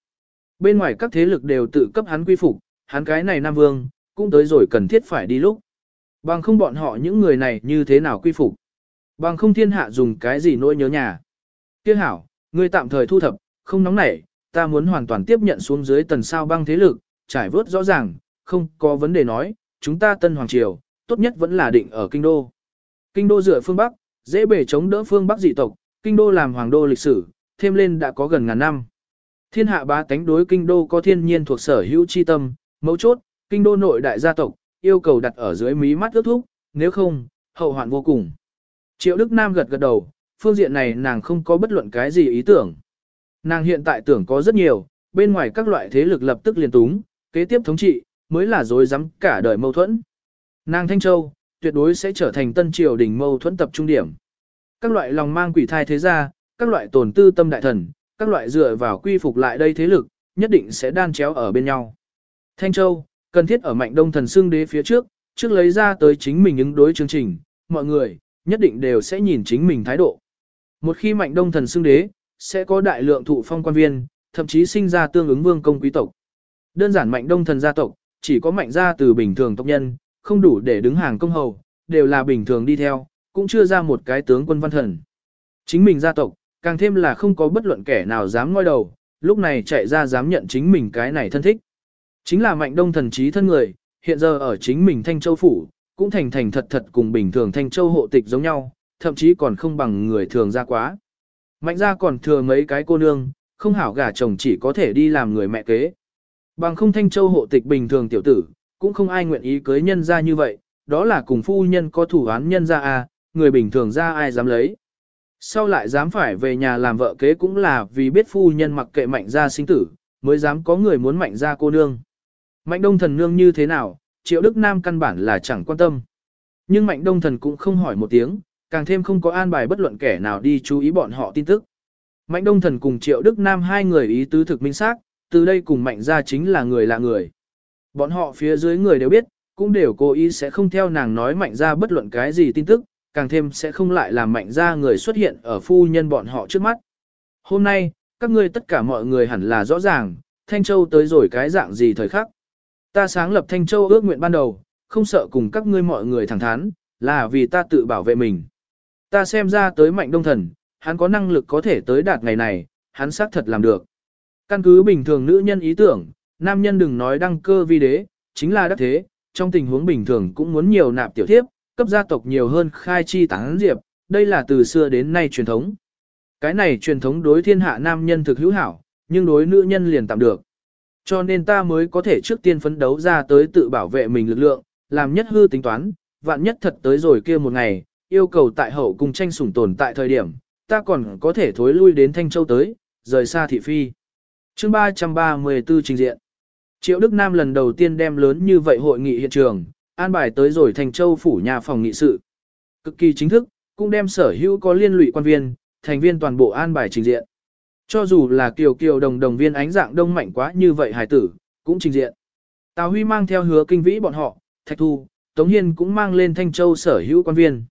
Bên ngoài các thế lực đều tự cấp hắn quy phục, hắn cái này Nam Vương, cũng tới rồi cần thiết phải đi lúc. Bằng không bọn họ những người này như thế nào quy phục. Bằng không thiên hạ dùng cái gì nỗi nhớ nhà. Tiếc hảo, ngươi tạm thời thu thập, không nóng nảy, ta muốn hoàn toàn tiếp nhận xuống dưới tần sao băng thế lực, trải vớt rõ ràng, không có vấn đề nói, chúng ta tân hoàng triều, tốt nhất vẫn là định ở kinh đô. Kinh đô dựa phương Bắc, dễ bể chống đỡ phương Bắc dị tộc, kinh đô làm hoàng đô lịch sử, thêm lên đã có gần ngàn năm. Thiên hạ ba tánh đối kinh đô có thiên nhiên thuộc sở hữu chi tâm, mấu chốt, kinh đô nội đại gia tộc, yêu cầu đặt ở dưới mí mắt ước thúc, nếu không, hậu hoạn vô cùng. Triệu Đức Nam gật gật đầu, phương diện này nàng không có bất luận cái gì ý tưởng. Nàng hiện tại tưởng có rất nhiều, bên ngoài các loại thế lực lập tức liền túng, kế tiếp thống trị, mới là dối rắm cả đời mâu thuẫn. Nàng Thanh Châu, tuyệt đối sẽ trở thành tân triều đình mâu thuẫn tập trung điểm. Các loại lòng mang quỷ thai thế gia, các loại tổn tư tâm đại thần, các loại dựa vào quy phục lại đây thế lực, nhất định sẽ đan chéo ở bên nhau. Thanh Châu, cần thiết ở mạnh đông thần xương đế phía trước, trước lấy ra tới chính mình ứng đối chương trình, mọi người, nhất định đều sẽ nhìn chính mình thái độ. Một khi mạnh đông thần xương đế, sẽ có đại lượng thụ phong quan viên, thậm chí sinh ra tương ứng vương công quý tộc. Đơn giản mạnh đông thần gia tộc, chỉ có mạnh gia từ bình thường tộc nhân, không đủ để đứng hàng công hầu, đều là bình thường đi theo, cũng chưa ra một cái tướng quân văn thần. Chính mình gia tộc, càng thêm là không có bất luận kẻ nào dám ngoi đầu, lúc này chạy ra dám nhận chính mình cái này thân thích. Chính là mạnh đông thần trí thân người, hiện giờ ở chính mình Thanh Châu Phủ, cũng thành thành thật thật cùng bình thường Thanh Châu hộ tịch giống nhau, thậm chí còn không bằng người thường ra quá. Mạnh ra còn thừa mấy cái cô nương, không hảo gả chồng chỉ có thể đi làm người mẹ kế. Bằng không Thanh Châu hộ tịch bình thường tiểu tử, cũng không ai nguyện ý cưới nhân ra như vậy, đó là cùng phu nhân có thủ án nhân ra à, người bình thường ra ai dám lấy. Sau lại dám phải về nhà làm vợ kế cũng là vì biết phu nhân mặc kệ mạnh ra sinh tử, mới dám có người muốn mạnh ra cô nương. Mạnh đông thần nương như thế nào, triệu đức nam căn bản là chẳng quan tâm. Nhưng mạnh đông thần cũng không hỏi một tiếng, càng thêm không có an bài bất luận kẻ nào đi chú ý bọn họ tin tức. Mạnh đông thần cùng triệu đức nam hai người ý tứ thực minh xác, từ đây cùng mạnh ra chính là người là người. Bọn họ phía dưới người đều biết, cũng đều cố ý sẽ không theo nàng nói mạnh ra bất luận cái gì tin tức, càng thêm sẽ không lại làm mạnh ra người xuất hiện ở phu nhân bọn họ trước mắt. Hôm nay, các ngươi tất cả mọi người hẳn là rõ ràng, Thanh Châu tới rồi cái dạng gì thời khắc. Ta sáng lập Thanh Châu ước nguyện ban đầu, không sợ cùng các ngươi mọi người thẳng thắn, là vì ta tự bảo vệ mình. Ta xem ra tới mạnh đông thần, hắn có năng lực có thể tới đạt ngày này, hắn xác thật làm được. Căn cứ bình thường nữ nhân ý tưởng, nam nhân đừng nói đăng cơ vi đế, chính là đắc thế, trong tình huống bình thường cũng muốn nhiều nạp tiểu thiếp, cấp gia tộc nhiều hơn khai chi tán diệp, đây là từ xưa đến nay truyền thống. Cái này truyền thống đối thiên hạ nam nhân thực hữu hảo, nhưng đối nữ nhân liền tạm được. Cho nên ta mới có thể trước tiên phấn đấu ra tới tự bảo vệ mình lực lượng, làm nhất hư tính toán, vạn nhất thật tới rồi kia một ngày, yêu cầu tại hậu cùng tranh sủng tồn tại thời điểm, ta còn có thể thối lui đến Thanh Châu tới, rời xa thị phi chương 334 trình diện. Triệu Đức Nam lần đầu tiên đem lớn như vậy hội nghị hiện trường, an bài tới rồi Thành Châu phủ nhà phòng nghị sự. Cực kỳ chính thức, cũng đem sở hữu có liên lụy quan viên, thành viên toàn bộ an bài trình diện. Cho dù là kiều kiều đồng đồng viên ánh dạng đông mạnh quá như vậy Hải tử, cũng trình diện. Tào Huy mang theo hứa kinh vĩ bọn họ, Thạch Thu, Tống Hiên cũng mang lên Thanh Châu sở hữu quan viên.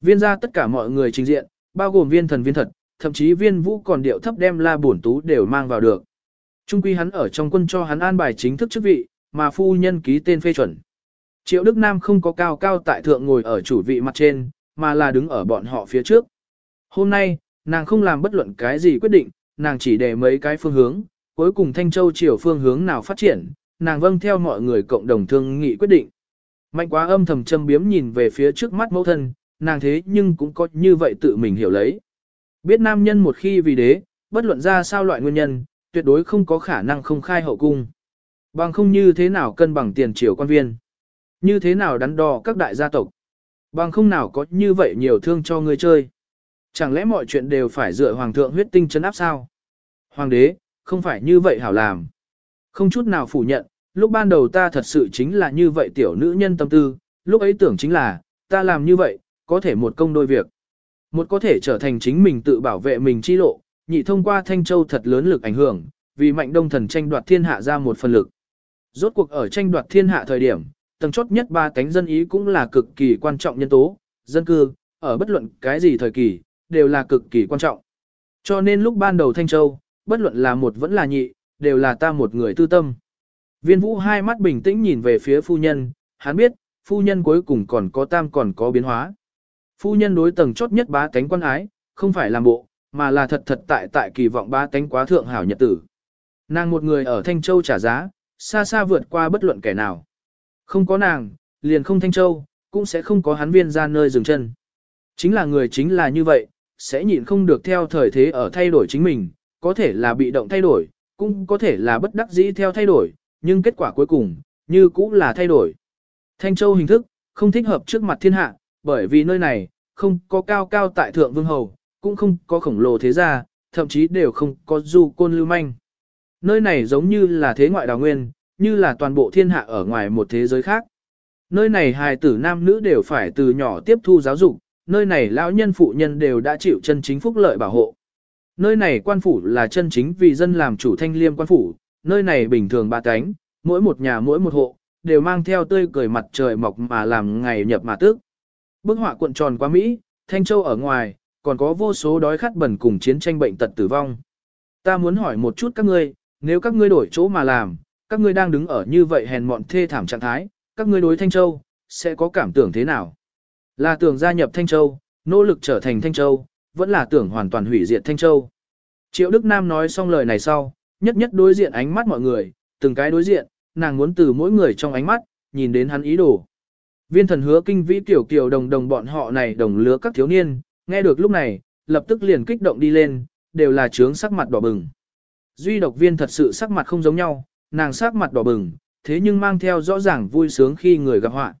Viên ra tất cả mọi người trình diện, bao gồm viên thần viên thật, thậm chí viên vũ còn điệu thấp đem la bổn tú đều mang vào được. Trung quy hắn ở trong quân cho hắn an bài chính thức chức vị, mà phu nhân ký tên phê chuẩn. Triệu Đức Nam không có cao cao tại thượng ngồi ở chủ vị mặt trên, mà là đứng ở bọn họ phía trước. Hôm nay, nàng không làm bất luận cái gì quyết định, nàng chỉ để mấy cái phương hướng, cuối cùng Thanh Châu chiều phương hướng nào phát triển, nàng vâng theo mọi người cộng đồng thương nghị quyết định. Mạnh quá âm thầm châm biếm nhìn về phía trước mắt mẫu thân, nàng thế nhưng cũng có như vậy tự mình hiểu lấy. Biết nam nhân một khi vì đế, bất luận ra sao loại nguyên nhân, tuyệt đối không có khả năng không khai hậu cung. Bằng không như thế nào cân bằng tiền triều quan viên. Như thế nào đắn đo các đại gia tộc. Bằng không nào có như vậy nhiều thương cho người chơi. Chẳng lẽ mọi chuyện đều phải dựa hoàng thượng huyết tinh chấn áp sao? Hoàng đế, không phải như vậy hảo làm. Không chút nào phủ nhận, lúc ban đầu ta thật sự chính là như vậy tiểu nữ nhân tâm tư, lúc ấy tưởng chính là, ta làm như vậy, có thể một công đôi việc. Một có thể trở thành chính mình tự bảo vệ mình chi lộ, nhị thông qua Thanh Châu thật lớn lực ảnh hưởng, vì mạnh đông thần tranh đoạt thiên hạ ra một phần lực. Rốt cuộc ở tranh đoạt thiên hạ thời điểm, tầng chốt nhất ba cánh dân ý cũng là cực kỳ quan trọng nhân tố, dân cư, ở bất luận cái gì thời kỳ, đều là cực kỳ quan trọng. Cho nên lúc ban đầu Thanh Châu, bất luận là một vẫn là nhị, đều là ta một người tư tâm. Viên vũ hai mắt bình tĩnh nhìn về phía phu nhân, hắn biết, phu nhân cuối cùng còn có tam còn có biến hóa. Phu nhân đối tầng chốt nhất bá tánh quan ái, không phải làm bộ, mà là thật thật tại tại kỳ vọng ba tánh quá thượng hảo nhật tử. Nàng một người ở Thanh Châu trả giá, xa xa vượt qua bất luận kẻ nào. Không có nàng, liền không Thanh Châu, cũng sẽ không có hắn viên ra nơi dừng chân. Chính là người chính là như vậy, sẽ nhịn không được theo thời thế ở thay đổi chính mình, có thể là bị động thay đổi, cũng có thể là bất đắc dĩ theo thay đổi, nhưng kết quả cuối cùng, như cũng là thay đổi. Thanh Châu hình thức, không thích hợp trước mặt thiên hạ, bởi vì nơi này, không có cao cao tại thượng vương hầu, cũng không có khổng lồ thế gia, thậm chí đều không có du côn lưu manh. Nơi này giống như là thế ngoại đào nguyên, như là toàn bộ thiên hạ ở ngoài một thế giới khác. Nơi này hài tử nam nữ đều phải từ nhỏ tiếp thu giáo dục, nơi này lão nhân phụ nhân đều đã chịu chân chính phúc lợi bảo hộ. Nơi này quan phủ là chân chính vì dân làm chủ thanh liêm quan phủ, nơi này bình thường ba cánh, mỗi một nhà mỗi một hộ, đều mang theo tươi cười mặt trời mọc mà làm ngày nhập mà tức. Bức họa cuộn tròn qua Mỹ, Thanh Châu ở ngoài, còn có vô số đói khát bẩn cùng chiến tranh bệnh tật tử vong. Ta muốn hỏi một chút các ngươi, nếu các ngươi đổi chỗ mà làm, các ngươi đang đứng ở như vậy hèn mọn thê thảm trạng thái, các ngươi đối Thanh Châu, sẽ có cảm tưởng thế nào? Là tưởng gia nhập Thanh Châu, nỗ lực trở thành Thanh Châu, vẫn là tưởng hoàn toàn hủy diệt Thanh Châu. Triệu Đức Nam nói xong lời này sau, nhất nhất đối diện ánh mắt mọi người, từng cái đối diện, nàng muốn từ mỗi người trong ánh mắt, nhìn đến hắn ý đồ. Viên thần hứa kinh vĩ tiểu kiều đồng đồng bọn họ này đồng lứa các thiếu niên, nghe được lúc này, lập tức liền kích động đi lên, đều là trướng sắc mặt đỏ bừng. Duy độc viên thật sự sắc mặt không giống nhau, nàng sắc mặt đỏ bừng, thế nhưng mang theo rõ ràng vui sướng khi người gặp họa.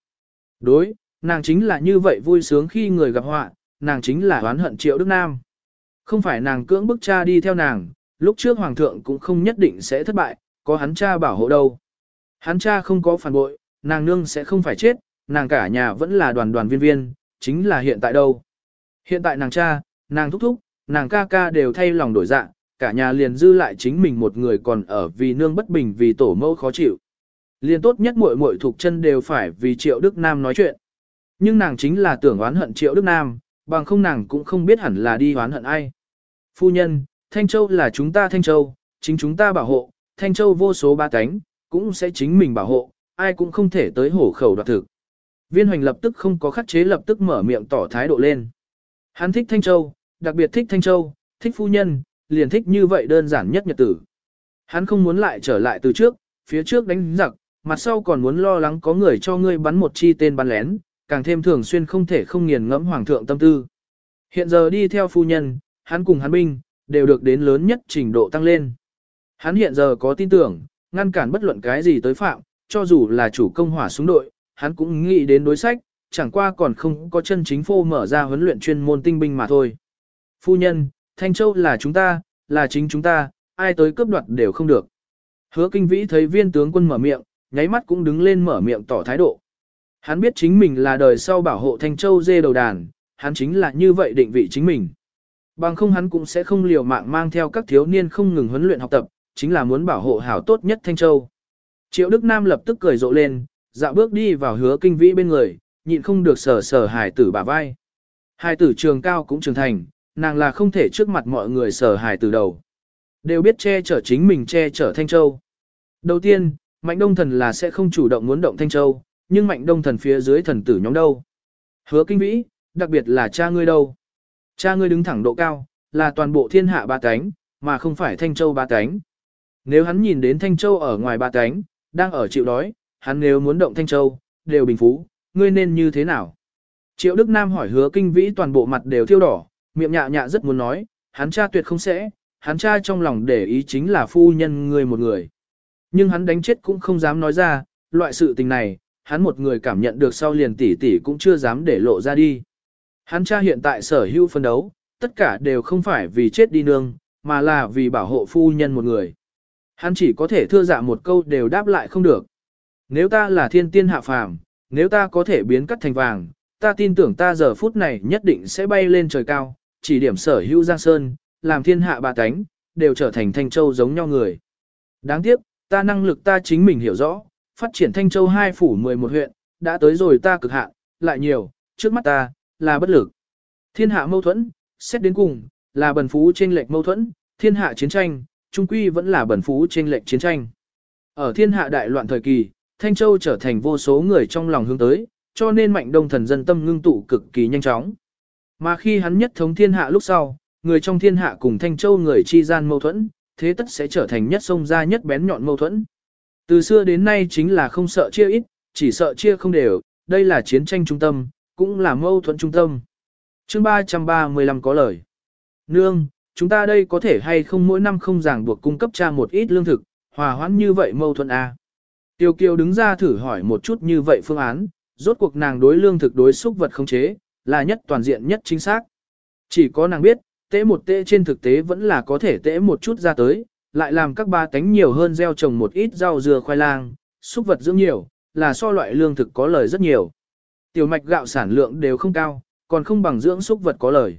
Đối, nàng chính là như vậy vui sướng khi người gặp họa, nàng chính là oán hận triệu Đức Nam. Không phải nàng cưỡng bức cha đi theo nàng, lúc trước hoàng thượng cũng không nhất định sẽ thất bại, có hắn cha bảo hộ đâu. Hắn cha không có phản bội, nàng nương sẽ không phải chết, nàng cả nhà vẫn là đoàn đoàn viên viên, chính là hiện tại đâu. Hiện tại nàng cha, nàng thúc thúc, nàng ca ca đều thay lòng đổi dạ, cả nhà liền dư lại chính mình một người còn ở vì nương bất bình vì tổ mẫu khó chịu. Liền tốt nhất muội muội thuộc chân đều phải vì Triệu Đức Nam nói chuyện. Nhưng nàng chính là tưởng oán hận Triệu Đức Nam, bằng không nàng cũng không biết hẳn là đi oán hận ai. Phu nhân, Thanh Châu là chúng ta Thanh Châu, chính chúng ta bảo hộ, Thanh Châu vô số ba cánh, cũng sẽ chính mình bảo hộ, ai cũng không thể tới hổ khẩu đoạt thực. Viên hoành lập tức không có khắc chế lập tức mở miệng tỏ thái độ lên. Hắn thích Thanh Châu, đặc biệt thích Thanh Châu, thích phu nhân, liền thích như vậy đơn giản nhất nhật tử. Hắn không muốn lại trở lại từ trước, phía trước đánh giặc, mặt sau còn muốn lo lắng có người cho ngươi bắn một chi tên bắn lén, càng thêm thường xuyên không thể không nghiền ngẫm hoàng thượng tâm tư. Hiện giờ đi theo phu nhân, hắn cùng hắn binh, đều được đến lớn nhất trình độ tăng lên. Hắn hiện giờ có tin tưởng, ngăn cản bất luận cái gì tới phạm, cho dù là chủ công hỏa súng đội, hắn cũng nghĩ đến đối sách, chẳng qua còn không có chân chính phô mở ra huấn luyện chuyên môn tinh binh mà thôi. Phu nhân, Thanh Châu là chúng ta, là chính chúng ta, ai tới cướp đoạt đều không được. Hứa kinh vĩ thấy viên tướng quân mở miệng, nháy mắt cũng đứng lên mở miệng tỏ thái độ. Hắn biết chính mình là đời sau bảo hộ Thanh Châu dê đầu đàn, hắn chính là như vậy định vị chính mình. Bằng không hắn cũng sẽ không liều mạng mang theo các thiếu niên không ngừng huấn luyện học tập, chính là muốn bảo hộ hảo tốt nhất Thanh Châu. Triệu Đức Nam lập tức cười rộ lên, dạo bước đi vào hứa kinh vĩ bên người, nhịn không được sờ sờ hài tử bả vai. Hài tử trường cao cũng trưởng thành, nàng là không thể trước mặt mọi người sờ hài tử đầu. Đều biết che chở chính mình che chở Thanh Châu. Đầu tiên, Mạnh Đông Thần là sẽ không chủ động muốn động Thanh Châu, nhưng Mạnh Đông Thần phía dưới thần tử nhóm đâu. Hứa kinh vĩ, đặc biệt là cha ngươi đâu. Cha ngươi đứng thẳng độ cao, là toàn bộ thiên hạ ba cánh, mà không phải Thanh Châu ba cánh. Nếu hắn nhìn đến Thanh Châu ở ngoài ba cánh, đang ở chịu đói, hắn nếu muốn động Thanh Châu, đều bình phú, ngươi nên như thế nào? Triệu Đức Nam hỏi hứa kinh vĩ toàn bộ mặt đều thiêu đỏ, miệng nhạ nhạ rất muốn nói, hắn cha tuyệt không sẽ, hắn cha trong lòng để ý chính là phu nhân ngươi một người. Nhưng hắn đánh chết cũng không dám nói ra, loại sự tình này, hắn một người cảm nhận được sau liền tỷ tỷ cũng chưa dám để lộ ra đi. Hắn cha hiện tại sở hữu phân đấu, tất cả đều không phải vì chết đi nương, mà là vì bảo hộ phu nhân một người. Hắn chỉ có thể thưa dạ một câu đều đáp lại không được. Nếu ta là thiên tiên hạ phàm, nếu ta có thể biến cắt thành vàng, ta tin tưởng ta giờ phút này nhất định sẽ bay lên trời cao, chỉ điểm sở hữu giang sơn, làm thiên hạ bà tánh, đều trở thành thanh châu giống nhau người. Đáng tiếc, ta năng lực ta chính mình hiểu rõ, phát triển thanh châu hai phủ 11 huyện, đã tới rồi ta cực hạn, lại nhiều, trước mắt ta, là bất lực. Thiên hạ mâu thuẫn, xét đến cùng, là bần phú trên lệch mâu thuẫn, thiên hạ chiến tranh, trung quy vẫn là bần phú trên lệch chiến tranh. Ở thiên hạ đại loạn thời kỳ, Thanh Châu trở thành vô số người trong lòng hướng tới, cho nên mạnh đông thần dân tâm ngưng tụ cực kỳ nhanh chóng. Mà khi hắn nhất thống thiên hạ lúc sau, người trong thiên hạ cùng Thanh Châu người chi gian mâu thuẫn, thế tất sẽ trở thành nhất sông ra nhất bén nhọn mâu thuẫn. Từ xưa đến nay chính là không sợ chia ít, chỉ sợ chia không đều, đây là chiến tranh trung tâm, cũng là mâu thuẫn trung tâm. chương 335 có lời. Nương, chúng ta đây có thể hay không mỗi năm không ràng buộc cung cấp cha một ít lương thực, hòa hoãn như vậy mâu thuẫn à? Tiêu Kiều đứng ra thử hỏi một chút như vậy phương án, rốt cuộc nàng đối lương thực đối xúc vật không chế, là nhất toàn diện nhất chính xác. Chỉ có nàng biết, tế một tế trên thực tế vẫn là có thể tế một chút ra tới, lại làm các ba tánh nhiều hơn gieo trồng một ít rau dừa khoai lang, xúc vật dưỡng nhiều, là so loại lương thực có lời rất nhiều. Tiểu mạch gạo sản lượng đều không cao, còn không bằng dưỡng xúc vật có lời.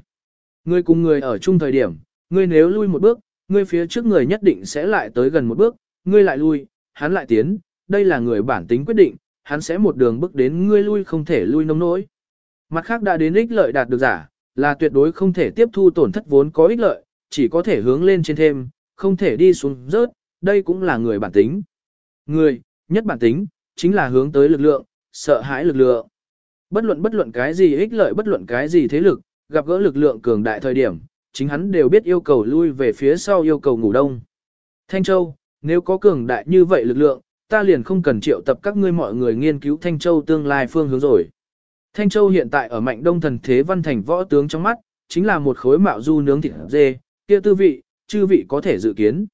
Ngươi cùng người ở chung thời điểm, ngươi nếu lui một bước, ngươi phía trước người nhất định sẽ lại tới gần một bước, ngươi lại lui, hắn lại tiến, đây là người bản tính quyết định, hắn sẽ một đường bước đến ngươi lui không thể lui nông nỗi. Mặt khác đã đến ích lợi đạt được giả, là tuyệt đối không thể tiếp thu tổn thất vốn có ích lợi, chỉ có thể hướng lên trên thêm, không thể đi xuống rớt, đây cũng là người bản tính. Người, nhất bản tính, chính là hướng tới lực lượng, sợ hãi lực lượng. Bất luận bất luận cái gì ích lợi bất luận cái gì thế lực, gặp gỡ lực lượng cường đại thời điểm, chính hắn đều biết yêu cầu lui về phía sau yêu cầu ngủ đông. Thanh Châu, nếu có cường đại như vậy lực lượng, ta liền không cần triệu tập các ngươi mọi người nghiên cứu Thanh Châu tương lai phương hướng rồi. Thanh Châu hiện tại ở mạnh đông thần thế văn thành võ tướng trong mắt, chính là một khối mạo du nướng thịt dê, kia tư vị, chư vị có thể dự kiến.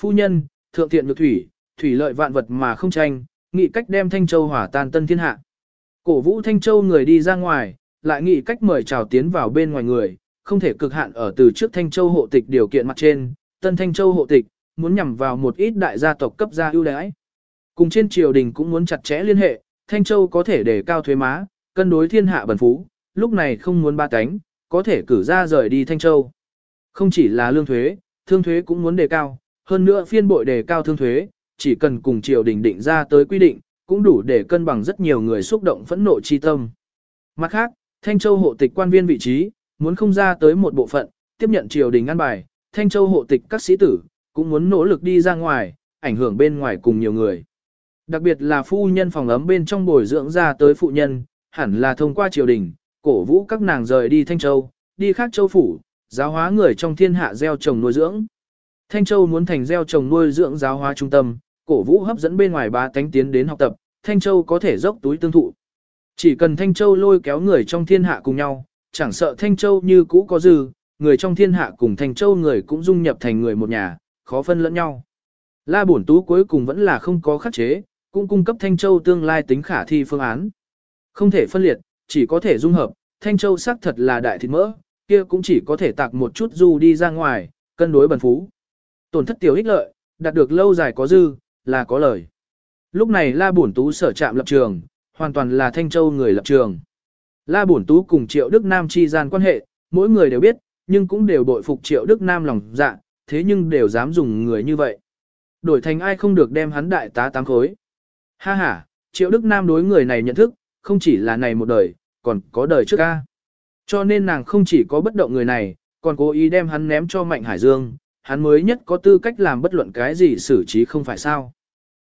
Phu nhân, thượng thiện nhược thủy, thủy lợi vạn vật mà không tranh, nghị cách đem Thanh Châu hỏa tan tân thiên hạ. Cổ vũ Thanh Châu người đi ra ngoài, lại nghị cách mời chào tiến vào bên ngoài người, không thể cực hạn ở từ trước Thanh Châu hộ tịch điều kiện mặt trên, tân Thanh Châu hộ tịch, muốn nhằm vào một ít đại gia tộc cấp gia ưu đãi. Cùng trên triều đình cũng muốn chặt chẽ liên hệ, Thanh Châu có thể để cao thuế má, cân đối thiên hạ bần phú, lúc này không muốn ba cánh, có thể cử ra rời đi Thanh Châu. Không chỉ là lương thuế, thương thuế cũng muốn đề cao, hơn nữa phiên bội đề cao thương thuế, chỉ cần cùng triều đình định ra tới quy định, cũng đủ để cân bằng rất nhiều người xúc động phẫn nộ chi tâm. Mặt khác, Thanh Châu hộ tịch quan viên vị trí, muốn không ra tới một bộ phận, tiếp nhận triều đình ngăn bài, Thanh Châu hộ tịch các sĩ tử, cũng muốn nỗ lực đi ra ngoài, ảnh hưởng bên ngoài cùng nhiều người. Đặc biệt là phu nhân phòng ấm bên trong bồi dưỡng ra tới phụ nhân, hẳn là thông qua triều đình, cổ vũ các nàng rời đi Thanh Châu, đi khác châu phủ, giáo hóa người trong thiên hạ gieo trồng nuôi dưỡng. Thanh Châu muốn thành gieo trồng nuôi dưỡng giáo hóa trung tâm, cổ vũ hấp dẫn bên ngoài ba tánh tiến đến học tập, Thanh Châu có thể dốc túi tương thụ. Chỉ cần Thanh Châu lôi kéo người trong thiên hạ cùng nhau, chẳng sợ Thanh Châu như cũ có dư, người trong thiên hạ cùng Thanh Châu người cũng dung nhập thành người một nhà, khó phân lẫn nhau. La Bổn Tú cuối cùng vẫn là không có khắc chế, cũng cung cấp Thanh Châu tương lai tính khả thi phương án. Không thể phân liệt, chỉ có thể dung hợp, Thanh Châu xác thật là đại thịt mỡ, kia cũng chỉ có thể tạc một chút du đi ra ngoài, cân đối bần phú. Tổn thất tiểu ích lợi, đạt được lâu dài có dư, là có lời. Lúc này La Bổn Tú sở trạm lập trường, hoàn toàn là Thanh Châu người lập trường. La Bổn Tú cùng Triệu Đức Nam chi gian quan hệ, mỗi người đều biết, nhưng cũng đều bội phục Triệu Đức Nam lòng dạ, thế nhưng đều dám dùng người như vậy. Đổi thành ai không được đem hắn đại tá tám khối. Ha ha, Triệu Đức Nam đối người này nhận thức, không chỉ là này một đời, còn có đời trước ca. Cho nên nàng không chỉ có bất động người này, còn cố ý đem hắn ném cho Mạnh Hải Dương, hắn mới nhất có tư cách làm bất luận cái gì xử trí không phải sao.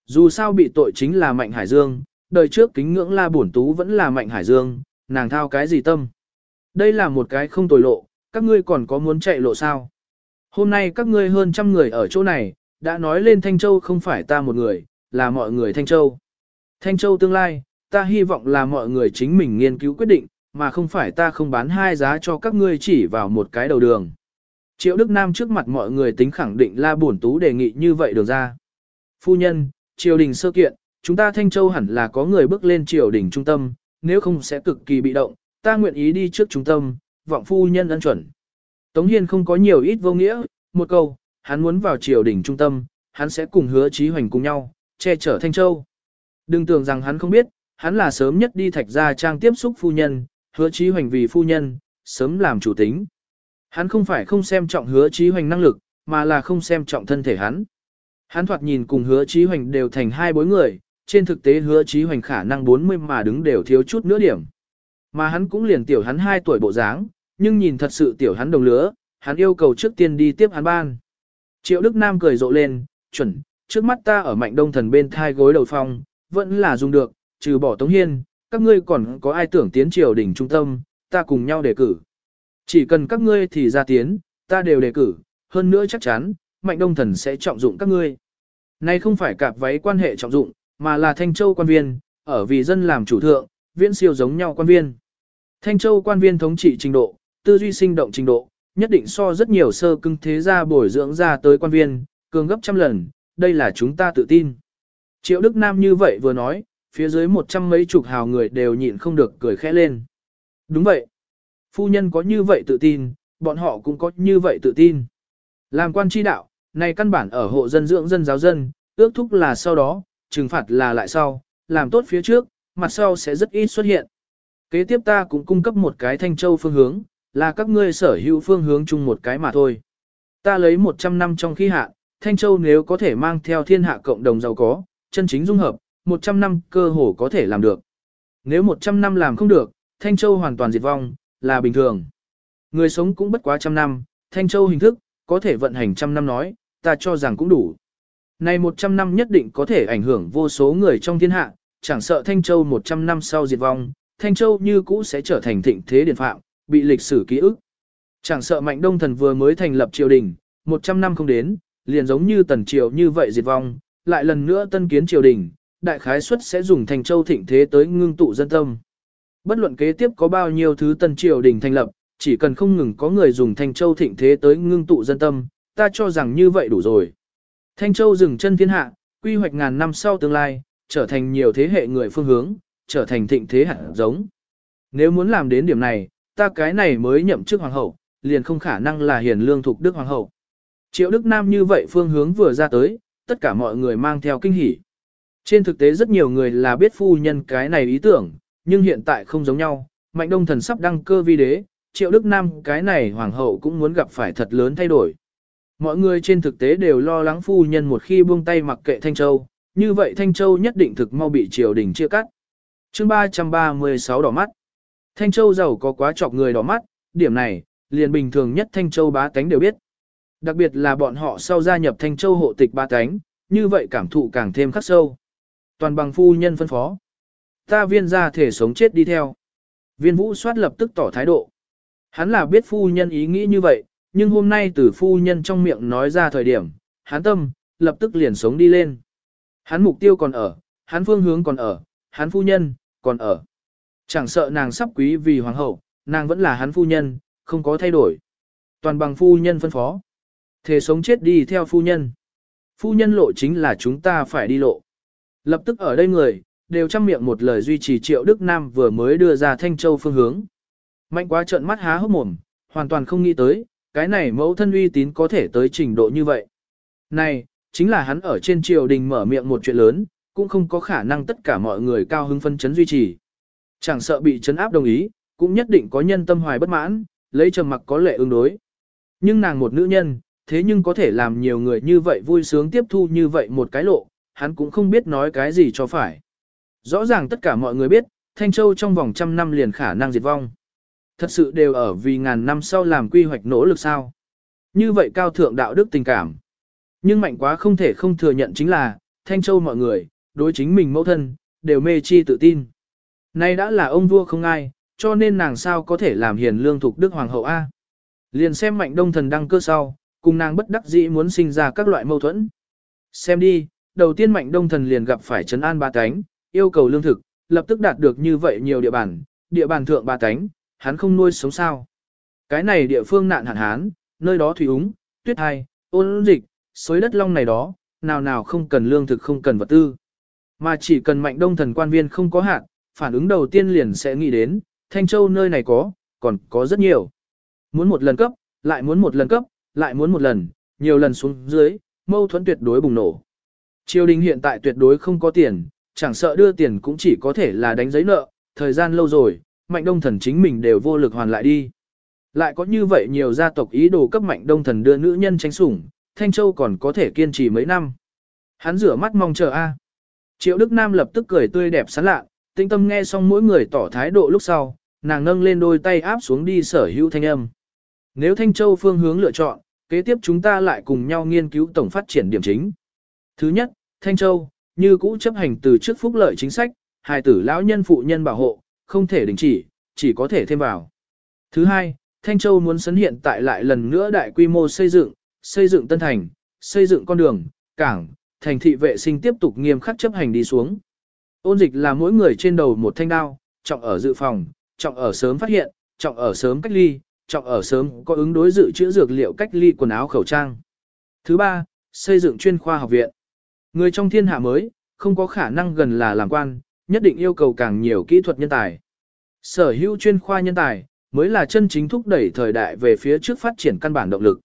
Dù sao bị tội chính là Mạnh Hải Dương, đời trước kính ngưỡng la bổn tú vẫn là Mạnh Hải Dương, nàng thao cái gì tâm. Đây là một cái không tồi lộ, các ngươi còn có muốn chạy lộ sao. Hôm nay các ngươi hơn trăm người ở chỗ này, đã nói lên Thanh Châu không phải ta một người, là mọi người Thanh Châu. Thanh Châu tương lai, ta hy vọng là mọi người chính mình nghiên cứu quyết định, mà không phải ta không bán hai giá cho các ngươi chỉ vào một cái đầu đường. Triệu Đức Nam trước mặt mọi người tính khẳng định La Bổn Tú đề nghị như vậy được ra. Phu nhân, triều đình sơ kiện, chúng ta Thanh Châu hẳn là có người bước lên triều đình trung tâm, nếu không sẽ cực kỳ bị động, ta nguyện ý đi trước trung tâm, vọng phu nhân ân chuẩn. Tống Hiên không có nhiều ít vô nghĩa, một câu, hắn muốn vào triều đình trung tâm, hắn sẽ cùng hứa trí Hoành cùng nhau, che chở Thanh Châu. Đừng tưởng rằng hắn không biết, hắn là sớm nhất đi thạch gia trang tiếp xúc phu nhân, hứa Chí Hoành vì phu nhân, sớm làm chủ tính. Hắn không phải không xem trọng hứa Chí Hoành năng lực, mà là không xem trọng thân thể hắn. Hắn thoạt nhìn cùng hứa Chí Hoành đều thành hai bối người, trên thực tế hứa Chí Hoành khả năng 40 mà đứng đều thiếu chút nữa điểm. Mà hắn cũng liền tiểu hắn 2 tuổi bộ dáng, nhưng nhìn thật sự tiểu hắn đồng lứa, hắn yêu cầu trước tiên đi tiếp hắn ban. Triệu Đức Nam cười rộ lên, chuẩn, trước mắt ta ở mạnh đông thần bên thai gối đầu phong, vẫn là dùng được, trừ bỏ Tống Hiên, các ngươi còn có ai tưởng tiến triều đỉnh trung tâm, ta cùng nhau đề cử. Chỉ cần các ngươi thì ra tiến, ta đều đề cử, hơn nữa chắc chắn, mạnh đông thần sẽ trọng dụng các ngươi. Này không phải cạp váy quan hệ trọng dụng, mà là Thanh Châu quan viên, ở vì dân làm chủ thượng, viễn siêu giống nhau quan viên. Thanh Châu quan viên thống trị trình độ, tư duy sinh động trình độ, nhất định so rất nhiều sơ cưng thế gia bồi dưỡng ra tới quan viên, cường gấp trăm lần, đây là chúng ta tự tin. Triệu Đức Nam như vậy vừa nói, phía dưới một trăm mấy chục hào người đều nhịn không được cười khẽ lên. Đúng vậy. Phu nhân có như vậy tự tin, bọn họ cũng có như vậy tự tin. Làm quan tri đạo, này căn bản ở hộ dân dưỡng dân giáo dân, ước thúc là sau đó, trừng phạt là lại sau, làm tốt phía trước, mặt sau sẽ rất ít xuất hiện. Kế tiếp ta cũng cung cấp một cái thanh châu phương hướng, là các ngươi sở hữu phương hướng chung một cái mà thôi. Ta lấy 100 năm trong khi hạ, Thanh Châu nếu có thể mang theo thiên hạ cộng đồng giàu có, chân chính dung hợp, 100 năm cơ hồ có thể làm được. Nếu 100 năm làm không được, Thanh Châu hoàn toàn diệt vong, là bình thường. Người sống cũng bất quá trăm năm, Thanh Châu hình thức, có thể vận hành trăm năm nói, ta cho rằng cũng đủ. Này 100 năm nhất định có thể ảnh hưởng vô số người trong thiên hạ, chẳng sợ Thanh Châu 100 năm sau diệt vong, Thanh Châu như cũ sẽ trở thành thịnh thế điển phạm, bị lịch sử ký ức. Chẳng sợ Mạnh Đông Thần vừa mới thành lập triều đình, 100 năm không đến, liền giống như tần triều như vậy diệt vong, lại lần nữa tân kiến triều đình, đại khái suất sẽ dùng Thanh Châu thịnh thế tới ngưng tụ dân tâm. Bất luận kế tiếp có bao nhiêu thứ tân triều đình thành lập, chỉ cần không ngừng có người dùng Thanh Châu thịnh thế tới ngưng tụ dân tâm, ta cho rằng như vậy đủ rồi. Thanh Châu dừng chân thiên hạ, quy hoạch ngàn năm sau tương lai, trở thành nhiều thế hệ người phương hướng, trở thành thịnh thế hạt giống. Nếu muốn làm đến điểm này, ta cái này mới nhậm chức hoàng hậu, liền không khả năng là hiền lương thuộc đức hoàng hậu. Triệu Đức Nam như vậy phương hướng vừa ra tới, tất cả mọi người mang theo kinh hỉ. Trên thực tế rất nhiều người là biết phu nhân cái này ý tưởng, nhưng hiện tại không giống nhau, Mạnh Đông Thần sắp đăng cơ vi đế, Triệu Đức Nam cái này hoàng hậu cũng muốn gặp phải thật lớn thay đổi. Mọi người trên thực tế đều lo lắng phu nhân một khi buông tay mặc kệ Thanh Châu, như vậy Thanh Châu nhất định thực mau bị triều đình chia cắt. chương 336 đỏ mắt. Thanh Châu giàu có quá chọc người đỏ mắt, điểm này, liền bình thường nhất Thanh Châu bá tánh đều biết. Đặc biệt là bọn họ sau gia nhập Thanh Châu hộ tịch ba cánh, như vậy cảm thụ càng thêm khắc sâu. Toàn bằng phu nhân phân phó. Ta viên ra thể sống chết đi theo. Viên vũ soát lập tức tỏ thái độ. Hắn là biết phu nhân ý nghĩ như vậy, nhưng hôm nay từ phu nhân trong miệng nói ra thời điểm, hắn tâm, lập tức liền sống đi lên. Hắn mục tiêu còn ở, hắn phương hướng còn ở, hắn phu nhân, còn ở. Chẳng sợ nàng sắp quý vì hoàng hậu, nàng vẫn là hắn phu nhân, không có thay đổi. Toàn bằng phu nhân phân phó thế sống chết đi theo phu nhân. Phu nhân lộ chính là chúng ta phải đi lộ. Lập tức ở đây người, đều chăm miệng một lời duy trì triệu Đức Nam vừa mới đưa ra Thanh Châu phương hướng. Mạnh quá trợn mắt há hốc mồm, hoàn toàn không nghĩ tới, cái này mẫu thân uy tín có thể tới trình độ như vậy. Này, chính là hắn ở trên triều đình mở miệng một chuyện lớn, cũng không có khả năng tất cả mọi người cao hứng phân chấn duy trì. Chẳng sợ bị chấn áp đồng ý, cũng nhất định có nhân tâm hoài bất mãn, lấy trầm mặc có lệ ứng đối. Nhưng nàng một nữ nhân, thế nhưng có thể làm nhiều người như vậy vui sướng tiếp thu như vậy một cái lộ, hắn cũng không biết nói cái gì cho phải. Rõ ràng tất cả mọi người biết, Thanh Châu trong vòng trăm năm liền khả năng diệt vong. Thật sự đều ở vì ngàn năm sau làm quy hoạch nỗ lực sao. Như vậy cao thượng đạo đức tình cảm. Nhưng mạnh quá không thể không thừa nhận chính là, Thanh Châu mọi người, đối chính mình mẫu thân, đều mê chi tự tin. Nay đã là ông vua không ai, cho nên nàng sao có thể làm hiền lương thục Đức Hoàng hậu A. Liền xem mạnh đông thần đăng cơ sau, cùng nàng bất đắc dĩ muốn sinh ra các loại mâu thuẫn. Xem đi, đầu tiên mạnh đông thần liền gặp phải trấn an ba cánh, yêu cầu lương thực, lập tức đạt được như vậy nhiều địa bàn, địa bàn thượng ba cánh, hắn không nuôi sống sao. Cái này địa phương nạn hạn hán, nơi đó thủy úng, tuyết hai, ôn dịch, xối đất long này đó, nào nào không cần lương thực không cần vật tư. Mà chỉ cần mạnh đông thần quan viên không có hạn, phản ứng đầu tiên liền sẽ nghĩ đến, Thanh Châu nơi này có, còn có rất nhiều. Muốn một lần cấp, lại muốn một lần cấp, lại muốn một lần, nhiều lần xuống dưới, mâu thuẫn tuyệt đối bùng nổ. Triều đình hiện tại tuyệt đối không có tiền, chẳng sợ đưa tiền cũng chỉ có thể là đánh giấy nợ, thời gian lâu rồi, mạnh đông thần chính mình đều vô lực hoàn lại đi. Lại có như vậy nhiều gia tộc ý đồ cấp mạnh đông thần đưa nữ nhân tránh sủng, Thanh Châu còn có thể kiên trì mấy năm. Hắn rửa mắt mong chờ a. Triệu Đức Nam lập tức cười tươi đẹp sán lạ, tinh tâm nghe xong mỗi người tỏ thái độ lúc sau, nàng nâng lên đôi tay áp xuống đi sở hữu thanh âm. Nếu Thanh Châu phương hướng lựa chọn, kế tiếp chúng ta lại cùng nhau nghiên cứu tổng phát triển điểm chính. Thứ nhất, Thanh Châu, như cũ chấp hành từ trước phúc lợi chính sách, hài tử lão nhân phụ nhân bảo hộ, không thể đình chỉ, chỉ có thể thêm vào. Thứ hai, Thanh Châu muốn sấn hiện tại lại lần nữa đại quy mô xây dựng, xây dựng tân thành, xây dựng con đường, cảng, thành thị vệ sinh tiếp tục nghiêm khắc chấp hành đi xuống. Ôn dịch là mỗi người trên đầu một thanh đao, trọng ở dự phòng, trọng ở sớm phát hiện, trọng ở sớm cách ly, trọng ở sớm có ứng đối dự trữ dược liệu cách ly quần áo khẩu trang. Thứ ba, xây dựng chuyên khoa học viện. Người trong thiên hạ mới, không có khả năng gần là làm quan, nhất định yêu cầu càng nhiều kỹ thuật nhân tài. Sở hữu chuyên khoa nhân tài, mới là chân chính thúc đẩy thời đại về phía trước phát triển căn bản động lực.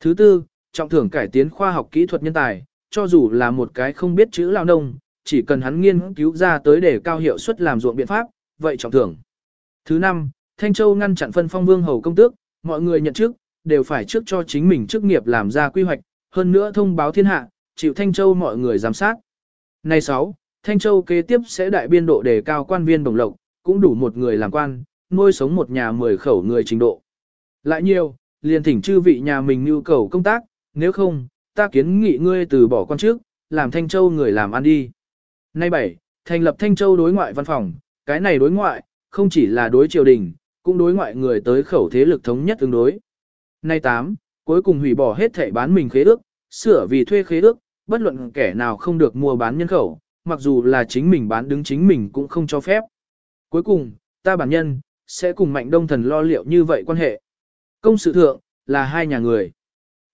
Thứ tư, trọng thưởng cải tiến khoa học kỹ thuật nhân tài, cho dù là một cái không biết chữ lao nông, chỉ cần hắn nghiên cứu ra tới để cao hiệu suất làm ruộng biện pháp, vậy trọng thưởng. Thứ năm, Thanh Châu ngăn chặn phân phong vương hầu công tước, mọi người nhận trước, đều phải trước cho chính mình chức nghiệp làm ra quy hoạch, hơn nữa thông báo thiên hạ, chịu Thanh Châu mọi người giám sát. Này 6, Thanh Châu kế tiếp sẽ đại biên độ đề cao quan viên đồng lộc, cũng đủ một người làm quan, nuôi sống một nhà 10 khẩu người trình độ. Lại nhiều, liền thỉnh chư vị nhà mình nhu cầu công tác, nếu không, ta kiến nghị ngươi từ bỏ quan trước, làm Thanh Châu người làm ăn đi. Nay 7, thành lập Thanh Châu đối ngoại văn phòng, cái này đối ngoại, không chỉ là đối triều đình, cũng đối ngoại người tới khẩu thế lực thống nhất tương đối. Nay 8, cuối cùng hủy bỏ hết thể bán mình khế ước, sửa vì thuê khế ước, bất luận kẻ nào không được mua bán nhân khẩu, mặc dù là chính mình bán đứng chính mình cũng không cho phép. Cuối cùng, ta bản nhân, sẽ cùng mạnh đông thần lo liệu như vậy quan hệ. Công sự thượng, là hai nhà người.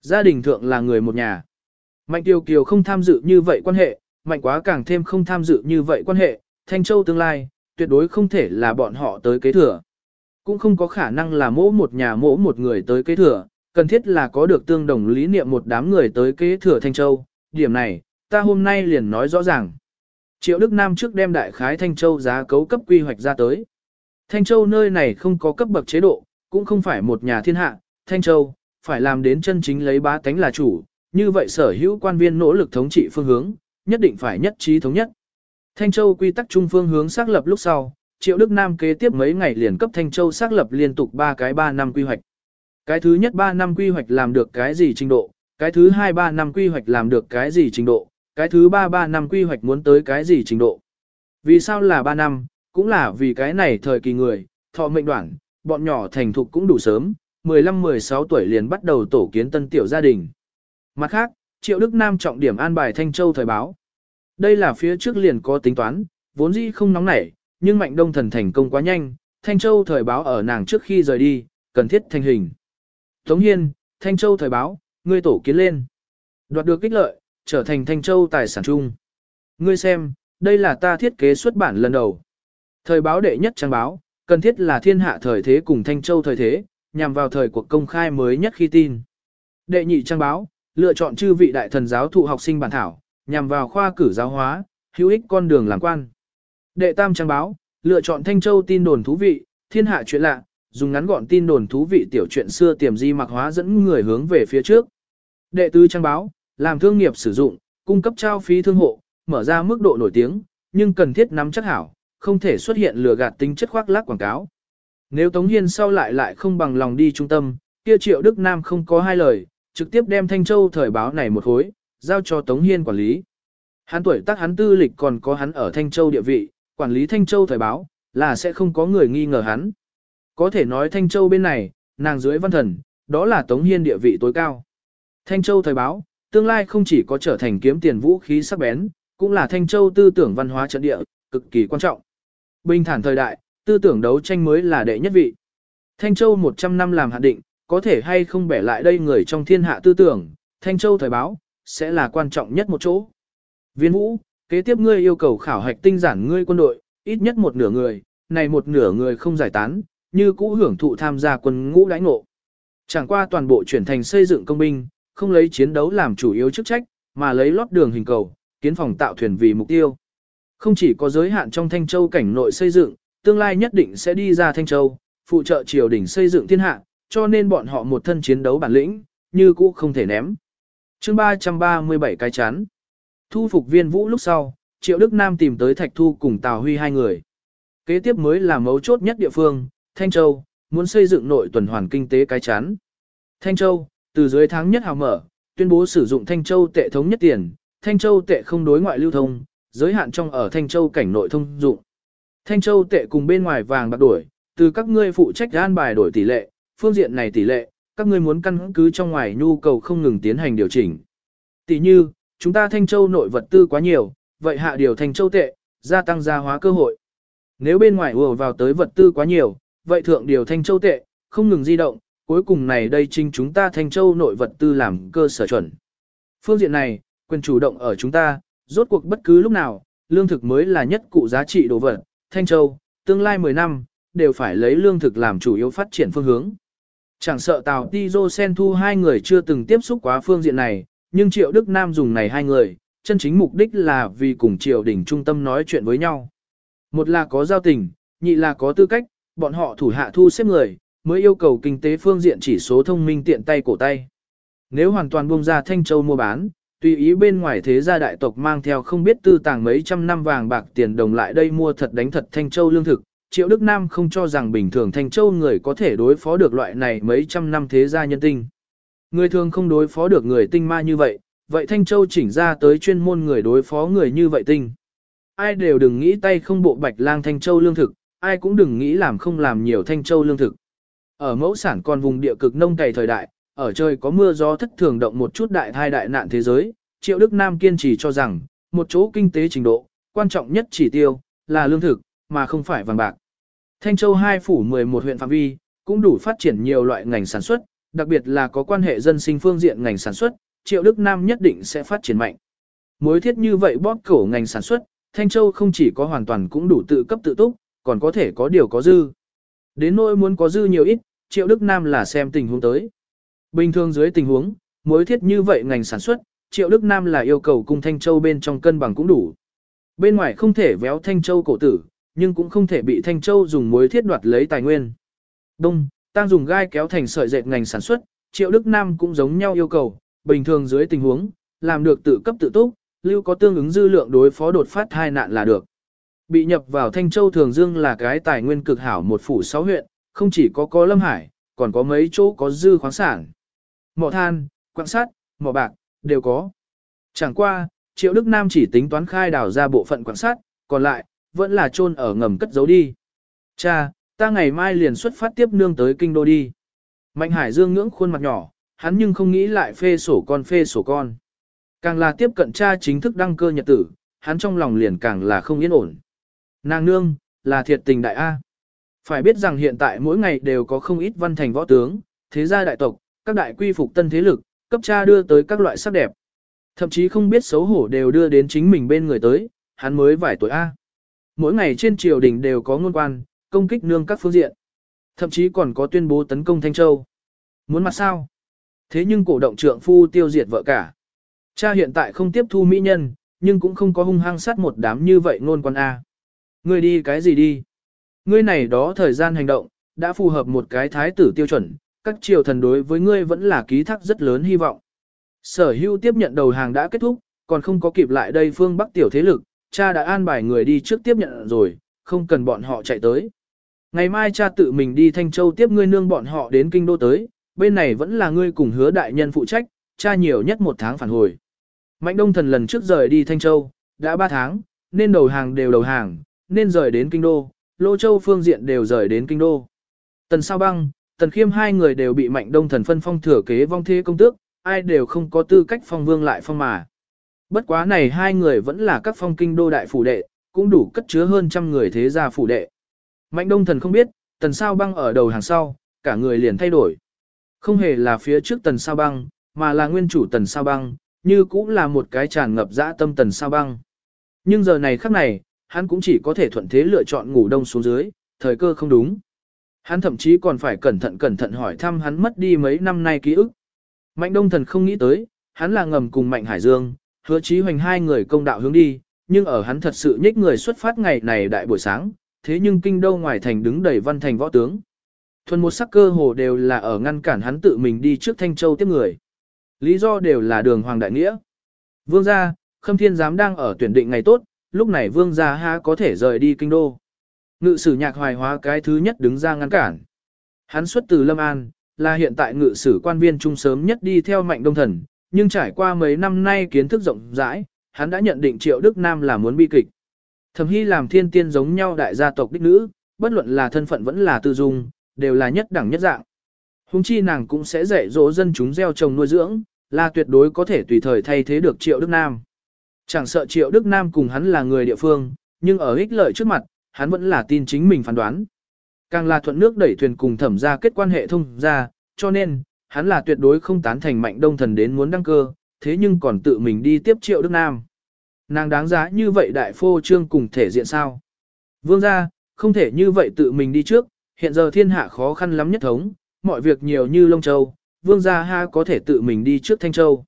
Gia đình thượng là người một nhà. Mạnh Tiêu Kiều không tham dự như vậy quan hệ, mạnh quá càng thêm không tham dự như vậy quan hệ, Thanh Châu tương lai, tuyệt đối không thể là bọn họ tới kế thừa. Cũng không có khả năng là mỗ một nhà mỗ một người tới kế thừa, cần thiết là có được tương đồng lý niệm một đám người tới kế thừa Thanh Châu. Điểm này, ta hôm nay liền nói rõ ràng. Triệu Đức Nam trước đem đại khái Thanh Châu giá cấu cấp quy hoạch ra tới. Thanh Châu nơi này không có cấp bậc chế độ, cũng không phải một nhà thiên hạ, Thanh Châu, phải làm đến chân chính lấy bá tánh là chủ, như vậy sở hữu quan viên nỗ lực thống trị phương hướng, nhất định phải nhất trí thống nhất. Thanh Châu quy tắc trung phương hướng xác lập lúc sau, Triệu Đức Nam kế tiếp mấy ngày liền cấp Thanh Châu xác lập liên tục 3 cái 3 năm quy hoạch. Cái thứ nhất 3 năm quy hoạch làm được cái gì trình độ, cái thứ hai 3 năm quy hoạch làm được cái gì trình độ, Cái thứ ba ba năm quy hoạch muốn tới cái gì trình độ? Vì sao là ba năm, cũng là vì cái này thời kỳ người, thọ mệnh đoạn, bọn nhỏ thành thục cũng đủ sớm, 15-16 tuổi liền bắt đầu tổ kiến tân tiểu gia đình. Mặt khác, Triệu Đức Nam trọng điểm an bài Thanh Châu thời báo. Đây là phía trước liền có tính toán, vốn dĩ không nóng nảy, nhưng Mạnh Đông Thần thành công quá nhanh, Thanh Châu thời báo ở nàng trước khi rời đi, cần thiết thành hình. Tống Hiên, Thanh Châu thời báo, ngươi tổ kiến lên. Đoạt được kích lợi, trở thành Thanh Châu tài sản chung. Ngươi xem, đây là ta thiết kế xuất bản lần đầu. Thời báo đệ nhất trang báo, cần thiết là thiên hạ thời thế cùng Thanh Châu thời thế, nhằm vào thời cuộc công khai mới nhất khi tin. Đệ nhị trang báo, lựa chọn chư vị đại thần giáo thụ học sinh bản thảo, nhằm vào khoa cử giáo hóa, hữu ích con đường làm quan. Đệ tam trang báo, lựa chọn Thanh Châu tin đồn thú vị, thiên hạ chuyện lạ, dùng ngắn gọn tin đồn thú vị tiểu chuyện xưa tiềm di mặc hóa dẫn người hướng về phía trước. Đệ tứ trang báo, làm thương nghiệp sử dụng, cung cấp trao phí thương hộ, mở ra mức độ nổi tiếng, nhưng cần thiết nắm chắc hảo, không thể xuất hiện lừa gạt tính chất khoác lác quảng cáo. Nếu Tống Hiên sau lại lại không bằng lòng đi trung tâm, kia Triệu Đức Nam không có hai lời, trực tiếp đem Thanh Châu thời báo này một khối, giao cho Tống Hiên quản lý. Hắn tuổi tác hắn tư lịch còn có hắn ở Thanh Châu địa vị, quản lý Thanh Châu thời báo, là sẽ không có người nghi ngờ hắn. Có thể nói Thanh Châu bên này, nàng dưới văn thần, đó là Tống Hiên địa vị tối cao. Thanh Châu thời báo, tương lai không chỉ có trở thành kiếm tiền vũ khí sắc bén, cũng là Thanh Châu tư tưởng văn hóa trận địa, cực kỳ quan trọng. Bình thản thời đại, tư tưởng đấu tranh mới là đệ nhất vị. Thanh Châu 100 năm làm hạn định, có thể hay không bẻ lại đây người trong thiên hạ tư tưởng, Thanh Châu thời báo, sẽ là quan trọng nhất một chỗ. Viên vũ, kế tiếp ngươi yêu cầu khảo hạch tinh giản ngươi quân đội, ít nhất một nửa người, này một nửa người không giải tán, như cũ hưởng thụ tham gia quân ngũ đãi ngộ. Chẳng qua toàn bộ chuyển thành xây dựng công binh, không lấy chiến đấu làm chủ yếu chức trách, mà lấy lót đường hình cầu, kiến phòng tạo thuyền vì mục tiêu. Không chỉ có giới hạn trong Thanh Châu cảnh nội xây dựng, tương lai nhất định sẽ đi ra Thanh Châu, phụ trợ triều đình xây dựng thiên hạ, cho nên bọn họ một thân chiến đấu bản lĩnh, như cũ không thể ném. chương 337 cái chán. Thu phục viên vũ lúc sau, Triệu Đức Nam tìm tới Thạch Thu cùng Tào Huy hai người. Kế tiếp mới là mấu chốt nhất địa phương, Thanh Châu, muốn xây dựng nội tuần hoàn kinh tế cái chán. Thanh Châu, từ dưới tháng nhất hào mở, tuyên bố sử dụng Thanh Châu tệ thống nhất tiền, Thanh Châu tệ không đối ngoại lưu thông, giới hạn trong ở Thanh Châu cảnh nội thông dụng. Thanh Châu tệ cùng bên ngoài vàng bạc đổi, từ các ngươi phụ trách an bài đổi tỷ lệ, phương diện này tỷ lệ, các ngươi muốn căn cứ trong ngoài nhu cầu không ngừng tiến hành điều chỉnh. Tỷ như, chúng ta Thanh Châu nội vật tư quá nhiều, vậy hạ điều Thanh Châu tệ, gia tăng gia hóa cơ hội. Nếu bên ngoài ùa vào tới vật tư quá nhiều, vậy thượng điều Thanh Châu tệ, không ngừng di động, cuối cùng này đây chính chúng ta Thanh Châu nội vật tư làm cơ sở chuẩn. Phương diện này, quyền chủ động ở chúng ta, rốt cuộc bất cứ lúc nào, lương thực mới là nhất cụ giá trị đồ vật, Thanh Châu, tương lai 10 năm, đều phải lấy lương thực làm chủ yếu phát triển phương hướng. Chẳng sợ Tào Ti Dô Sen Thu hai người chưa từng tiếp xúc quá phương diện này, nhưng Triệu Đức Nam dùng này hai người, chân chính mục đích là vì cùng Triều đình trung tâm nói chuyện với nhau. Một là có giao tình, nhị là có tư cách, bọn họ thủ hạ thu xếp người, mới yêu cầu kinh tế phương diện chỉ số thông minh tiện tay cổ tay. Nếu hoàn toàn buông ra Thanh Châu mua bán, tùy ý bên ngoài thế gia đại tộc mang theo không biết tư tàng mấy trăm năm vàng bạc tiền đồng lại đây mua thật đánh thật Thanh Châu lương thực, Triệu Đức Nam không cho rằng bình thường Thanh Châu người có thể đối phó được loại này mấy trăm năm thế gia nhân tinh. Người thường không đối phó được người tinh ma như vậy, vậy Thanh Châu chỉnh ra tới chuyên môn người đối phó người như vậy tinh. Ai đều đừng nghĩ tay không bộ bạch lang Thanh Châu lương thực, ai cũng đừng nghĩ làm không làm nhiều Thanh Châu lương thực. Ở mẫu sản còn vùng địa cực nông cày thời đại, ở trời có mưa gió thất thường động một chút đại thai đại nạn thế giới, Triệu Đức Nam kiên trì cho rằng, một chỗ kinh tế trình độ, quan trọng nhất chỉ tiêu, là lương thực, mà không phải vàng bạc. Thanh Châu hai phủ 11 huyện phạm vi, cũng đủ phát triển nhiều loại ngành sản xuất, đặc biệt là có quan hệ dân sinh phương diện ngành sản xuất, Triệu Đức Nam nhất định sẽ phát triển mạnh. Mối thiết như vậy bóp cổ ngành sản xuất, Thanh Châu không chỉ có hoàn toàn cũng đủ tự cấp tự túc, còn có thể có điều có dư. Đến nỗi muốn có dư nhiều ít, Triệu Đức Nam là xem tình huống tới. Bình thường dưới tình huống, mối thiết như vậy ngành sản xuất, Triệu Đức Nam là yêu cầu cung Thanh Châu bên trong cân bằng cũng đủ. Bên ngoài không thể véo Thanh Châu cổ tử, nhưng cũng không thể bị Thanh Châu dùng mối thiết đoạt lấy tài nguyên. Đông, tăng dùng gai kéo thành sợi dệt ngành sản xuất, Triệu Đức Nam cũng giống nhau yêu cầu, bình thường dưới tình huống, làm được tự cấp tự túc, lưu có tương ứng dư lượng đối phó đột phát hai nạn là được. Bị nhập vào Thanh Châu Thường Dương là cái tài nguyên cực hảo một phủ sáu huyện, không chỉ có có Lâm Hải, còn có mấy chỗ có dư khoáng sản. Mỏ than, quặng sắt, mỏ bạc, đều có. Chẳng qua, Triệu Đức Nam chỉ tính toán khai đào ra bộ phận quặng sắt, còn lại, vẫn là chôn ở ngầm cất giấu đi. Cha, ta ngày mai liền xuất phát tiếp nương tới kinh đô đi. Mạnh Hải Dương ngưỡng khuôn mặt nhỏ, hắn nhưng không nghĩ lại phê sổ con phê sổ con. Càng là tiếp cận cha chính thức đăng cơ nhật tử, hắn trong lòng liền càng là không yên ổn. Nàng nương, là thiệt tình đại A. Phải biết rằng hiện tại mỗi ngày đều có không ít văn thành võ tướng, thế gia đại tộc, các đại quy phục tân thế lực, cấp cha đưa tới các loại sắc đẹp. Thậm chí không biết xấu hổ đều đưa đến chính mình bên người tới, hắn mới vài tuổi A. Mỗi ngày trên triều đình đều có ngôn quan, công kích nương các phương diện. Thậm chí còn có tuyên bố tấn công Thanh Châu. Muốn mặt sao? Thế nhưng cổ động trượng phu tiêu diệt vợ cả. Cha hiện tại không tiếp thu mỹ nhân, nhưng cũng không có hung hăng sát một đám như vậy ngôn quan A. Ngươi đi cái gì đi? Ngươi này đó thời gian hành động, đã phù hợp một cái thái tử tiêu chuẩn, các triều thần đối với ngươi vẫn là ký thác rất lớn hy vọng. Sở hưu tiếp nhận đầu hàng đã kết thúc, còn không có kịp lại đây phương Bắc tiểu thế lực, cha đã an bài người đi trước tiếp nhận rồi, không cần bọn họ chạy tới. Ngày mai cha tự mình đi Thanh Châu tiếp ngươi nương bọn họ đến kinh đô tới, bên này vẫn là ngươi cùng hứa đại nhân phụ trách, cha nhiều nhất một tháng phản hồi. Mạnh đông thần lần trước rời đi Thanh Châu, đã ba tháng, nên đầu hàng đều đầu hàng, nên rời đến kinh đô, Lô Châu phương diện đều rời đến kinh đô. Tần Sao Băng, Tần Khiêm hai người đều bị Mạnh Đông Thần phân phong thừa kế vong thế công tước, ai đều không có tư cách phong vương lại phong mà. Bất quá này hai người vẫn là các phong kinh đô đại phủ đệ, cũng đủ cất chứa hơn trăm người thế gia phủ đệ. Mạnh Đông Thần không biết, Tần Sao Băng ở đầu hàng sau, cả người liền thay đổi. Không hề là phía trước Tần Sao Băng, mà là nguyên chủ Tần Sao Băng, như cũng là một cái tràn ngập dã tâm Tần Sao Băng. Nhưng giờ này khắc này, hắn cũng chỉ có thể thuận thế lựa chọn ngủ đông xuống dưới, thời cơ không đúng. Hắn thậm chí còn phải cẩn thận cẩn thận hỏi thăm hắn mất đi mấy năm nay ký ức. Mạnh Đông Thần không nghĩ tới, hắn là ngầm cùng Mạnh Hải Dương, hứa chí hoành hai người công đạo hướng đi, nhưng ở hắn thật sự nhích người xuất phát ngày này đại buổi sáng, thế nhưng kinh đô ngoài thành đứng đầy văn thành võ tướng. Thuần một sắc cơ hồ đều là ở ngăn cản hắn tự mình đi trước Thanh Châu tiếp người. Lý do đều là đường hoàng đại nghĩa. Vương gia, Khâm Thiên giám đang ở tuyển định ngày tốt, lúc này vương gia ha có thể rời đi kinh đô. Ngự sử nhạc hoài hóa cái thứ nhất đứng ra ngăn cản. Hắn xuất từ Lâm An, là hiện tại ngự sử quan viên trung sớm nhất đi theo mạnh đông thần, nhưng trải qua mấy năm nay kiến thức rộng rãi, hắn đã nhận định Triệu Đức Nam là muốn bi kịch. Thẩm Hy làm thiên tiên giống nhau đại gia tộc đích nữ, bất luận là thân phận vẫn là tư dung, đều là nhất đẳng nhất dạng. Hùng chi nàng cũng sẽ dạy dỗ dân chúng gieo trồng nuôi dưỡng, là tuyệt đối có thể tùy thời thay thế được Triệu Đức Nam. Chẳng sợ Triệu Đức Nam cùng hắn là người địa phương, nhưng ở ích lợi trước mặt, hắn vẫn là tin chính mình phán đoán. Càng là thuận nước đẩy thuyền cùng thẩm ra kết quan hệ thông ra, cho nên, hắn là tuyệt đối không tán thành mạnh đông thần đến muốn đăng cơ, thế nhưng còn tự mình đi tiếp Triệu Đức Nam. Nàng đáng giá như vậy đại phô trương cùng thể diện sao? Vương gia, không thể như vậy tự mình đi trước, hiện giờ thiên hạ khó khăn lắm nhất thống, mọi việc nhiều như lông châu, vương gia ha có thể tự mình đi trước Thanh Châu.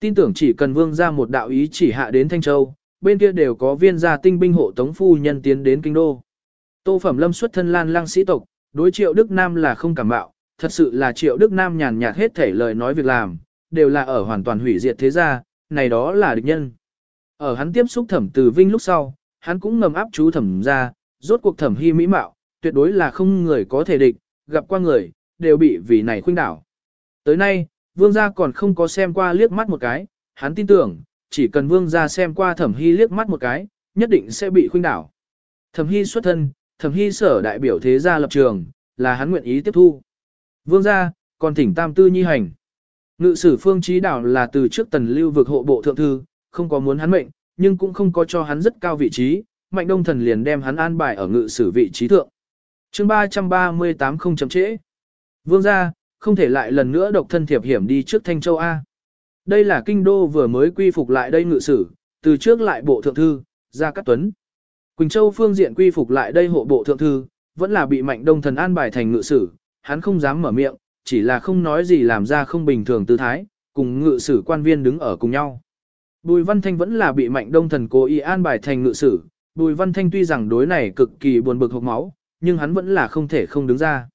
Tin tưởng chỉ cần vương ra một đạo ý chỉ hạ đến Thanh Châu, bên kia đều có viên gia tinh binh hộ tống phu nhân tiến đến kinh đô. Tô Phẩm Lâm xuất thân lan lang sĩ tộc, đối triệu Đức Nam là không cảm bạo, thật sự là triệu Đức Nam nhàn nhạt hết thể lời nói việc làm, đều là ở hoàn toàn hủy diệt thế gia, này đó là địch nhân. Ở hắn tiếp xúc thẩm từ vinh lúc sau, hắn cũng ngầm áp chú thẩm ra, rốt cuộc thẩm hy mỹ mạo, tuyệt đối là không người có thể địch, gặp qua người, đều bị vì này khuynh đảo. Tới nay, vương gia còn không có xem qua liếc mắt một cái, hắn tin tưởng, chỉ cần vương gia xem qua thẩm hy liếc mắt một cái, nhất định sẽ bị khuynh đảo. Thẩm hy xuất thân, thẩm hy sở đại biểu thế gia lập trường, là hắn nguyện ý tiếp thu. Vương gia, còn thỉnh tam tư nhi hành. Ngự sử phương trí đảo là từ trước tần lưu vực hộ bộ thượng thư, không có muốn hắn mệnh, nhưng cũng không có cho hắn rất cao vị trí, mạnh đông thần liền đem hắn an bài ở ngự sử vị trí thượng. chương 338 không chậm trễ. Vương gia, không thể lại lần nữa độc thân thiệp hiểm đi trước Thanh Châu A. Đây là kinh đô vừa mới quy phục lại đây ngự sử, từ trước lại bộ thượng thư, ra cát tuấn. Quỳnh Châu phương diện quy phục lại đây hộ bộ thượng thư, vẫn là bị mạnh đông thần an bài thành ngự sử, hắn không dám mở miệng, chỉ là không nói gì làm ra không bình thường tư thái, cùng ngự sử quan viên đứng ở cùng nhau. Bùi Văn Thanh vẫn là bị mạnh đông thần cố ý an bài thành ngự sử, Bùi Văn Thanh tuy rằng đối này cực kỳ buồn bực hộc máu, nhưng hắn vẫn là không thể không đứng ra.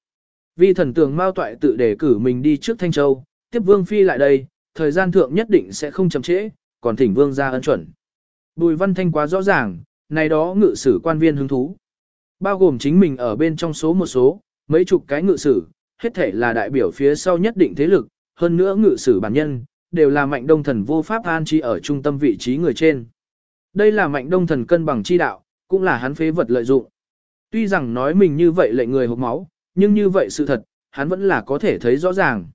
Vì thần tưởng Mao Toại tự đề cử mình đi trước Thanh Châu, tiếp Vương Phi lại đây, thời gian thượng nhất định sẽ không chậm trễ, còn thỉnh Vương ra ân chuẩn. Bùi Văn Thanh quá rõ ràng, này đó ngự sử quan viên hứng thú. Bao gồm chính mình ở bên trong số một số, mấy chục cái ngự sử, hết thể là đại biểu phía sau nhất định thế lực, hơn nữa ngự sử bản nhân, đều là mạnh đông thần vô pháp an trí ở trung tâm vị trí người trên. Đây là mạnh đông thần cân bằng chi đạo, cũng là hắn phế vật lợi dụng. Tuy rằng nói mình như vậy lệnh người hộp máu, nhưng như vậy sự thật, hắn vẫn là có thể thấy rõ ràng.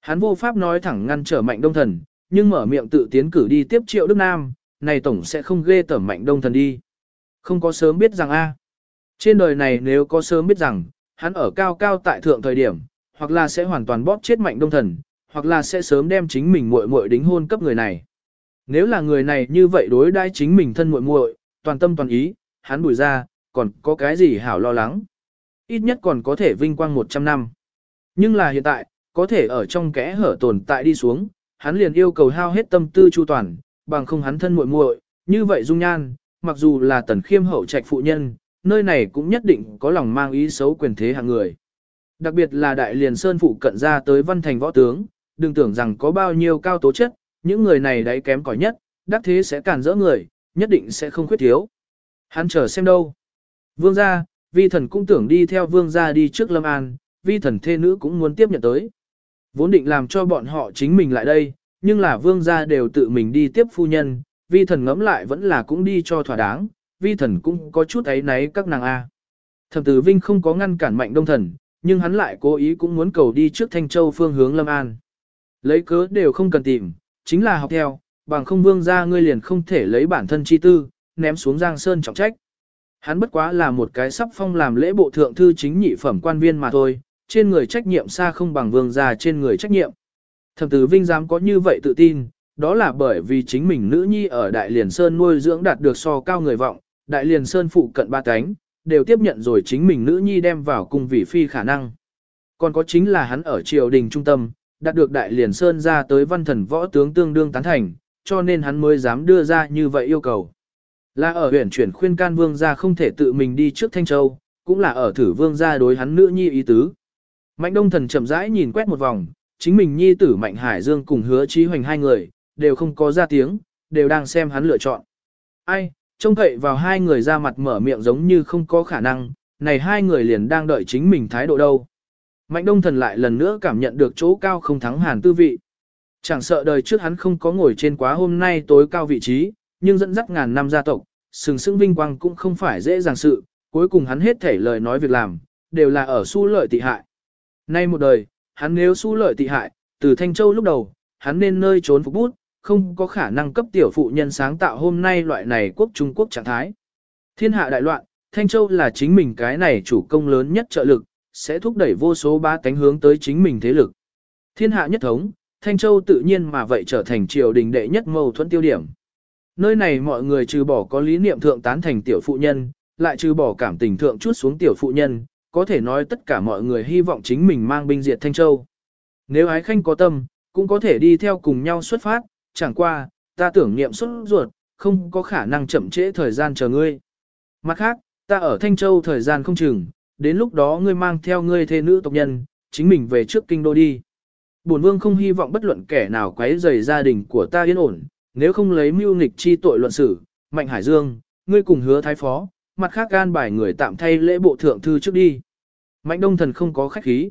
Hắn vô pháp nói thẳng ngăn trở mạnh đông thần, nhưng mở miệng tự tiến cử đi tiếp triệu Đức Nam, này tổng sẽ không ghê tởm mạnh đông thần đi. Không có sớm biết rằng a Trên đời này nếu có sớm biết rằng, hắn ở cao cao tại thượng thời điểm, hoặc là sẽ hoàn toàn bóp chết mạnh đông thần, hoặc là sẽ sớm đem chính mình muội muội đính hôn cấp người này. Nếu là người này như vậy đối đãi chính mình thân muội muội, toàn tâm toàn ý, hắn bùi ra, còn có cái gì hảo lo lắng. Ít nhất còn có thể vinh quang 100 năm. Nhưng là hiện tại, có thể ở trong kẽ hở tồn tại đi xuống, hắn liền yêu cầu hao hết tâm tư chu toàn, bằng không hắn thân muội muội, như vậy dung nhan, mặc dù là tần khiêm hậu trạch phụ nhân, nơi này cũng nhất định có lòng mang ý xấu quyền thế hạng người. Đặc biệt là đại liền sơn phụ cận ra tới văn thành võ tướng, đừng tưởng rằng có bao nhiêu cao tố chất, những người này đáy kém cỏi nhất, đắc thế sẽ cản rỡ người, nhất định sẽ không khuyết thiếu. Hắn chờ xem đâu. Vương gia, vi thần cũng tưởng đi theo vương gia đi trước Lâm An, vi thần thê nữ cũng muốn tiếp nhận tới. Vốn định làm cho bọn họ chính mình lại đây, nhưng là vương gia đều tự mình đi tiếp phu nhân, vi thần ngẫm lại vẫn là cũng đi cho thỏa đáng, vi thần cũng có chút ấy náy các nàng A. Thẩm tử Vinh không có ngăn cản mạnh đông thần, nhưng hắn lại cố ý cũng muốn cầu đi trước Thanh Châu phương hướng Lâm An. Lấy cớ đều không cần tìm, chính là học theo, bằng không vương gia ngươi liền không thể lấy bản thân chi tư, ném xuống Giang Sơn trọng trách. Hắn bất quá là một cái sắp phong làm lễ bộ thượng thư chính nhị phẩm quan viên mà thôi, trên người trách nhiệm xa không bằng vương gia trên người trách nhiệm. Thẩm tử Vinh dám có như vậy tự tin, đó là bởi vì chính mình nữ nhi ở Đại Liền Sơn nuôi dưỡng đạt được so cao người vọng, Đại Liền Sơn phụ cận ba cánh, đều tiếp nhận rồi chính mình nữ nhi đem vào cung vị phi khả năng. Còn có chính là hắn ở triều đình trung tâm, đạt được Đại Liền Sơn ra tới văn thần võ tướng tương đương tán thành, cho nên hắn mới dám đưa ra như vậy yêu cầu. Là ở huyện chuyển khuyên can vương gia không thể tự mình đi trước Thanh Châu, cũng là ở thử vương gia đối hắn nữ nhi ý tứ. Mạnh đông thần chậm rãi nhìn quét một vòng, chính mình nhi tử Mạnh Hải Dương cùng hứa trí hoành hai người, đều không có ra tiếng, đều đang xem hắn lựa chọn. Ai, trông thậy vào hai người ra mặt mở miệng giống như không có khả năng, này hai người liền đang đợi chính mình thái độ đâu. Mạnh đông thần lại lần nữa cảm nhận được chỗ cao không thắng hàn tư vị. Chẳng sợ đời trước hắn không có ngồi trên quá hôm nay tối cao vị trí, nhưng dẫn dắt ngàn năm gia tộc, sừng sững vinh quang cũng không phải dễ dàng sự, cuối cùng hắn hết thể lời nói việc làm, đều là ở su lợi tị hại. Nay một đời, hắn nếu su lợi tị hại, từ Thanh Châu lúc đầu, hắn nên nơi trốn phục bút, không có khả năng cấp tiểu phụ nhân sáng tạo hôm nay loại này quốc Trung Quốc trạng thái. Thiên hạ đại loạn, Thanh Châu là chính mình cái này chủ công lớn nhất trợ lực, sẽ thúc đẩy vô số ba cánh hướng tới chính mình thế lực. Thiên hạ nhất thống, Thanh Châu tự nhiên mà vậy trở thành triều đình đệ nhất mâu thuẫn tiêu điểm. Nơi này mọi người trừ bỏ có lý niệm thượng tán thành tiểu phụ nhân, lại trừ bỏ cảm tình thượng chút xuống tiểu phụ nhân, có thể nói tất cả mọi người hy vọng chính mình mang binh diệt Thanh Châu. Nếu ái khanh có tâm, cũng có thể đi theo cùng nhau xuất phát, chẳng qua, ta tưởng niệm xuất ruột, không có khả năng chậm trễ thời gian chờ ngươi. Mặt khác, ta ở Thanh Châu thời gian không chừng, đến lúc đó ngươi mang theo ngươi thê nữ tộc nhân, chính mình về trước kinh đô đi. Bổn vương không hy vọng bất luận kẻ nào quấy rầy gia đình của ta yên ổn, nếu không lấy mưu nghịch chi tội luận xử, Mạnh Hải Dương, ngươi cùng hứa thái phó, mặt khác gan bài người tạm thay lễ bộ thượng thư trước đi. Mạnh Đông Thần không có khách khí.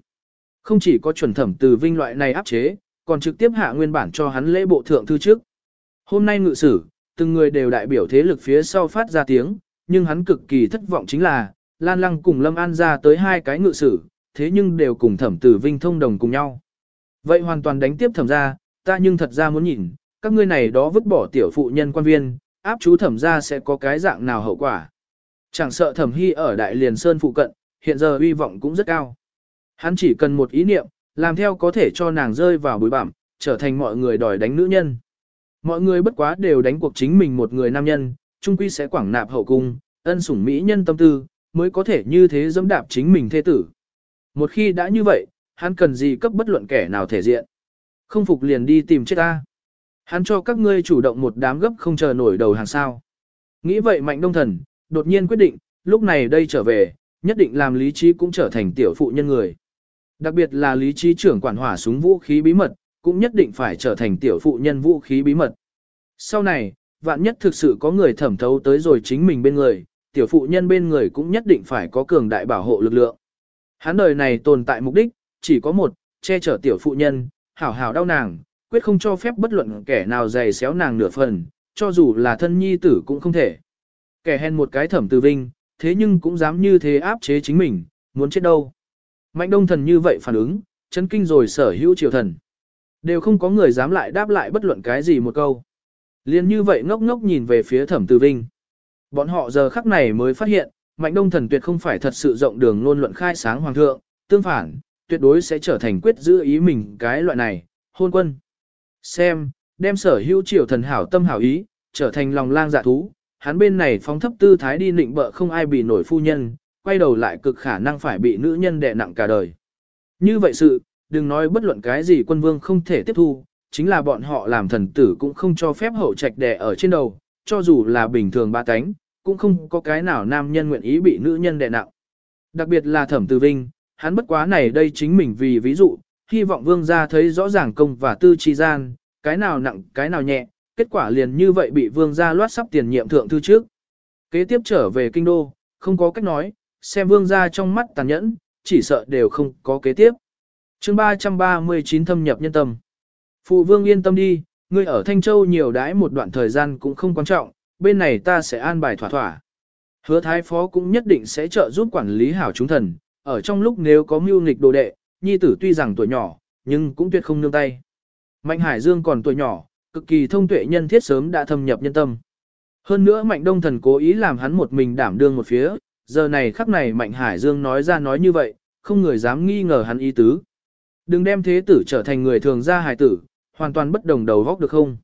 Không chỉ có chuẩn thẩm từ vinh loại này áp chế, còn trực tiếp hạ nguyên bản cho hắn lễ bộ thượng thư trước. Hôm nay ngự sử, từng người đều đại biểu thế lực phía sau phát ra tiếng, nhưng hắn cực kỳ thất vọng chính là, Lan Lăng cùng Lâm An ra tới hai cái ngự sử, thế nhưng đều cùng thẩm tử vinh thông đồng cùng nhau. Vậy hoàn toàn đánh tiếp thẩm ra, ta nhưng thật ra muốn nhìn, các ngươi này đó vứt bỏ tiểu phụ nhân quan viên, áp chú thẩm ra sẽ có cái dạng nào hậu quả. Chẳng sợ thẩm hy ở Đại Liền Sơn phụ cận, hiện giờ uy vọng cũng rất cao. Hắn chỉ cần một ý niệm, làm theo có thể cho nàng rơi vào bối bảm, trở thành mọi người đòi đánh nữ nhân. Mọi người bất quá đều đánh cuộc chính mình một người nam nhân, trung quy sẽ quảng nạp hậu cung, ân sủng mỹ nhân tâm tư, mới có thể như thế dẫm đạp chính mình thê tử. Một khi đã như vậy, hắn cần gì cấp bất luận kẻ nào thể diện. Không phục liền đi tìm chết ta. Hắn cho các ngươi chủ động một đám gấp không chờ nổi đầu hàng sao. Nghĩ vậy mạnh đông thần, đột nhiên quyết định, lúc này đây trở về, nhất định làm lý trí cũng trở thành tiểu phụ nhân người. Đặc biệt là lý trí trưởng quản hỏa súng vũ khí bí mật, cũng nhất định phải trở thành tiểu phụ nhân vũ khí bí mật. Sau này, vạn nhất thực sự có người thẩm thấu tới rồi chính mình bên người, tiểu phụ nhân bên người cũng nhất định phải có cường đại bảo hộ lực lượng. Hắn đời này tồn tại mục đích, chỉ có một, che chở tiểu phụ nhân, hảo hảo đau nàng, quyết không cho phép bất luận kẻ nào giày xéo nàng nửa phần, cho dù là thân nhi tử cũng không thể. Kẻ hèn một cái thẩm từ vinh, thế nhưng cũng dám như thế áp chế chính mình, muốn chết đâu. Mạnh đông thần như vậy phản ứng, chấn kinh rồi sở hữu triều thần. Đều không có người dám lại đáp lại bất luận cái gì một câu. Liên như vậy ngốc ngốc nhìn về phía thẩm từ vinh. Bọn họ giờ khắc này mới phát hiện, mạnh đông thần tuyệt không phải thật sự rộng đường luôn luận khai sáng hoàng thượng, tương phản, tuyệt đối sẽ trở thành quyết giữ ý mình cái loại này, hôn quân. Xem, đem sở hữu triều thần hảo tâm hảo ý, trở thành lòng lang dạ thú, hắn bên này phóng thấp tư thái đi nịnh bợ không ai bị nổi phu nhân, quay đầu lại cực khả năng phải bị nữ nhân đè nặng cả đời. Như vậy sự, đừng nói bất luận cái gì quân vương không thể tiếp thu, chính là bọn họ làm thần tử cũng không cho phép hậu trạch đè ở trên đầu, cho dù là bình thường ba cánh, cũng không có cái nào nam nhân nguyện ý bị nữ nhân đè nặng. Đặc biệt là thẩm tử vinh, hắn bất quá này đây chính mình vì ví dụ, hy vọng vương gia thấy rõ ràng công và tư chi gian, cái nào nặng, cái nào nhẹ, kết quả liền như vậy bị vương gia loát sắp tiền nhiệm thượng thư trước. Kế tiếp trở về kinh đô, không có cách nói, xem vương gia trong mắt tàn nhẫn, chỉ sợ đều không có kế tiếp. chương 339 thâm nhập nhân tâm. Phụ vương yên tâm đi, ngươi ở Thanh Châu nhiều đãi một đoạn thời gian cũng không quan trọng, bên này ta sẽ an bài thỏa thỏa. Hứa thái phó cũng nhất định sẽ trợ giúp quản lý hảo chúng thần, ở trong lúc nếu có mưu nghịch đồ đệ, nhi tử tuy rằng tuổi nhỏ, nhưng cũng tuyệt không nương tay. Mạnh Hải Dương còn tuổi nhỏ, cực kỳ thông tuệ nhân thiết sớm đã thâm nhập nhân tâm. Hơn nữa Mạnh Đông Thần cố ý làm hắn một mình đảm đương một phía, giờ này khắc này Mạnh Hải Dương nói ra nói như vậy, không người dám nghi ngờ hắn ý tứ. Đừng đem thế tử trở thành người thường ra hài tử, hoàn toàn bất đồng đầu góc được không?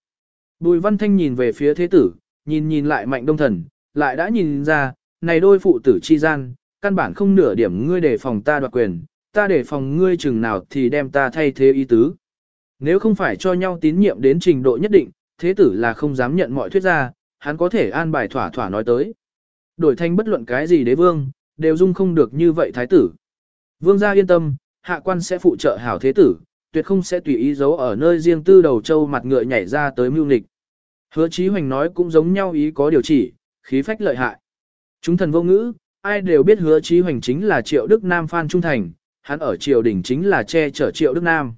Bùi Văn Thanh nhìn về phía thế tử, nhìn nhìn lại Mạnh Đông Thần, lại đã nhìn ra, này đôi phụ tử chi gian, căn bản không nửa điểm ngươi để phòng ta đoạt quyền, ta để phòng ngươi chừng nào thì đem ta thay thế ý tứ. Nếu không phải cho nhau tín nhiệm đến trình độ nhất định, thế tử là không dám nhận mọi thuyết ra, hắn có thể an bài thỏa thỏa nói tới. Đổi thanh bất luận cái gì đế vương, đều dung không được như vậy thái tử. Vương gia yên tâm, hạ quan sẽ phụ trợ hảo thế tử, tuyệt không sẽ tùy ý giấu ở nơi riêng tư đầu châu mặt ngựa nhảy ra tới mưu nịch. Hứa Chí Hoành nói cũng giống nhau ý có điều chỉ, khí phách lợi hại. Chúng thần vô ngữ, ai đều biết hứa Chí Hoành chính là Triệu Đức Nam Phan Trung Thành, hắn ở triều đình chính là che chở Triệu Đức Nam.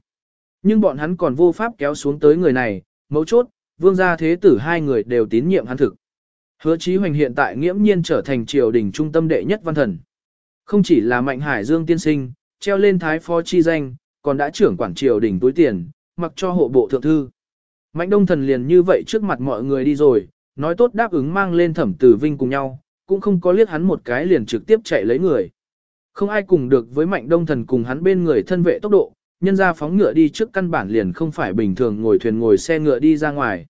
Nhưng bọn hắn còn vô pháp kéo xuống tới người này, mấu chốt, vương gia thế tử hai người đều tín nhiệm hắn thực. Hứa Chí Hoành hiện tại nghiễm nhiên trở thành triều đình trung tâm đệ nhất văn thần. Không chỉ là Mạnh Hải Dương tiên sinh, treo lên thái phó chi danh, còn đã trưởng quản triều đình túi tiền, mặc cho hộ bộ thượng thư. Mạnh Đông Thần liền như vậy trước mặt mọi người đi rồi, nói tốt đáp ứng mang lên thẩm tử vinh cùng nhau, cũng không có liếc hắn một cái liền trực tiếp chạy lấy người. Không ai cùng được với Mạnh Đông Thần cùng hắn bên người thân vệ tốc độ, nhân ra phóng ngựa đi trước căn bản liền không phải bình thường ngồi thuyền ngồi xe ngựa đi ra ngoài.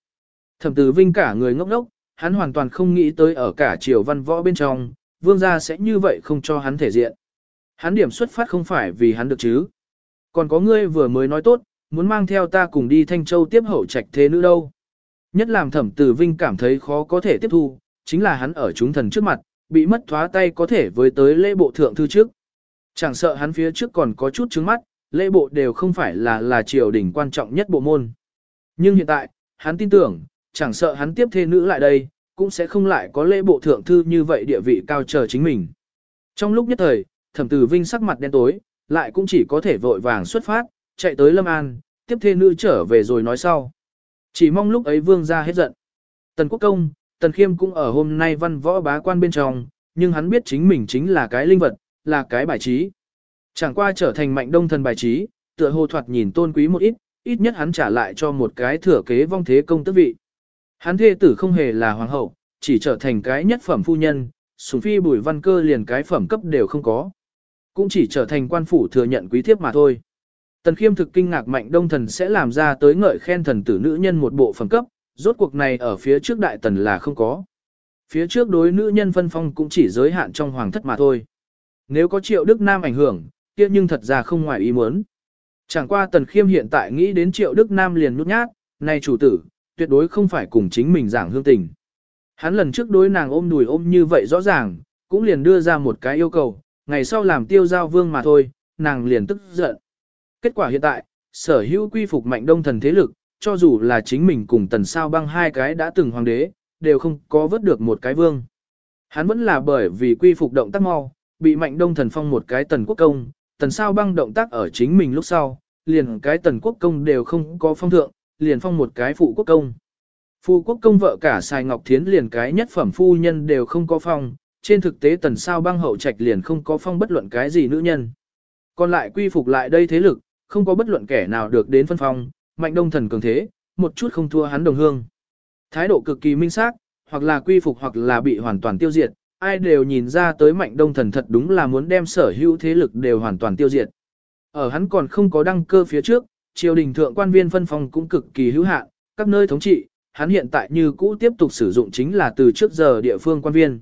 Thẩm tử vinh cả người ngốc ngốc, hắn hoàn toàn không nghĩ tới ở cả triều văn võ bên trong, vương gia sẽ như vậy không cho hắn thể diện. Hắn điểm xuất phát không phải vì hắn được chứ. Còn có ngươi vừa mới nói tốt, muốn mang theo ta cùng đi Thanh Châu tiếp hậu trạch thế nữ đâu. Nhất làm thẩm tử vinh cảm thấy khó có thể tiếp thu, chính là hắn ở chúng thần trước mặt, bị mất thoá tay có thể với tới lễ bộ thượng thư trước. Chẳng sợ hắn phía trước còn có chút trứng mắt, lễ bộ đều không phải là là triều đình quan trọng nhất bộ môn. Nhưng hiện tại, hắn tin tưởng, chẳng sợ hắn tiếp thê nữ lại đây, cũng sẽ không lại có lễ bộ thượng thư như vậy địa vị cao chờ chính mình. Trong lúc nhất thời, thẩm tử vinh sắc mặt đen tối, lại cũng chỉ có thể vội vàng xuất phát, chạy tới Lâm An, tiếp thê nữ trở về rồi nói sau. Chỉ mong lúc ấy vương ra hết giận. Tần Quốc Công, Tần Khiêm cũng ở hôm nay văn võ bá quan bên trong, nhưng hắn biết chính mình chính là cái linh vật, là cái bài trí. Chẳng qua trở thành mạnh đông thần bài trí, tựa hồ thoạt nhìn tôn quý một ít, ít nhất hắn trả lại cho một cái thừa kế vong thế công tước vị. Hắn thê tử không hề là hoàng hậu, chỉ trở thành cái nhất phẩm phu nhân, sùng phi bùi văn cơ liền cái phẩm cấp đều không có. Cũng chỉ trở thành quan phủ thừa nhận quý thiếp mà thôi. Tần khiêm thực kinh ngạc mạnh đông thần sẽ làm ra tới ngợi khen thần tử nữ nhân một bộ phẩm cấp, rốt cuộc này ở phía trước đại tần là không có. Phía trước đối nữ nhân phân phong cũng chỉ giới hạn trong hoàng thất mà thôi. Nếu có triệu Đức Nam ảnh hưởng, kia nhưng thật ra không ngoài ý muốn. Chẳng qua tần khiêm hiện tại nghĩ đến triệu Đức Nam liền nhút nhát, này chủ tử, tuyệt đối không phải cùng chính mình giảng hương tình. Hắn lần trước đối nàng ôm đùi ôm như vậy rõ ràng, cũng liền đưa ra một cái yêu cầu, ngày sau làm tiêu giao vương mà thôi, nàng liền tức giận. Kết quả hiện tại, sở hữu quy phục mạnh đông thần thế lực, cho dù là chính mình cùng tần sao băng hai cái đã từng hoàng đế, đều không có vớt được một cái vương. Hắn vẫn là bởi vì quy phục động tác mau, bị mạnh đông thần phong một cái tần quốc công, tần sao băng động tác ở chính mình lúc sau, liền cái tần quốc công đều không có phong thượng, liền phong một cái phụ quốc công. Phụ quốc công vợ cả Sài Ngọc Thiến liền cái nhất phẩm phu nhân đều không có phong, trên thực tế tần sao băng hậu trạch liền không có phong bất luận cái gì nữ nhân. Còn lại quy phục lại đây thế lực, không có bất luận kẻ nào được đến phân phong, mạnh đông thần cường thế, một chút không thua hắn đồng hương. Thái độ cực kỳ minh xác, hoặc là quy phục hoặc là bị hoàn toàn tiêu diệt, ai đều nhìn ra tới mạnh đông thần thật đúng là muốn đem sở hữu thế lực đều hoàn toàn tiêu diệt. Ở hắn còn không có đăng cơ phía trước, triều đình thượng quan viên phân phong cũng cực kỳ hữu hạn, các nơi thống trị, hắn hiện tại như cũ tiếp tục sử dụng chính là từ trước giờ địa phương quan viên.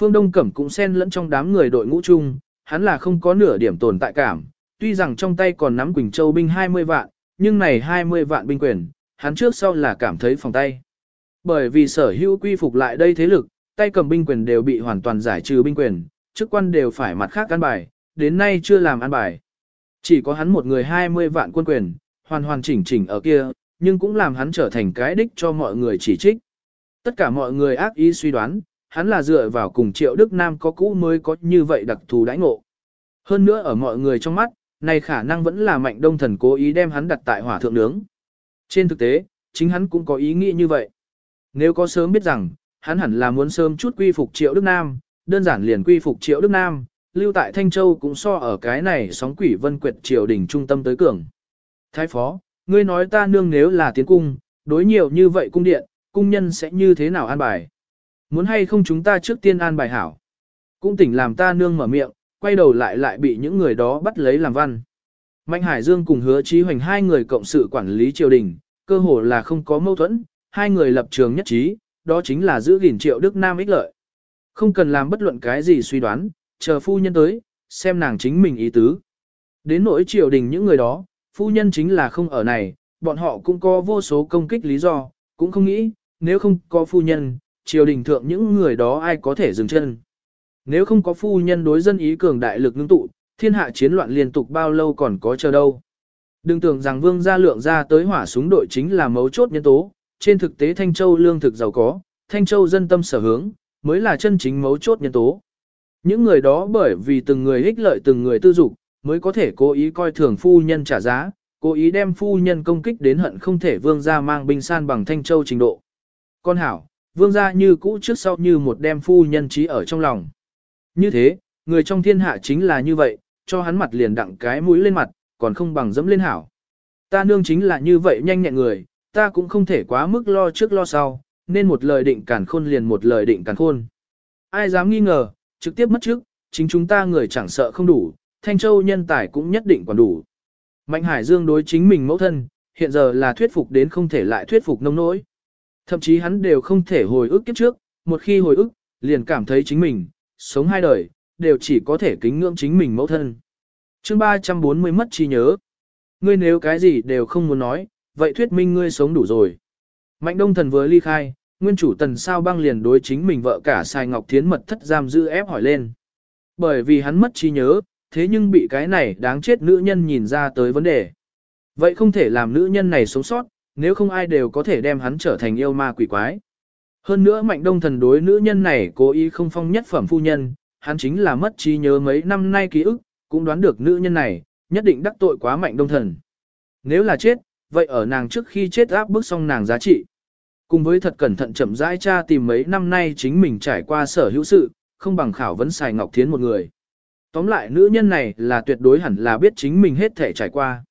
Phương Đông Cẩm cũng xen lẫn trong đám người đội ngũ chung, hắn là không có nửa điểm tồn tại cảm, tuy rằng trong tay còn nắm Quỳnh Châu binh 20 vạn, nhưng này 20 vạn binh quyền, hắn trước sau là cảm thấy phòng tay. Bởi vì sở hữu quy phục lại đây thế lực, tay cầm binh quyền đều bị hoàn toàn giải trừ binh quyền, chức quan đều phải mặt khác ăn bài, đến nay chưa làm ăn bài. Chỉ có hắn một người 20 vạn quân quyền, hoàn hoàn chỉnh chỉnh ở kia, nhưng cũng làm hắn trở thành cái đích cho mọi người chỉ trích. Tất cả mọi người ác ý suy đoán, hắn là dựa vào cùng triệu Đức Nam có cũ mới có như vậy đặc thù đãi ngộ. Hơn nữa ở mọi người trong mắt, này khả năng vẫn là mạnh đông thần cố ý đem hắn đặt tại hỏa thượng nướng. Trên thực tế, chính hắn cũng có ý nghĩ như vậy. Nếu có sớm biết rằng, hắn hẳn là muốn sớm chút quy phục triệu Đức Nam, đơn giản liền quy phục triệu Đức Nam, lưu tại Thanh Châu cũng so ở cái này sóng quỷ vân quyệt triều đình trung tâm tới cường. Thái phó, ngươi nói ta nương nếu là tiến cung, đối nhiều như vậy cung điện, cung nhân sẽ như thế nào an bài? Muốn hay không chúng ta trước tiên an bài hảo? Cũng tỉnh làm ta nương mở miệng, quay đầu lại lại bị những người đó bắt lấy làm văn. Mạnh Hải Dương cùng hứa trí hoành hai người cộng sự quản lý triều đình, cơ hồ là không có mâu thuẫn, hai người lập trường nhất trí, đó chính là giữ gìn triệu Đức Nam ích lợi. Không cần làm bất luận cái gì suy đoán, chờ phu nhân tới, xem nàng chính mình ý tứ. Đến nỗi triều đình những người đó, phu nhân chính là không ở này, bọn họ cũng có vô số công kích lý do, cũng không nghĩ, nếu không có phu nhân, triều đình thượng những người đó ai có thể dừng chân. Nếu không có phu nhân đối dân ý cường đại lực ngưng tụ, thiên hạ chiến loạn liên tục bao lâu còn có chờ đâu. Đừng tưởng rằng vương gia lượng ra tới hỏa súng đội chính là mấu chốt nhân tố, trên thực tế Thanh Châu lương thực giàu có, Thanh Châu dân tâm sở hướng, mới là chân chính mấu chốt nhân tố. Những người đó bởi vì từng người ích lợi từng người tư dục, mới có thể cố ý coi thường phu nhân trả giá, cố ý đem phu nhân công kích đến hận không thể vương gia mang binh san bằng Thanh Châu trình độ. Con hảo, vương gia như cũ trước sau như một đem phu nhân trí ở trong lòng. Như thế, người trong thiên hạ chính là như vậy, cho hắn mặt liền đặng cái mũi lên mặt, còn không bằng dẫm lên hảo. Ta nương chính là như vậy nhanh nhẹn người, ta cũng không thể quá mức lo trước lo sau, nên một lời định cản khôn liền một lời định cản khôn. Ai dám nghi ngờ, trực tiếp mất trước, chính chúng ta người chẳng sợ không đủ, Thanh Châu nhân tài cũng nhất định còn đủ. Mạnh Hải Dương đối chính mình mẫu thân, hiện giờ là thuyết phục đến không thể lại thuyết phục nông nỗi. Thậm chí hắn đều không thể hồi ức kiếp trước, một khi hồi ức, liền cảm thấy chính mình, sống hai đời, đều chỉ có thể kính ngưỡng chính mình mẫu thân. chương 340 mất trí nhớ. Ngươi nếu cái gì đều không muốn nói, vậy thuyết minh ngươi sống đủ rồi. Mạnh đông thần vừa ly khai, nguyên chủ tần sao băng liền đối chính mình vợ cả xài Ngọc Thiến mật thất giam giữ ép hỏi lên. Bởi vì hắn mất trí nhớ, thế nhưng bị cái này đáng chết nữ nhân nhìn ra tới vấn đề. Vậy không thể làm nữ nhân này sống sót, nếu không ai đều có thể đem hắn trở thành yêu ma quỷ quái. Hơn nữa mạnh đông thần đối nữ nhân này cố ý không phong nhất phẩm phu nhân, hắn chính là mất trí nhớ mấy năm nay ký ức, cũng đoán được nữ nhân này, nhất định đắc tội quá mạnh đông thần. Nếu là chết, vậy ở nàng trước khi chết áp bức xong nàng giá trị. Cùng với thật cẩn thận chậm rãi tra tìm mấy năm nay chính mình trải qua sở hữu sự, không bằng khảo vấn xài Ngọc Thiến một người. Tóm lại nữ nhân này là tuyệt đối hẳn là biết chính mình hết thể trải qua.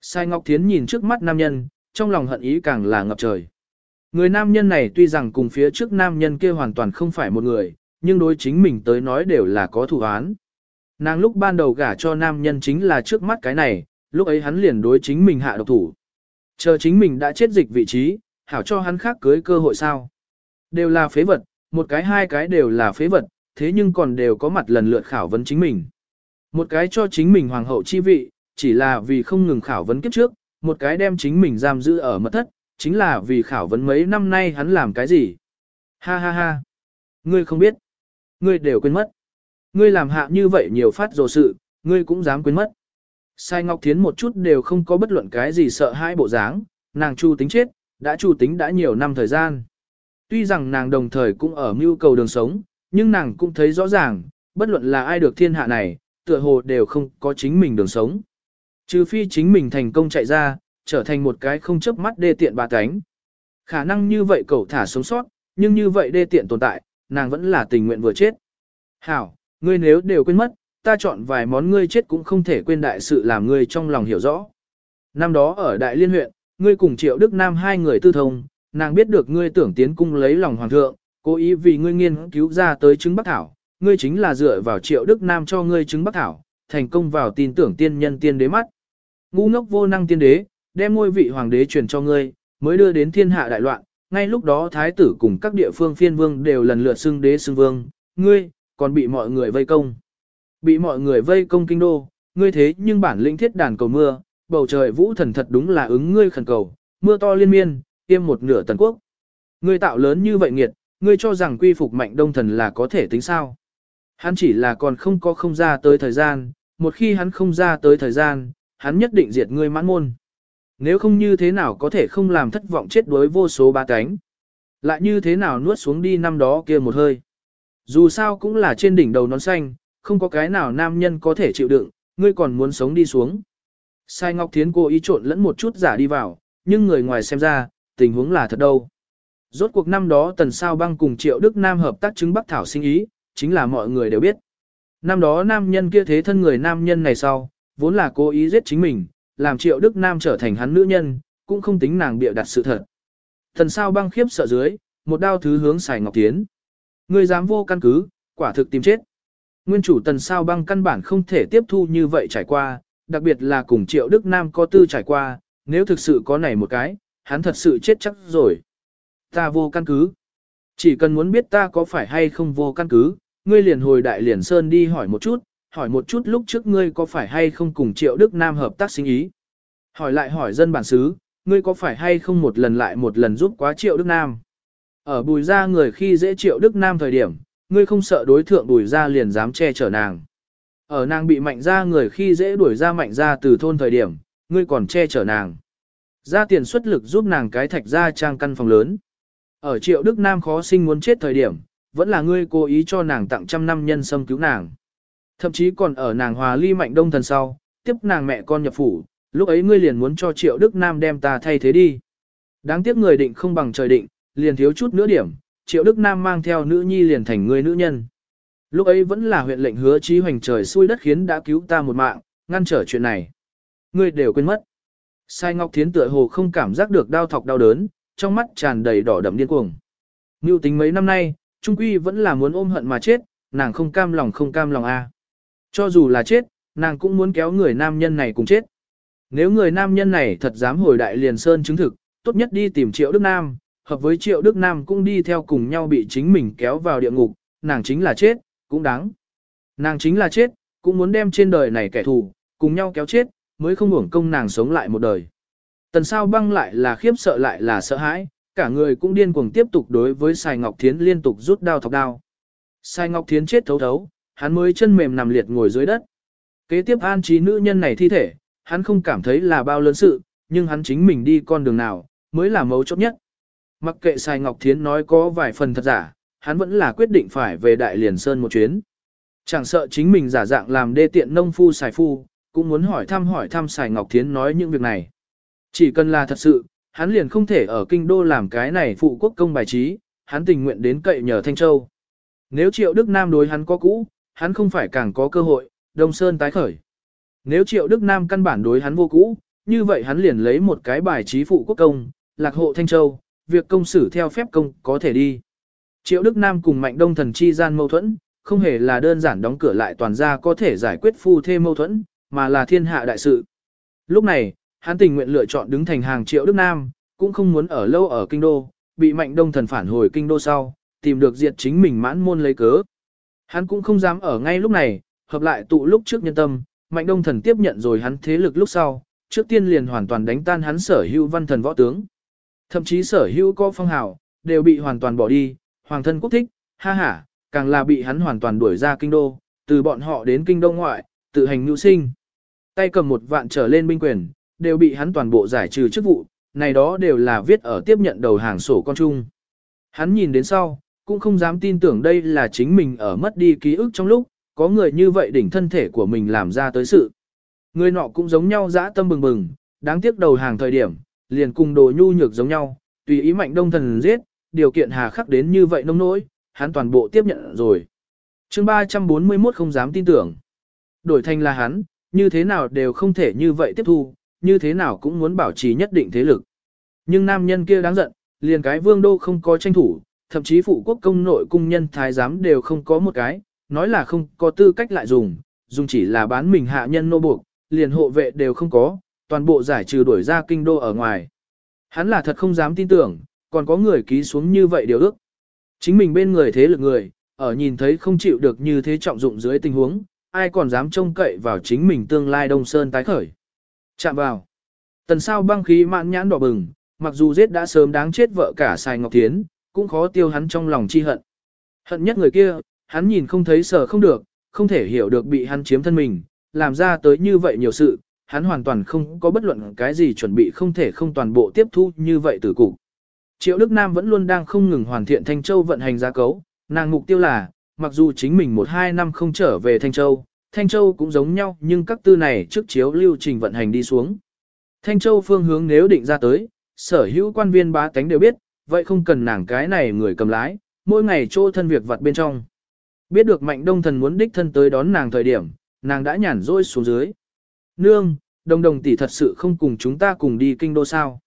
Sai Ngọc Thiến nhìn trước mắt nam nhân, trong lòng hận ý càng là ngập trời. Người nam nhân này tuy rằng cùng phía trước nam nhân kia hoàn toàn không phải một người, nhưng đối chính mình tới nói đều là có thủ án. Nàng lúc ban đầu gả cho nam nhân chính là trước mắt cái này, lúc ấy hắn liền đối chính mình hạ độc thủ. Chờ chính mình đã chết dịch vị trí, hảo cho hắn khác cưới cơ hội sao. Đều là phế vật, một cái hai cái đều là phế vật, thế nhưng còn đều có mặt lần lượt khảo vấn chính mình. Một cái cho chính mình hoàng hậu chi vị, chỉ là vì không ngừng khảo vấn kiếp trước, một cái đem chính mình giam giữ ở mật thất, chính là vì khảo vấn mấy năm nay hắn làm cái gì. Ha ha ha. Ngươi không biết. Ngươi đều quên mất. Ngươi làm hạ như vậy nhiều phát dồ sự, ngươi cũng dám quên mất. Sai Ngọc Thiến một chút đều không có bất luận cái gì sợ hãi bộ dáng, nàng chu tính chết, đã chu tính đã nhiều năm thời gian. Tuy rằng nàng đồng thời cũng ở mưu cầu đường sống, nhưng nàng cũng thấy rõ ràng, bất luận là ai được thiên hạ này, tựa hồ đều không có chính mình đường sống. Trừ phi chính mình thành công chạy ra, trở thành một cái không chớp mắt đê tiện bà cánh. Khả năng như vậy cậu thả sống sót, nhưng như vậy đê tiện tồn tại, nàng vẫn là tình nguyện vừa chết. Hảo, ngươi nếu đều quên mất, ta chọn vài món ngươi chết cũng không thể quên đại sự làm ngươi trong lòng hiểu rõ. Năm đó ở Đại Liên huyện, ngươi cùng Triệu Đức Nam hai người tư thông, nàng biết được ngươi tưởng tiến cung lấy lòng hoàng thượng, cố ý vì ngươi nghiên cứu ra tới chứng Bắc Thảo, ngươi chính là dựa vào Triệu Đức Nam cho ngươi chứng Bắc Thảo, thành công vào tin tưởng tiên nhân tiên đế mắt. Ngu ngốc vô năng tiên đế, đem ngôi vị hoàng đế truyền cho ngươi, mới đưa đến thiên hạ đại loạn, ngay lúc đó thái tử cùng các địa phương phiên vương đều lần lượt xưng đế xưng vương, ngươi, còn bị mọi người vây công. Bị mọi người vây công kinh đô, ngươi thế nhưng bản lĩnh thiết đàn cầu mưa, bầu trời vũ thần thật đúng là ứng ngươi khẩn cầu, mưa to liên miên, tiêm một nửa tần quốc. Ngươi tạo lớn như vậy nghiệt, ngươi cho rằng quy phục mạnh đông thần là có thể tính sao. Hắn chỉ là còn không có không ra tới thời gian, một khi hắn không ra tới thời gian, hắn nhất định diệt ngươi mãn môn. Nếu không như thế nào có thể không làm thất vọng chết đối vô số ba cánh. Lại như thế nào nuốt xuống đi năm đó kia một hơi. Dù sao cũng là trên đỉnh đầu nón xanh, không có cái nào nam nhân có thể chịu đựng, ngươi còn muốn sống đi xuống. Sai Ngọc Thiến cố ý trộn lẫn một chút giả đi vào, nhưng người ngoài xem ra, tình huống là thật đâu. Rốt cuộc năm đó Tần Sao Băng cùng Triệu Đức Nam hợp tác chứng Bắc Thảo sinh ý, chính là mọi người đều biết. Năm đó nam nhân kia thế thân người nam nhân này sau, vốn là cố ý giết chính mình, làm Triệu Đức Nam trở thành hắn nữ nhân, cũng không tính nàng bịa đặt sự thật. thần Sao Băng khiếp sợ dưới, một đao thứ hướng Sài Ngọc tiến Ngươi dám vô căn cứ, quả thực tìm chết. Nguyên chủ Tần Sao Băng căn bản không thể tiếp thu như vậy trải qua, đặc biệt là cùng Triệu Đức Nam có tư trải qua, nếu thực sự có này một cái, hắn thật sự chết chắc rồi. Ta vô căn cứ. Chỉ cần muốn biết ta có phải hay không vô căn cứ, ngươi liền hồi đại liền sơn đi hỏi một chút, hỏi một chút lúc trước ngươi có phải hay không cùng Triệu Đức Nam hợp tác sinh ý. Hỏi lại hỏi dân bản xứ, ngươi có phải hay không một lần lại một lần giúp quá Triệu Đức Nam. Ở bùi ra người khi dễ Triệu Đức Nam thời điểm, ngươi không sợ đối thượng bùi ra liền dám che chở nàng. Ở nàng bị mạnh ra người khi dễ đuổi ra mạnh ra từ thôn thời điểm, ngươi còn che chở nàng. Ra tiền xuất lực giúp nàng cái thạch ra trang căn phòng lớn. Ở triệu Đức Nam khó sinh muốn chết thời điểm, vẫn là ngươi cố ý cho nàng tặng trăm năm nhân sâm cứu nàng. Thậm chí còn ở nàng hòa ly mạnh đông thần sau, tiếp nàng mẹ con nhập phủ, lúc ấy ngươi liền muốn cho triệu Đức Nam đem ta thay thế đi. Đáng tiếc người định không bằng trời định, liền thiếu chút nữa điểm, triệu Đức Nam mang theo nữ nhi liền thành người nữ nhân. Lúc ấy vẫn là huyện lệnh hứa trí hoành trời xui đất khiến đã cứu ta một mạng, ngăn trở chuyện này. Ngươi đều quên mất. Sai Ngọc Thiến tựa hồ không cảm giác được đau thọc đau đớn, trong mắt tràn đầy đỏ đậm điên cuồng. Mưu tính mấy năm nay, Trung Quy vẫn là muốn ôm hận mà chết, nàng không cam lòng không cam lòng a. Cho dù là chết, nàng cũng muốn kéo người nam nhân này cùng chết. Nếu người nam nhân này thật dám hồi đại liền sơn chứng thực, tốt nhất đi tìm Triệu Đức Nam, hợp với Triệu Đức Nam cũng đi theo cùng nhau bị chính mình kéo vào địa ngục, nàng chính là chết, cũng đáng. Nàng chính là chết, cũng muốn đem trên đời này kẻ thù, cùng nhau kéo chết, mới không uổng công nàng sống lại một đời. Tần sao băng lại là khiếp sợ lại là sợ hãi, cả người cũng điên cuồng tiếp tục đối với Sài Ngọc Thiến liên tục rút đao thọc đao. Sài Ngọc Thiến chết thấu thấu, hắn mới chân mềm nằm liệt ngồi dưới đất. Kế tiếp an trí nữ nhân này thi thể, hắn không cảm thấy là bao lớn sự, nhưng hắn chính mình đi con đường nào, mới là mấu chốt nhất. Mặc kệ Sài Ngọc Thiến nói có vài phần thật giả, hắn vẫn là quyết định phải về Đại Liền Sơn một chuyến. Chẳng sợ chính mình giả dạng làm đê tiện nông phu xài phu, cũng muốn hỏi thăm hỏi thăm Sài Ngọc Thiến nói những việc này. Chỉ cần là thật sự, hắn liền không thể ở kinh đô làm cái này phụ quốc công bài trí, hắn tình nguyện đến cậy nhờ Thanh Châu. Nếu Triệu Đức Nam đối hắn có cũ, hắn không phải càng có cơ hội, Đông Sơn tái khởi. Nếu Triệu Đức Nam căn bản đối hắn vô cũ, như vậy hắn liền lấy một cái bài trí phụ quốc công, lạc hộ Thanh Châu, việc công xử theo phép công có thể đi. Triệu Đức Nam cùng Mạnh Đông Thần chi gian mâu thuẫn, không hề là đơn giản đóng cửa lại toàn ra có thể giải quyết phu thê mâu thuẫn, mà là thiên hạ đại sự. Lúc này, hắn tình nguyện lựa chọn đứng thành hàng Triệu Đức Nam, cũng không muốn ở lâu ở kinh đô, bị Mạnh Đông Thần phản hồi kinh đô sau, tìm được diệt chính mình mãn môn lấy cớ. Hắn cũng không dám ở ngay lúc này, hợp lại tụ lúc trước nhân tâm, Mạnh Đông Thần tiếp nhận rồi hắn thế lực lúc sau, trước tiên liền hoàn toàn đánh tan hắn sở hữu văn thần võ tướng. Thậm chí sở hữu có phong hào, đều bị hoàn toàn bỏ đi, hoàng thân quốc thích, ha ha, càng là bị hắn hoàn toàn đuổi ra kinh đô, từ bọn họ đến kinh đô ngoại, tự hành nhu sinh. Tay cầm một vạn trở lên binh quyền, đều bị hắn toàn bộ giải trừ chức vụ, này đó đều là viết ở tiếp nhận đầu hàng sổ con chung. Hắn nhìn đến sau, cũng không dám tin tưởng đây là chính mình ở mất đi ký ức trong lúc, có người như vậy đỉnh thân thể của mình làm ra tới sự. Người nọ cũng giống nhau dã tâm bừng bừng, Đáng tiếc đầu hàng thời điểm, liền cùng đồ nhu nhược giống nhau, tùy ý mạnh đông thần giết, điều kiện hà khắc đến như vậy nông nỗi, hắn toàn bộ tiếp nhận rồi. chương 341 không dám tin tưởng. Đổi thành là hắn, như thế nào đều không thể như vậy tiếp thu, như thế nào cũng muốn bảo trì nhất định thế lực. Nhưng nam nhân kia đáng giận, liền cái vương đô không có tranh thủ, thậm chí phụ quốc công nội cung nhân thái giám đều không có một cái, nói là không có tư cách lại dùng, dùng chỉ là bán mình hạ nhân nô buộc, liền hộ vệ đều không có, toàn bộ giải trừ đuổi ra kinh đô ở ngoài. Hắn là thật không dám tin tưởng, còn có người ký xuống như vậy điều ước. Chính mình bên người thế lực người, ở nhìn thấy không chịu được như thế trọng dụng dưới tình huống, ai còn dám trông cậy vào chính mình tương lai Đông Sơn tái khởi. Chạm vào. Tần sao băng khí mãn nhãn đỏ bừng, mặc dù giết đã sớm đáng chết vợ cả xài ngọc thiến, cũng khó tiêu hắn trong lòng chi hận. Hận nhất người kia, hắn nhìn không thấy sở không được, không thể hiểu được bị hắn chiếm thân mình, làm ra tới như vậy nhiều sự, hắn hoàn toàn không có bất luận cái gì chuẩn bị không thể không toàn bộ tiếp thu như vậy từ cục. Triệu Đức Nam vẫn luôn đang không ngừng hoàn thiện Thanh Châu vận hành gia cấu, nàng mục tiêu là, mặc dù chính mình một hai năm không trở về Thanh Châu, Thanh Châu cũng giống nhau nhưng các tư này trước chiếu lưu trình vận hành đi xuống. Thanh Châu phương hướng nếu định ra tới, sở hữu quan viên bá tánh đều biết, vậy không cần nàng cái này người cầm lái, mỗi ngày chỗ thân việc vặt bên trong. Biết được mạnh đông thần muốn đích thân tới đón nàng thời điểm, nàng đã nhản rỗi xuống dưới. Nương, đồng đồng tỷ thật sự không cùng chúng ta cùng đi kinh đô sao.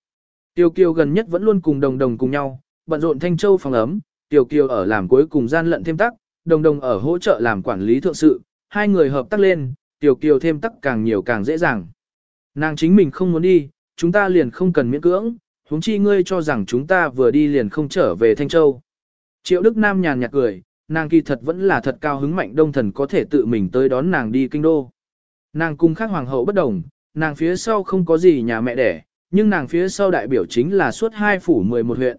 Tiêu Kiều gần nhất vẫn luôn cùng đồng đồng cùng nhau, bận rộn Thanh Châu phòng ấm, Tiêu Kiều ở làm cuối cùng gian lận thêm tắc, đồng đồng ở hỗ trợ làm quản lý thượng sự, hai người hợp tác lên, tiểu Kiều thêm tắc càng nhiều càng dễ dàng. Nàng chính mình không muốn đi, chúng ta liền không cần miễn cưỡng, huống chi ngươi cho rằng chúng ta vừa đi liền không trở về Thanh Châu. Triệu Đức Nam nhàn nhạt cười, nàng kỳ thật vẫn là thật cao hứng mạnh đông thần có thể tự mình tới đón nàng đi kinh đô. Nàng cung khác hoàng hậu bất đồng, nàng phía sau không có gì nhà mẹ đẻ, nhưng nàng phía sau đại biểu chính là suốt hai phủ 11 huyện.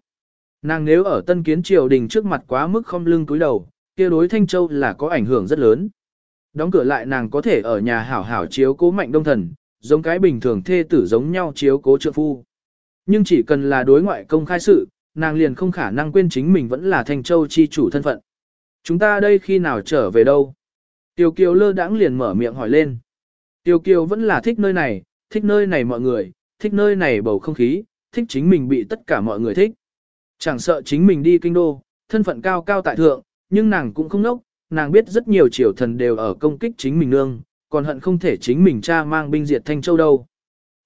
Nàng nếu ở tân kiến triều đình trước mặt quá mức không lưng túi đầu, kia đối Thanh Châu là có ảnh hưởng rất lớn. Đóng cửa lại nàng có thể ở nhà hảo hảo chiếu cố mạnh đông thần, giống cái bình thường thê tử giống nhau chiếu cố trượng phu. Nhưng chỉ cần là đối ngoại công khai sự, nàng liền không khả năng quên chính mình vẫn là thành Châu chi chủ thân phận. Chúng ta đây khi nào trở về đâu? Tiêu Kiều lơ đãng liền mở miệng hỏi lên. Tiêu Kiều vẫn là thích nơi này, thích nơi này mọi người, thích nơi này bầu không khí, thích chính mình bị tất cả mọi người thích. Chẳng sợ chính mình đi kinh đô, thân phận cao cao tại thượng, nhưng nàng cũng không nốc, nàng biết rất nhiều triều thần đều ở công kích chính mình nương, còn hận không thể chính mình cha mang binh diệt Thanh Châu đâu.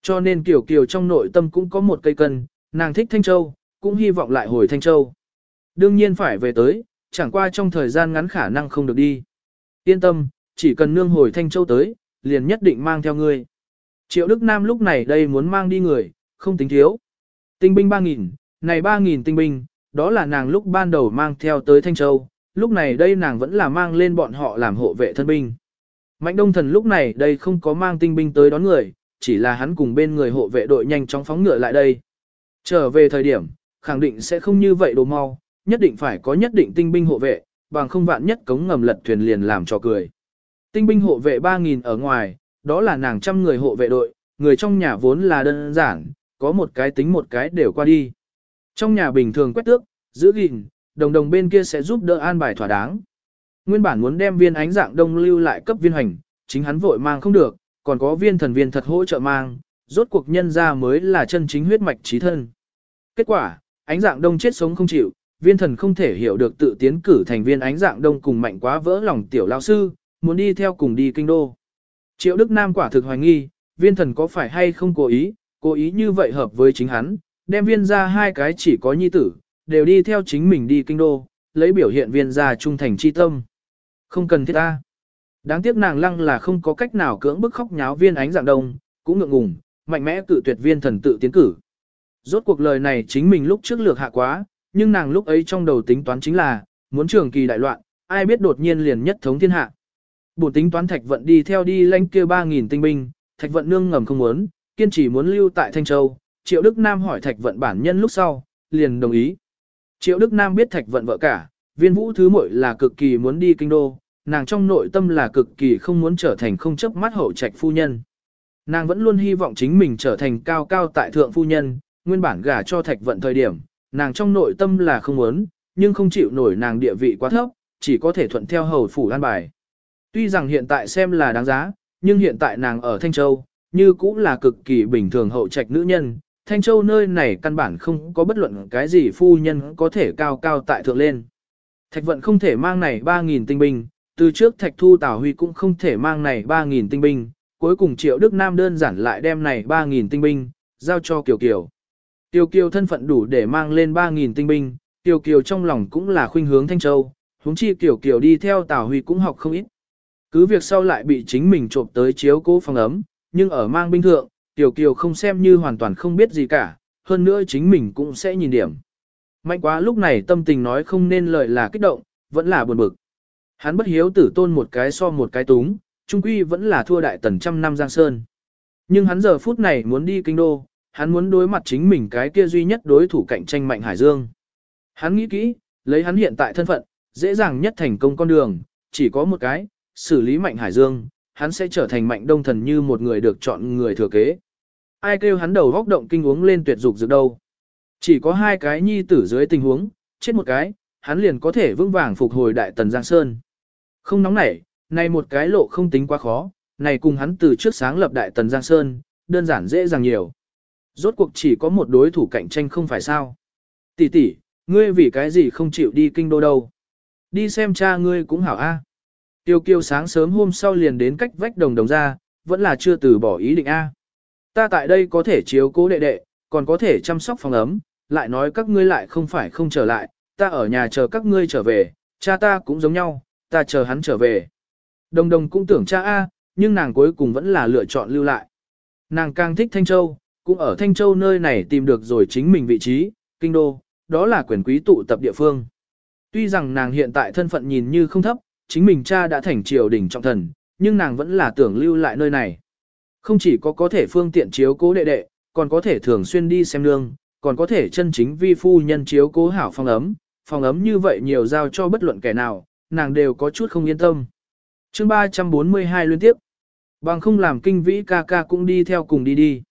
Cho nên Kiều Kiều trong nội tâm cũng có một cây cân, nàng thích Thanh Châu, cũng hy vọng lại hồi Thanh Châu. Đương nhiên phải về tới, chẳng qua trong thời gian ngắn khả năng không được đi. Yên tâm, chỉ cần nương hồi Thanh Châu tới, liền nhất định mang theo ngươi. Triệu Đức Nam lúc này đây muốn mang đi người, không tính thiếu. Tinh binh 3.000, này 3.000 tinh binh, đó là nàng lúc ban đầu mang theo tới Thanh Châu, lúc này đây nàng vẫn là mang lên bọn họ làm hộ vệ thân binh. Mạnh Đông Thần lúc này đây không có mang tinh binh tới đón người, chỉ là hắn cùng bên người hộ vệ đội nhanh chóng phóng ngựa lại đây. Trở về thời điểm, khẳng định sẽ không như vậy đồ mau, nhất định phải có nhất định tinh binh hộ vệ, bằng không vạn nhất cống ngầm lật thuyền liền làm cho cười. Tinh binh hộ vệ 3.000 ở ngoài, đó là nàng trăm người hộ vệ đội, người trong nhà vốn là đơn giản, có một cái tính một cái đều qua đi. Trong nhà bình thường quét tước, giữ gìn, đồng đồng bên kia sẽ giúp đỡ an bài thỏa đáng. Nguyên bản muốn đem viên ánh dạng đông lưu lại cấp viên hành, chính hắn vội mang không được, còn có viên thần viên thật hỗ trợ mang, rốt cuộc nhân ra mới là chân chính huyết mạch trí thân. Kết quả, ánh dạng đông chết sống không chịu, viên thần không thể hiểu được tự tiến cử thành viên ánh dạng đông cùng mạnh quá vỡ lòng tiểu lao sư, muốn đi theo cùng đi kinh đô. Triệu Đức Nam quả thực hoài nghi, viên thần có phải hay không cố ý, cố ý như vậy hợp với chính hắn, đem viên ra hai cái chỉ có nhi tử, đều đi theo chính mình đi kinh đô, lấy biểu hiện viên gia trung thành chi tâm. Không cần thiết ta. Đáng tiếc nàng lăng là không có cách nào cưỡng bức khóc nháo viên ánh dạng đông, cũng ngượng ngùng, mạnh mẽ cự tuyệt viên thần tự tiến cử. Rốt cuộc lời này chính mình lúc trước lược hạ quá, nhưng nàng lúc ấy trong đầu tính toán chính là, muốn trường kỳ đại loạn, ai biết đột nhiên liền nhất thống thiên hạ. Bổn tính toán Thạch Vận đi theo đi lãnh kia 3.000 tinh binh, Thạch Vận nương ngầm không muốn, kiên trì muốn lưu tại Thanh Châu. Triệu Đức Nam hỏi Thạch Vận bản nhân lúc sau, liền đồng ý. Triệu Đức Nam biết Thạch Vận vợ cả, viên vũ thứ muội là cực kỳ muốn đi kinh đô, nàng trong nội tâm là cực kỳ không muốn trở thành không chấp mắt hậu trạch phu nhân. Nàng vẫn luôn hy vọng chính mình trở thành cao cao tại thượng phu nhân, nguyên bản gả cho Thạch Vận thời điểm, nàng trong nội tâm là không muốn, nhưng không chịu nổi nàng địa vị quá thấp, chỉ có thể thuận theo hầu phủ an bài. Tuy rằng hiện tại xem là đáng giá, nhưng hiện tại nàng ở Thanh Châu, như cũng là cực kỳ bình thường hậu trạch nữ nhân, Thanh Châu nơi này căn bản không có bất luận cái gì phu nhân có thể cao cao tại thượng lên. Thạch vận không thể mang này 3.000 tinh binh, từ trước Thạch Thu Tào Huy cũng không thể mang này 3.000 tinh binh, cuối cùng Triệu Đức Nam đơn giản lại đem này 3.000 tinh binh, giao cho Kiều Kiều. Kiều Kiều thân phận đủ để mang lên 3.000 tinh binh, Kiều Kiều trong lòng cũng là khuynh hướng Thanh Châu, huống chi Kiều Kiều đi theo Tào Huy cũng học không ít. Cứ việc sau lại bị chính mình trộm tới chiếu cố phòng ấm, nhưng ở mang binh thượng, Tiểu Kiều không xem như hoàn toàn không biết gì cả, hơn nữa chính mình cũng sẽ nhìn điểm. Mạnh quá lúc này tâm tình nói không nên lời là kích động, vẫn là buồn bực. Hắn bất hiếu tử tôn một cái so một cái túng, trung quy vẫn là thua đại tần trăm năm Giang Sơn. Nhưng hắn giờ phút này muốn đi kinh đô, hắn muốn đối mặt chính mình cái kia duy nhất đối thủ cạnh tranh Mạnh Hải Dương. Hắn nghĩ kỹ, lấy hắn hiện tại thân phận, dễ dàng nhất thành công con đường, chỉ có một cái, xử lý Mạnh Hải Dương, hắn sẽ trở thành Mạnh Đông Thần như một người được chọn người thừa kế. Ai kêu hắn đầu góc động kinh uống lên tuyệt dục dược đâu. Chỉ có hai cái nhi tử dưới tình huống, chết một cái, hắn liền có thể vững vàng phục hồi đại tần Giang Sơn. Không nóng nảy, này một cái lộ không tính quá khó, này cùng hắn từ trước sáng lập đại tần Giang Sơn, đơn giản dễ dàng nhiều. Rốt cuộc chỉ có một đối thủ cạnh tranh không phải sao. Tỷ tỷ, ngươi vì cái gì không chịu đi kinh đô đâu. Đi xem cha ngươi cũng hảo a. Tiêu kiêu sáng sớm hôm sau liền đến cách vách đồng đồng ra, vẫn là chưa từ bỏ ý định a. Ta tại đây có thể chiếu cố đệ đệ, còn có thể chăm sóc phòng ấm, lại nói các ngươi lại không phải không trở lại, ta ở nhà chờ các ngươi trở về, cha ta cũng giống nhau, ta chờ hắn trở về. Đồng đồng cũng tưởng cha A, nhưng nàng cuối cùng vẫn là lựa chọn lưu lại. Nàng càng thích Thanh Châu, cũng ở Thanh Châu nơi này tìm được rồi chính mình vị trí, kinh đô, đó là quyền quý tụ tập địa phương. Tuy rằng nàng hiện tại thân phận nhìn như không thấp, chính mình cha đã thành triều đình trọng thần, nhưng nàng vẫn là tưởng lưu lại nơi này. Không chỉ có có thể phương tiện chiếu cố đệ đệ, còn có thể thường xuyên đi xem nương, còn có thể chân chính vi phu nhân chiếu cố hảo phòng ấm, phòng ấm như vậy nhiều giao cho bất luận kẻ nào, nàng đều có chút không yên tâm. chương 342 liên tiếp, bằng không làm kinh vĩ ca ca cũng đi theo cùng đi đi.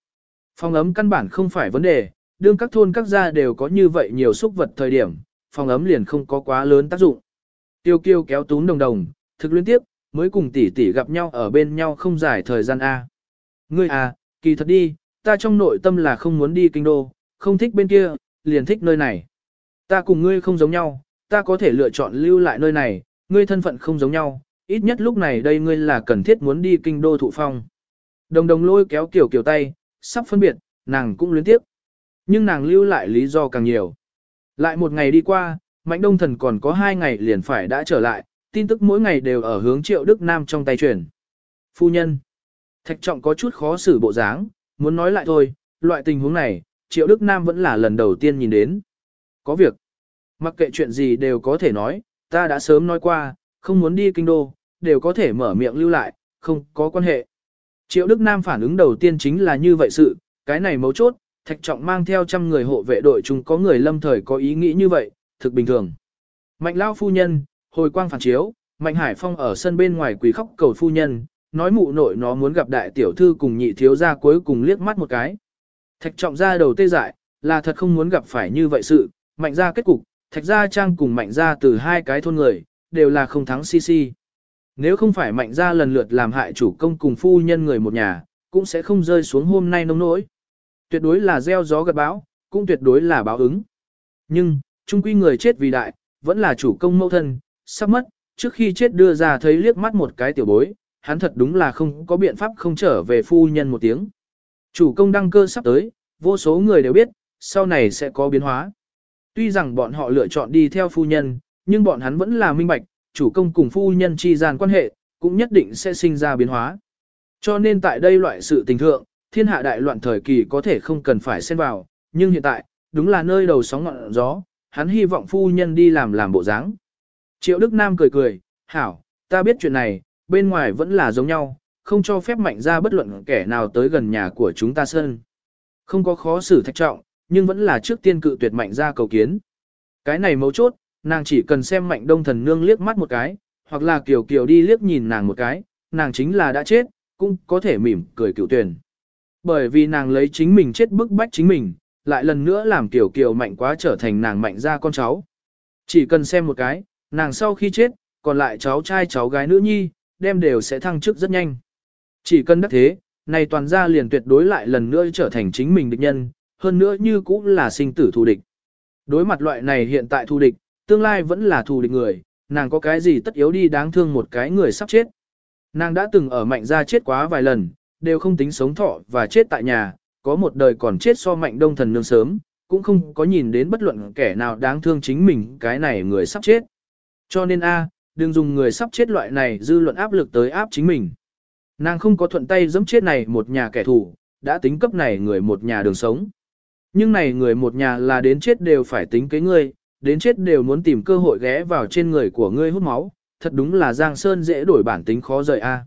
Phòng ấm căn bản không phải vấn đề, đương các thôn các gia đều có như vậy nhiều xúc vật thời điểm, phòng ấm liền không có quá lớn tác dụng. Tiêu kiêu kéo tún đồng đồng, thực liên tiếp, mới cùng tỷ tỷ gặp nhau ở bên nhau không dài thời gian A. Ngươi à, kỳ thật đi, ta trong nội tâm là không muốn đi kinh đô, không thích bên kia, liền thích nơi này. Ta cùng ngươi không giống nhau, ta có thể lựa chọn lưu lại nơi này, ngươi thân phận không giống nhau, ít nhất lúc này đây ngươi là cần thiết muốn đi kinh đô thụ phong. Đồng đồng lôi kéo kiểu kiểu tay, sắp phân biệt, nàng cũng luyến tiếp. Nhưng nàng lưu lại lý do càng nhiều. Lại một ngày đi qua, Mạnh Đông Thần còn có hai ngày liền phải đã trở lại, tin tức mỗi ngày đều ở hướng Triệu Đức Nam trong tay truyền. Phu nhân. Thạch trọng có chút khó xử bộ dáng, muốn nói lại thôi, loại tình huống này, Triệu Đức Nam vẫn là lần đầu tiên nhìn đến. Có việc. Mặc kệ chuyện gì đều có thể nói, ta đã sớm nói qua, không muốn đi kinh đô, đều có thể mở miệng lưu lại, không có quan hệ. Triệu Đức Nam phản ứng đầu tiên chính là như vậy sự, cái này mấu chốt, Thạch Trọng mang theo trăm người hộ vệ đội chúng có người lâm thời có ý nghĩ như vậy, thực bình thường. Mạnh Lao phu nhân, hồi quang phản chiếu, Mạnh Hải Phong ở sân bên ngoài quỳ khóc cầu phu nhân, nói mụ nội nó muốn gặp đại tiểu thư cùng nhị thiếu gia cuối cùng liếc mắt một cái. Thạch trọng ra đầu tê dại, là thật không muốn gặp phải như vậy sự, mạnh ra kết cục, thạch gia trang cùng mạnh ra từ hai cái thôn người, đều là không thắng si si. Nếu không phải mạnh ra lần lượt làm hại chủ công cùng phu nhân người một nhà, cũng sẽ không rơi xuống hôm nay nông nỗi. Tuyệt đối là gieo gió gặt bão, cũng tuyệt đối là báo ứng. Nhưng, trung quy người chết vì đại, vẫn là chủ công mẫu thân, sắp mất, trước khi chết đưa ra thấy liếc mắt một cái tiểu bối, hắn thật đúng là không có biện pháp không trở về phu nhân một tiếng. Chủ công đăng cơ sắp tới, vô số người đều biết, sau này sẽ có biến hóa. Tuy rằng bọn họ lựa chọn đi theo phu nhân, nhưng bọn hắn vẫn là minh bạch, chủ công cùng phu nhân chi gian quan hệ, cũng nhất định sẽ sinh ra biến hóa. Cho nên tại đây loại sự tình thượng, thiên hạ đại loạn thời kỳ có thể không cần phải xen vào, nhưng hiện tại, đúng là nơi đầu sóng ngọn gió, hắn hy vọng phu nhân đi làm làm bộ dáng. Triệu Đức Nam cười cười, hảo, ta biết chuyện này, bên ngoài vẫn là giống nhau, không cho phép mạnh ra bất luận kẻ nào tới gần nhà của chúng ta sơn. Không có khó xử thạch trọng, nhưng vẫn là trước tiên cự tuyệt mạnh ra cầu kiến. Cái này mấu chốt, nàng chỉ cần xem mạnh đông thần nương liếc mắt một cái, hoặc là kiều kiều đi liếc nhìn nàng một cái, nàng chính là đã chết, cũng có thể mỉm cười cựu tuyển. Bởi vì nàng lấy chính mình chết bức bách chính mình, lại lần nữa làm kiều kiều mạnh quá trở thành nàng mạnh ra con cháu. Chỉ cần xem một cái, nàng sau khi chết, còn lại cháu trai cháu gái nữ nhi, đem đều sẽ thăng chức rất nhanh. Chỉ cần đắc thế, này toàn gia liền tuyệt đối lại lần nữa trở thành chính mình địch nhân, hơn nữa như cũng là sinh tử thù địch. Đối mặt loại này hiện tại thù địch, tương lai vẫn là thù địch người, nàng có cái gì tất yếu đi đáng thương một cái người sắp chết. Nàng đã từng ở mạnh gia chết quá vài lần, đều không tính sống thọ và chết tại nhà, có một đời còn chết so mạnh đông thần nương sớm, cũng không có nhìn đến bất luận kẻ nào đáng thương chính mình cái này người sắp chết. Cho nên a, đừng dùng người sắp chết loại này dư luận áp lực tới áp chính mình. Nàng không có thuận tay giẫm chết này một nhà kẻ thù, đã tính cấp này người một nhà đường sống. Nhưng này người một nhà là đến chết đều phải tính kế ngươi, đến chết đều muốn tìm cơ hội ghé vào trên người của ngươi hút máu, thật đúng là Giang Sơn dễ đổi bản tính khó rời a.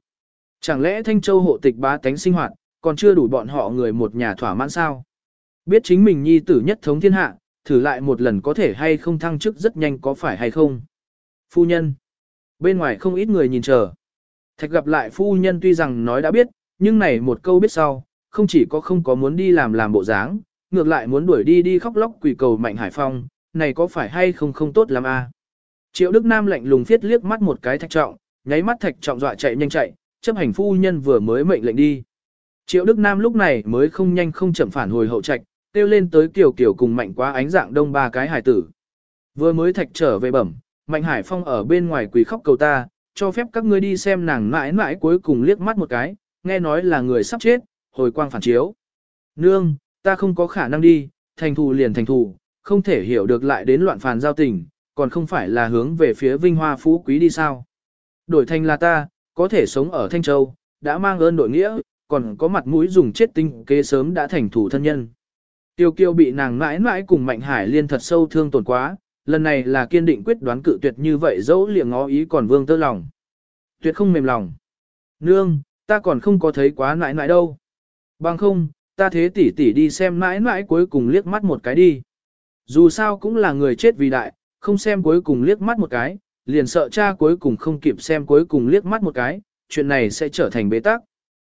Chẳng lẽ Thanh Châu hộ tịch bá tánh sinh hoạt, còn chưa đủ bọn họ người một nhà thỏa mãn sao? Biết chính mình nhi tử nhất thống thiên hạ, thử lại một lần có thể hay không thăng chức rất nhanh có phải hay không? Phu nhân. Bên ngoài không ít người nhìn chờ. Thạch gặp lại phu nhân tuy rằng nói đã biết, nhưng này một câu biết sau, không chỉ có không có muốn đi làm làm bộ dáng, ngược lại muốn đuổi đi đi khóc lóc quỳ cầu Mạnh Hải Phong, này có phải hay không không tốt lắm a? À? Triệu Đức Nam lạnh lùng phiết liếc mắt một cái thạch trọng, nháy mắt thạch trọng dọa chạy nhanh chạy, chấp hành phu nhân vừa mới mệnh lệnh đi. Triệu Đức Nam lúc này mới không nhanh không chậm phản hồi hậu trạch, kêu lên tới kiều kiều cùng mạnh quá ánh dạng đông ba cái hải tử. Vừa mới thạch trở về bẩm, mạnh hải phong ở bên ngoài quỳ khóc cầu ta, cho phép các ngươi đi xem nàng mãi mãi cuối cùng liếc mắt một cái, nghe nói là người sắp chết, hồi quang phản chiếu. Nương, ta không có khả năng đi, thành thù liền thành thù, không thể hiểu được lại đến loạn phàn giao tình, còn không phải là hướng về phía vinh hoa phú quý đi sao. Đổi thành là ta, có thể sống ở Thanh Châu, đã mang ơn đội nghĩa, còn có mặt mũi dùng chết tinh kế sớm đã thành thủ thân nhân. Tiêu kiêu bị nàng mãi mãi cùng Mạnh Hải liên thật sâu thương tổn quá, lần này là kiên định quyết đoán cự tuyệt như vậy dẫu liệng ngó ý còn vương tơ lòng. Tuyệt không mềm lòng. Nương, ta còn không có thấy quá nãi nãi đâu. Bằng không, ta thế tỷ tỷ đi xem nãi nãi cuối cùng liếc mắt một cái đi. Dù sao cũng là người chết vì đại, không xem cuối cùng liếc mắt một cái, liền sợ cha cuối cùng không kịp xem cuối cùng liếc mắt một cái, chuyện này sẽ trở thành bế tắc.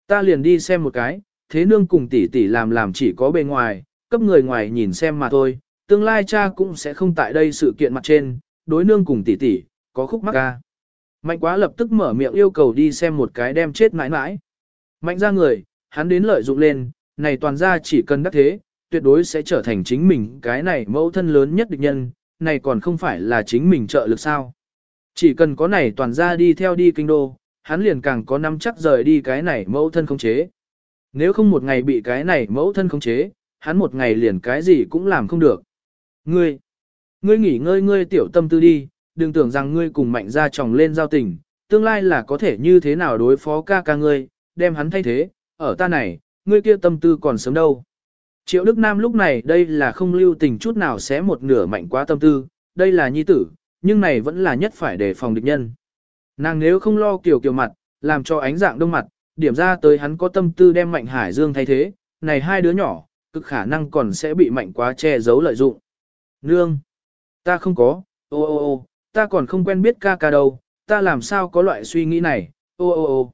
Ta liền đi xem một cái, thế nương cùng tỷ tỷ làm làm chỉ có bề ngoài, cấp người ngoài nhìn xem mà thôi, tương lai cha cũng sẽ không tại đây sự kiện mặt trên, đối nương cùng tỷ tỷ, có khúc mắc ca. Mạnh quá lập tức mở miệng yêu cầu đi xem một cái đem chết mãi mãi. Mạnh ra người, hắn đến lợi dụng lên, này toàn ra chỉ cần đắc thế, tuyệt đối sẽ trở thành chính mình cái này mẫu thân lớn nhất địch nhân, này còn không phải là chính mình trợ lực sao. Chỉ cần có này toàn ra đi theo đi kinh đô, hắn liền càng có nắm chắc rời đi cái này mẫu thân không chế. Nếu không một ngày bị cái này mẫu thân không chế, hắn một ngày liền cái gì cũng làm không được. Ngươi, ngươi nghỉ ngơi ngươi tiểu tâm tư đi, đừng tưởng rằng ngươi cùng mạnh ra chồng lên giao tình, tương lai là có thể như thế nào đối phó ca ca ngươi, đem hắn thay thế, ở ta này, ngươi kia tâm tư còn sớm đâu. Triệu Đức Nam lúc này đây là không lưu tình chút nào sẽ một nửa mạnh quá tâm tư, đây là nhi tử, nhưng này vẫn là nhất phải đề phòng địch nhân. Nàng nếu không lo kiểu kiểu mặt, làm cho ánh dạng đông mặt, điểm ra tới hắn có tâm tư đem mạnh hải dương thay thế, này hai đứa nhỏ, cực khả năng còn sẽ bị mạnh quá che giấu lợi dụng. Nương! Ta không có, ô ô ô, ta còn không quen biết ca ca đâu, ta làm sao có loại suy nghĩ này, ô ô ô.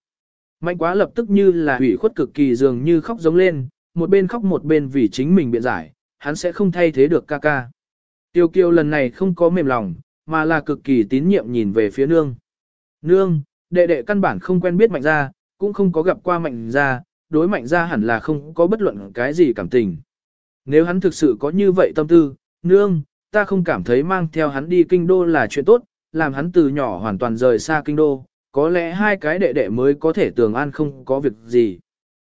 Mạnh quá lập tức như là hủy khuất cực kỳ dường như khóc giống lên, một bên khóc một bên vì chính mình biện giải, hắn sẽ không thay thế được ca ca. Tiêu kiêu lần này không có mềm lòng, mà là cực kỳ tín nhiệm nhìn về phía nương. Nương, đệ đệ căn bản không quen biết mạnh gia, cũng không có gặp qua mạnh gia, đối mạnh gia hẳn là không có bất luận cái gì cảm tình. Nếu hắn thực sự có như vậy tâm tư, nương, ta không cảm thấy mang theo hắn đi kinh đô là chuyện tốt, làm hắn từ nhỏ hoàn toàn rời xa kinh đô, có lẽ hai cái đệ đệ mới có thể tường an không có việc gì.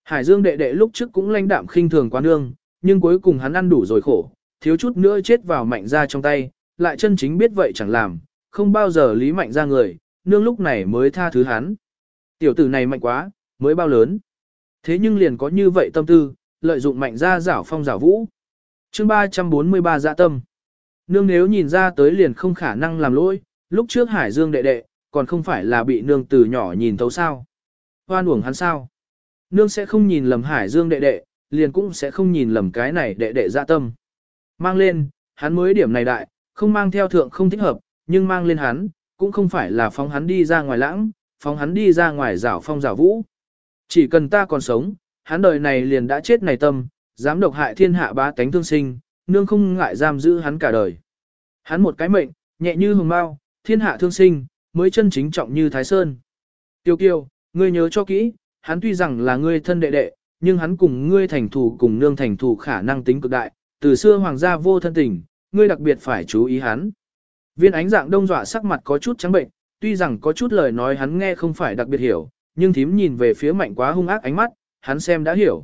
Hải Dương đệ đệ lúc trước cũng lãnh đạm khinh thường quá nương, nhưng cuối cùng hắn ăn đủ rồi khổ, thiếu chút nữa chết vào mạnh gia trong tay, lại chân chính biết vậy chẳng làm, không bao giờ lý mạnh ra người, nương lúc này mới tha thứ hắn. Tiểu tử này mạnh quá, mới bao lớn. Thế nhưng liền có như vậy tâm tư, lợi dụng mạnh ra giảo phong giảo vũ. chương 343 dạ tâm. Nương nếu nhìn ra tới liền không khả năng làm lỗi, lúc trước Hải Dương đệ đệ, còn không phải là bị nương từ nhỏ nhìn thấu sao. Hoan uổng hắn sao. Nương sẽ không nhìn lầm Hải Dương đệ đệ, liền cũng sẽ không nhìn lầm cái này đệ đệ dạ tâm. Mang lên, hắn mới điểm này đại, không mang theo thượng không thích hợp, nhưng mang lên hắn, cũng không phải là phóng hắn đi ra ngoài lãng, phóng hắn đi ra ngoài rảo phong rảo vũ. Chỉ cần ta còn sống, hắn đời này liền đã chết này tâm, dám độc hại thiên hạ bá tánh thương sinh, nương không ngại giam giữ hắn cả đời. Hắn một cái mệnh, nhẹ như hồng mao, thiên hạ thương sinh, mới chân chính trọng như Thái Sơn. Tiêu kiêu, ngươi nhớ cho kỹ, hắn tuy rằng là ngươi thân đệ đệ, nhưng hắn cùng ngươi thành thủ cùng nương thành thủ khả năng tính cực đại, từ xưa hoàng gia vô thân tình, ngươi đặc biệt phải chú ý hắn. Viên ánh dạng đông dọa sắc mặt có chút trắng bệnh, tuy rằng có chút lời nói hắn nghe không phải đặc biệt hiểu, nhưng thím nhìn về phía mạnh quá hung ác ánh mắt, hắn xem đã hiểu.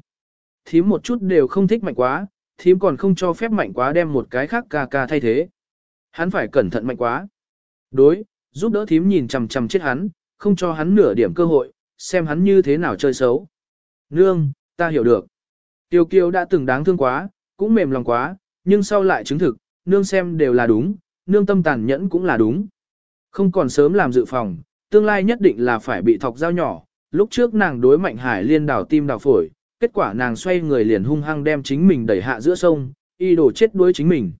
Thím một chút đều không thích mạnh quá, thím còn không cho phép mạnh quá đem một cái khác ca ca thay thế. Hắn phải cẩn thận mạnh quá. Đối, giúp đỡ thím nhìn chằm chằm chết hắn, không cho hắn nửa điểm cơ hội, xem hắn như thế nào chơi xấu. Nương, ta hiểu được. Tiêu kiều đã từng đáng thương quá, cũng mềm lòng quá, nhưng sau lại chứng thực, nương xem đều là đúng, nương tâm tàn nhẫn cũng là đúng. Không còn sớm làm dự phòng, tương lai nhất định là phải bị thọc dao nhỏ, lúc trước nàng đối mạnh hải liên đảo tim đảo phổi, kết quả nàng xoay người liền hung hăng đem chính mình đẩy hạ giữa sông, y đổ chết đuối chính mình.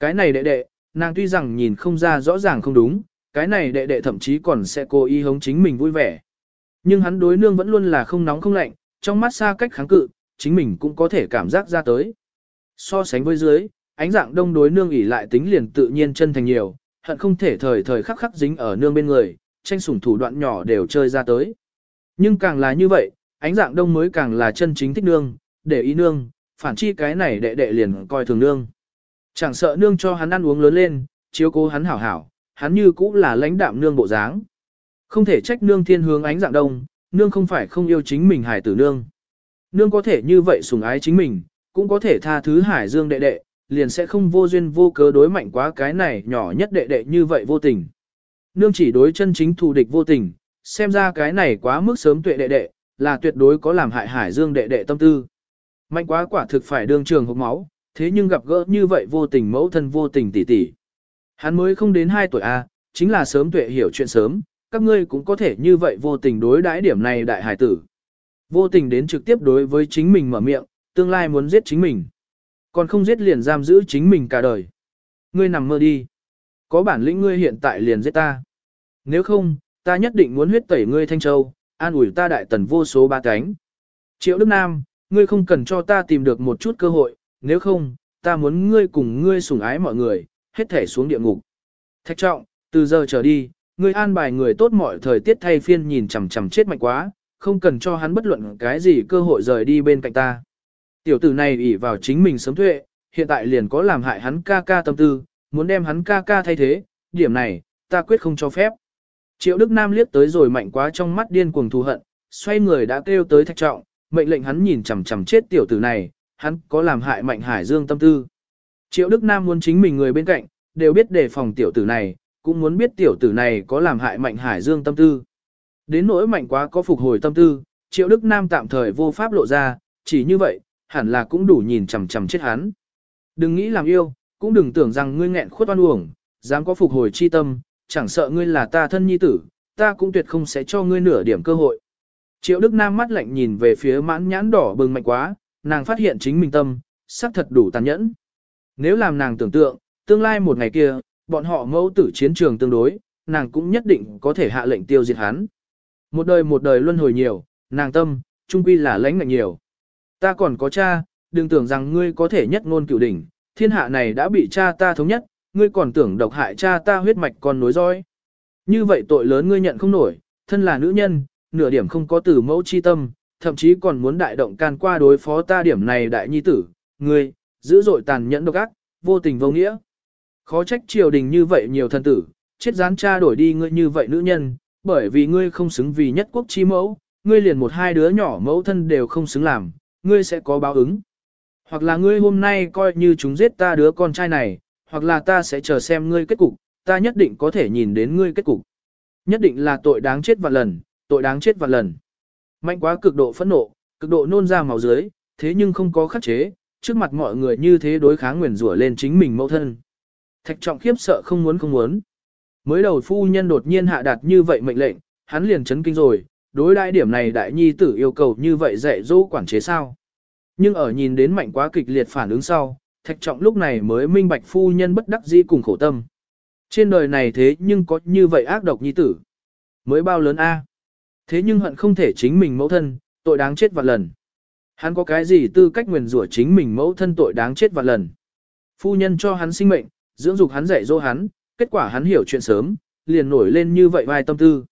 Cái này đệ đệ, nàng tuy rằng nhìn không ra rõ ràng không đúng, cái này đệ đệ thậm chí còn sẽ cố ý hống chính mình vui vẻ. Nhưng hắn đối nương vẫn luôn là không nóng không lạnh, trong mắt xa cách kháng cự, chính mình cũng có thể cảm giác ra tới. So sánh với dưới, ánh dạng đông đối nương ỉ lại tính liền tự nhiên chân thành nhiều, hận không thể thời thời khắc khắc dính ở nương bên người, tranh sủng thủ đoạn nhỏ đều chơi ra tới. Nhưng càng là như vậy, ánh dạng đông mới càng là chân chính thích nương, để ý nương, phản chi cái này đệ đệ liền coi thường nương. Chẳng sợ nương cho hắn ăn uống lớn lên, chiếu cố hắn hảo hảo, hắn như cũng là lãnh đạm nương bộ dáng. Không thể trách nương thiên hướng ánh dạng đông, nương không phải không yêu chính mình hải tử nương. Nương có thể như vậy sủng ái chính mình, cũng có thể tha thứ hải dương đệ đệ, liền sẽ không vô duyên vô cớ đối mạnh quá cái này nhỏ nhất đệ đệ như vậy vô tình. Nương chỉ đối chân chính thù địch vô tình, xem ra cái này quá mức sớm tuệ đệ đệ, là tuyệt đối có làm hại hải dương đệ đệ tâm tư. Mạnh quá quả thực phải đương trường hộp máu, thế nhưng gặp gỡ như vậy vô tình mẫu thân vô tình tỷ tỷ. Hắn mới không đến 2 tuổi A, chính là sớm tuệ hiểu chuyện sớm, các ngươi cũng có thể như vậy vô tình đối đãi điểm này đại hải tử. Vô tình đến trực tiếp đối với chính mình mở miệng, tương lai muốn giết chính mình. Còn không giết liền giam giữ chính mình cả đời. Ngươi nằm mơ đi. Có bản lĩnh ngươi hiện tại liền giết ta. Nếu không, ta nhất định muốn huyết tẩy ngươi Thanh Châu, an ủi ta đại tần vô số ba cánh. Triệu Đức Nam, ngươi không cần cho ta tìm được một chút cơ hội, nếu không, ta muốn ngươi cùng ngươi sủng ái mọi người, hết thể xuống địa ngục. Thạch trọng, từ giờ trở đi, ngươi an bài người tốt mọi thời tiết thay phiên nhìn chằm chằm chết mạnh quá, không cần cho hắn bất luận cái gì cơ hội rời đi bên cạnh ta. Tiểu tử này ỷ vào chính mình sớm thuệ, hiện tại liền có làm hại hắn ca ca tâm tư, muốn đem hắn ca ca thay thế, điểm này, ta quyết không cho phép. Triệu Đức Nam liếc tới rồi mạnh quá trong mắt điên cuồng thù hận, xoay người đã kêu tới thạch trọng, mệnh lệnh hắn nhìn chằm chằm chết tiểu tử này, hắn có làm hại mạnh hải dương tâm tư. Triệu Đức Nam muốn chính mình người bên cạnh, đều biết đề phòng tiểu tử này, cũng muốn biết tiểu tử này có làm hại mạnh hải dương tâm tư. Đến nỗi mạnh quá có phục hồi tâm tư, Triệu Đức Nam tạm thời vô pháp lộ ra, chỉ như vậy, hẳn là cũng đủ nhìn chằm chằm chết hắn. Đừng nghĩ làm yêu, cũng đừng tưởng rằng ngươi nghẹn khuất oan uổng, dám có phục hồi chi tâm, chẳng sợ ngươi là ta thân nhi tử, ta cũng tuyệt không sẽ cho ngươi nửa điểm cơ hội. Triệu Đức Nam mắt lạnh nhìn về phía mãn nhãn đỏ bừng mạnh quá, nàng phát hiện chính mình tâm, sắc thật đủ tàn nhẫn. Nếu làm nàng tưởng tượng, tương lai một ngày kia, bọn họ mẫu tử chiến trường tương đối, nàng cũng nhất định có thể hạ lệnh tiêu diệt hắn. Một đời một đời luân hồi nhiều, nàng tâm, trung quy là lãnh ngạnh nhiều. Ta còn có cha, đừng tưởng rằng ngươi có thể nhất ngôn cửu đỉnh, thiên hạ này đã bị cha ta thống nhất, ngươi còn tưởng độc hại cha ta huyết mạch còn nối dõi. Như vậy tội lớn ngươi nhận không nổi, thân là nữ nhân, nửa điểm không có tử mẫu chi tâm, thậm chí còn muốn đại động can qua đối phó ta điểm này đại nhi tử, ngươi, dữ dội tàn nhẫn độc ác, vô tình vô nghĩa. Khó trách triều đình như vậy nhiều thân tử, chết gián cha đổi đi ngươi như vậy nữ nhân, bởi vì ngươi không xứng vì nhất quốc chi mẫu, ngươi liền một hai đứa nhỏ mẫu thân đều không xứng làm, ngươi sẽ có báo ứng. Hoặc là ngươi hôm nay coi như chúng giết ta đứa con trai này, hoặc là ta sẽ chờ xem ngươi kết cục, ta nhất định có thể nhìn đến ngươi kết cục. Nhất định là tội đáng chết vạn lần, tội đáng chết vạn lần. Mạnh quá cực độ phẫn nộ, cực độ nôn ra máu dưới, thế nhưng không có khắc chế, trước mặt mọi người như thế đối kháng nguyền rủa lên chính mình mẫu thân. Thạch trọng khiếp sợ không muốn không muốn. Mới đầu phu nhân đột nhiên hạ đạt như vậy mệnh lệnh, hắn liền chấn kinh rồi, đối đại điểm này đại nhi tử yêu cầu như vậy dạy dỗ quản chế sao. Nhưng ở nhìn đến mạnh quá kịch liệt phản ứng sau, thạch trọng lúc này mới minh bạch phu nhân bất đắc dĩ cùng khổ tâm. Trên đời này thế nhưng có như vậy ác độc nhi tử. Mới bao lớn a Thế nhưng hận không thể chính mình mẫu thân, tội đáng chết vạn lần. Hắn có cái gì tư cách nguyền rủa chính mình mẫu thân tội đáng chết vạn lần. Phu nhân cho hắn sinh mệnh, dưỡng dục hắn dạy dỗ hắn, kết quả hắn hiểu chuyện sớm, liền nổi lên như vậy vai tâm tư.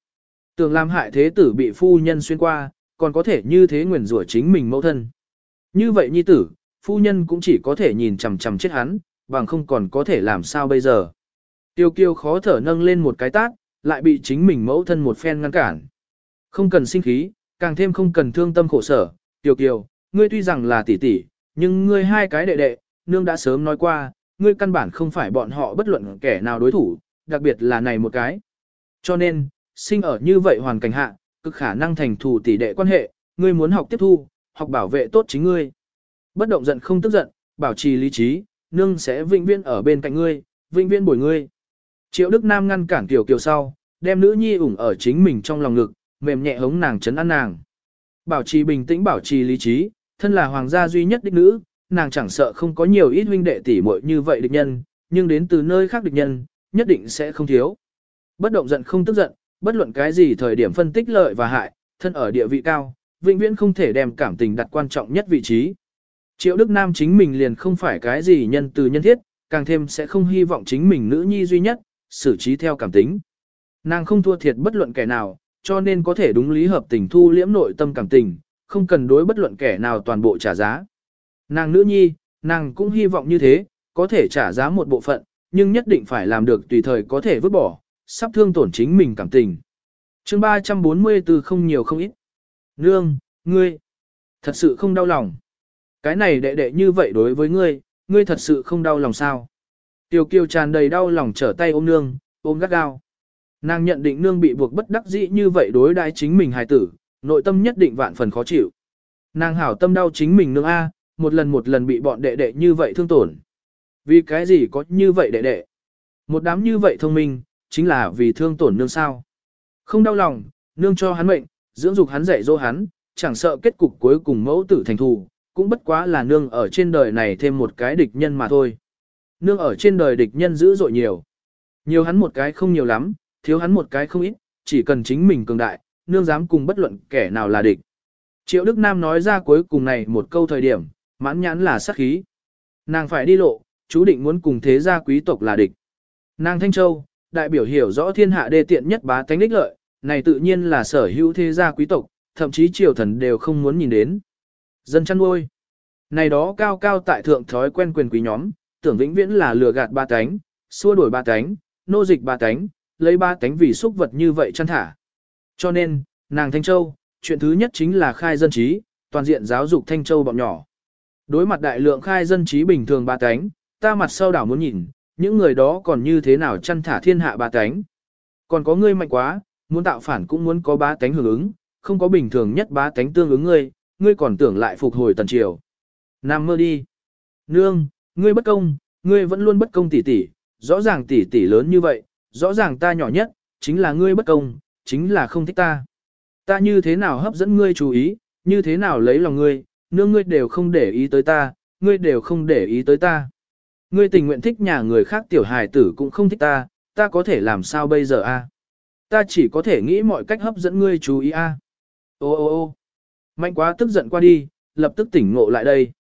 Tưởng làm hại thế tử bị phu nhân xuyên qua, còn có thể như thế nguyền rủa chính mình mẫu thân. Như vậy nhi tử, phu nhân cũng chỉ có thể nhìn chằm chằm chết hắn, bằng không còn có thể làm sao bây giờ. Tiêu kiêu khó thở nâng lên một cái tát, lại bị chính mình mẫu thân một phen ngăn cản. Không cần sinh khí, càng thêm không cần thương tâm khổ sở. Tiêu kiều, ngươi tuy rằng là tỷ tỷ, nhưng ngươi hai cái đệ đệ, nương đã sớm nói qua, ngươi căn bản không phải bọn họ bất luận kẻ nào đối thủ, đặc biệt là này một cái. Cho nên, sinh ở như vậy hoàn cảnh hạ, cực khả năng thành thù tỷ đệ quan hệ, ngươi muốn học tiếp thu, học bảo vệ tốt chính ngươi. Bất động giận không tức giận, bảo trì lý trí, nương sẽ vĩnh viễn ở bên cạnh ngươi, vĩnh viễn bồi ngươi. Triệu Đức Nam ngăn cản Kiều Kiều sau, đem nữ nhi ủng ở chính mình trong lòng ngực, mềm nhẹ hống nàng chấn an nàng. Bảo trì bình tĩnh bảo trì lý trí, thân là hoàng gia duy nhất đích nữ, nàng chẳng sợ không có nhiều ít huynh đệ tỷ muội như vậy địch nhân, nhưng đến từ nơi khác địch nhân, nhất định sẽ không thiếu. Bất động giận không tức giận, bất luận cái gì thời điểm phân tích lợi và hại, thân ở địa vị cao, vĩnh viễn không thể đem cảm tình đặt quan trọng nhất vị trí. Triệu Đức Nam chính mình liền không phải cái gì nhân từ nhân thiết, càng thêm sẽ không hy vọng chính mình nữ nhi duy nhất, xử trí theo cảm tính. Nàng không thua thiệt bất luận kẻ nào, cho nên có thể đúng lý hợp tình thu liễm nội tâm cảm tình, không cần đối bất luận kẻ nào toàn bộ trả giá. Nàng nữ nhi, nàng cũng hy vọng như thế, có thể trả giá một bộ phận, nhưng nhất định phải làm được tùy thời có thể vứt bỏ, sắp thương tổn chính mình cảm tình. chương 344 không nhiều không ít. Nương, ngươi, thật sự không đau lòng. Cái này đệ đệ như vậy đối với ngươi, ngươi thật sự không đau lòng sao. tiểu kiều tràn đầy đau lòng trở tay ôm nương, ôm gắt gao. Nàng nhận định nương bị buộc bất đắc dĩ như vậy đối đãi chính mình hài tử, nội tâm nhất định vạn phần khó chịu. Nàng hảo tâm đau chính mình nương A, một lần một lần bị bọn đệ đệ như vậy thương tổn. Vì cái gì có như vậy đệ đệ? Một đám như vậy thông minh, chính là vì thương tổn nương sao. Không đau lòng, nương cho hắn mệnh, dưỡng dục hắn dạy dỗ hắn, chẳng sợ kết cục cuối cùng mẫu tử thành thù, cũng bất quá là nương ở trên đời này thêm một cái địch nhân mà thôi. Nương ở trên đời địch nhân dữ dội nhiều. Nhiều hắn một cái không nhiều lắm, thiếu hắn một cái không ít, chỉ cần chính mình cường đại, nương dám cùng bất luận kẻ nào là địch. Triệu Đức Nam nói ra cuối cùng này một câu thời điểm, mãn nhãn là sát khí. Nàng phải đi lộ, chú định muốn cùng thế gia quý tộc là địch. Nàng Thanh Châu, đại biểu hiểu rõ thiên hạ đê tiện nhất bá tánh đích lợi, này tự nhiên là sở hữu thế gia quý tộc, thậm chí triều thần đều không muốn nhìn đến. Dân chăn nuôi. Này đó cao cao tại thượng thói quen quyền quý nhóm, tưởng vĩnh viễn là lừa gạt ba tánh, xua đuổi ba tánh, nô dịch ba tánh, lấy ba tánh vì xúc vật như vậy chăn thả. Cho nên, nàng Thanh Châu, chuyện thứ nhất chính là khai dân trí, toàn diện giáo dục Thanh Châu bọn nhỏ. Đối mặt đại lượng khai dân trí bình thường ba tánh, ta mặt sau đảo muốn nhìn, những người đó còn như thế nào chăn thả thiên hạ ba tánh. Còn có ngươi mạnh quá, muốn tạo phản cũng muốn có ba tánh hưởng ứng, không có bình thường nhất ba tánh tương ứng ngươi, ngươi còn tưởng lại phục hồi tần triều. Nam mơ đi. Nương, ngươi bất công, ngươi vẫn luôn bất công tỷ tỷ, rõ ràng tỷ tỷ lớn như vậy, rõ ràng ta nhỏ nhất, chính là ngươi bất công, chính là không thích ta. Ta như thế nào hấp dẫn ngươi chú ý, như thế nào lấy lòng ngươi, nương ngươi đều không để ý tới ta, ngươi đều không để ý tới ta. Ngươi tình nguyện thích nhà người khác tiểu hài tử cũng không thích ta, ta có thể làm sao bây giờ a? Ta chỉ có thể nghĩ mọi cách hấp dẫn ngươi chú ý a. Ô ô ô mạnh quá tức giận qua đi, lập tức tỉnh ngộ lại đây.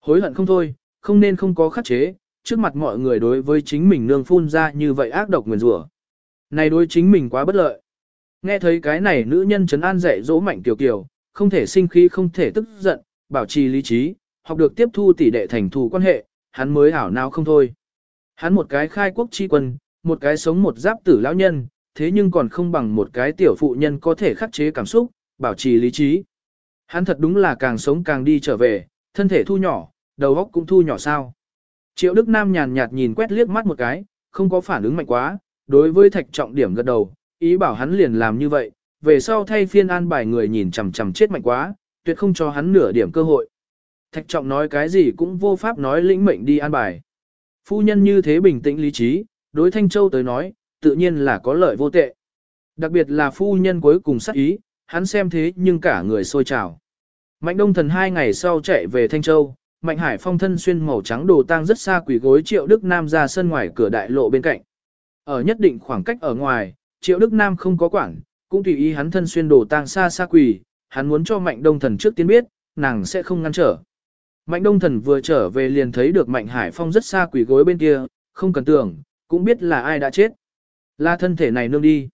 Hối hận không thôi, không nên không có khắc chế, trước mặt mọi người đối với chính mình nương phun ra như vậy ác độc nguyền rủa. Này đối chính mình quá bất lợi. Nghe thấy cái này nữ nhân trấn an dạy dỗ mạnh tiểu kiều, không thể sinh khí không thể tức giận, bảo trì lý trí, học được tiếp thu tỷ đệ thành thù quan hệ, hắn mới hảo nào không thôi. Hắn một cái khai quốc chi quân, một cái sống một giáp tử lão nhân, thế nhưng còn không bằng một cái tiểu phụ nhân có thể khắc chế cảm xúc, bảo trì lý trí. Hắn thật đúng là càng sống càng đi trở về, thân thể thu nhỏ, đầu óc cũng thu nhỏ sao. Triệu Đức Nam nhàn nhạt nhìn quét liếc mắt một cái, không có phản ứng mạnh quá, đối với thạch trọng điểm gật đầu, ý bảo hắn liền làm như vậy, về sau thay phiên an bài người nhìn chằm chằm chết mạnh quá, tuyệt không cho hắn nửa điểm cơ hội. Thạch trọng nói cái gì cũng vô pháp nói lĩnh mệnh đi an bài. Phu nhân như thế bình tĩnh lý trí, đối Thanh Châu tới nói, tự nhiên là có lợi vô tệ. Đặc biệt là phu nhân cuối cùng sắc ý, hắn xem thế nhưng cả người sôi trào. Mạnh đông thần hai ngày sau chạy về Thanh Châu, Mạnh Hải Phong thân xuyên màu trắng đồ tang rất xa quỷ gối Triệu Đức Nam ra sân ngoài cửa đại lộ bên cạnh. Ở nhất định khoảng cách ở ngoài, Triệu Đức Nam không có quản, cũng tùy ý hắn thân xuyên đồ tang xa xa quỷ, hắn muốn cho Mạnh Đông Thần trước tiên biết, nàng sẽ không ngăn trở. Mạnh Đông Thần vừa trở về liền thấy được Mạnh Hải Phong rất xa quỷ gối bên kia, không cần tưởng, cũng biết là ai đã chết. Là thân thể này nương đi.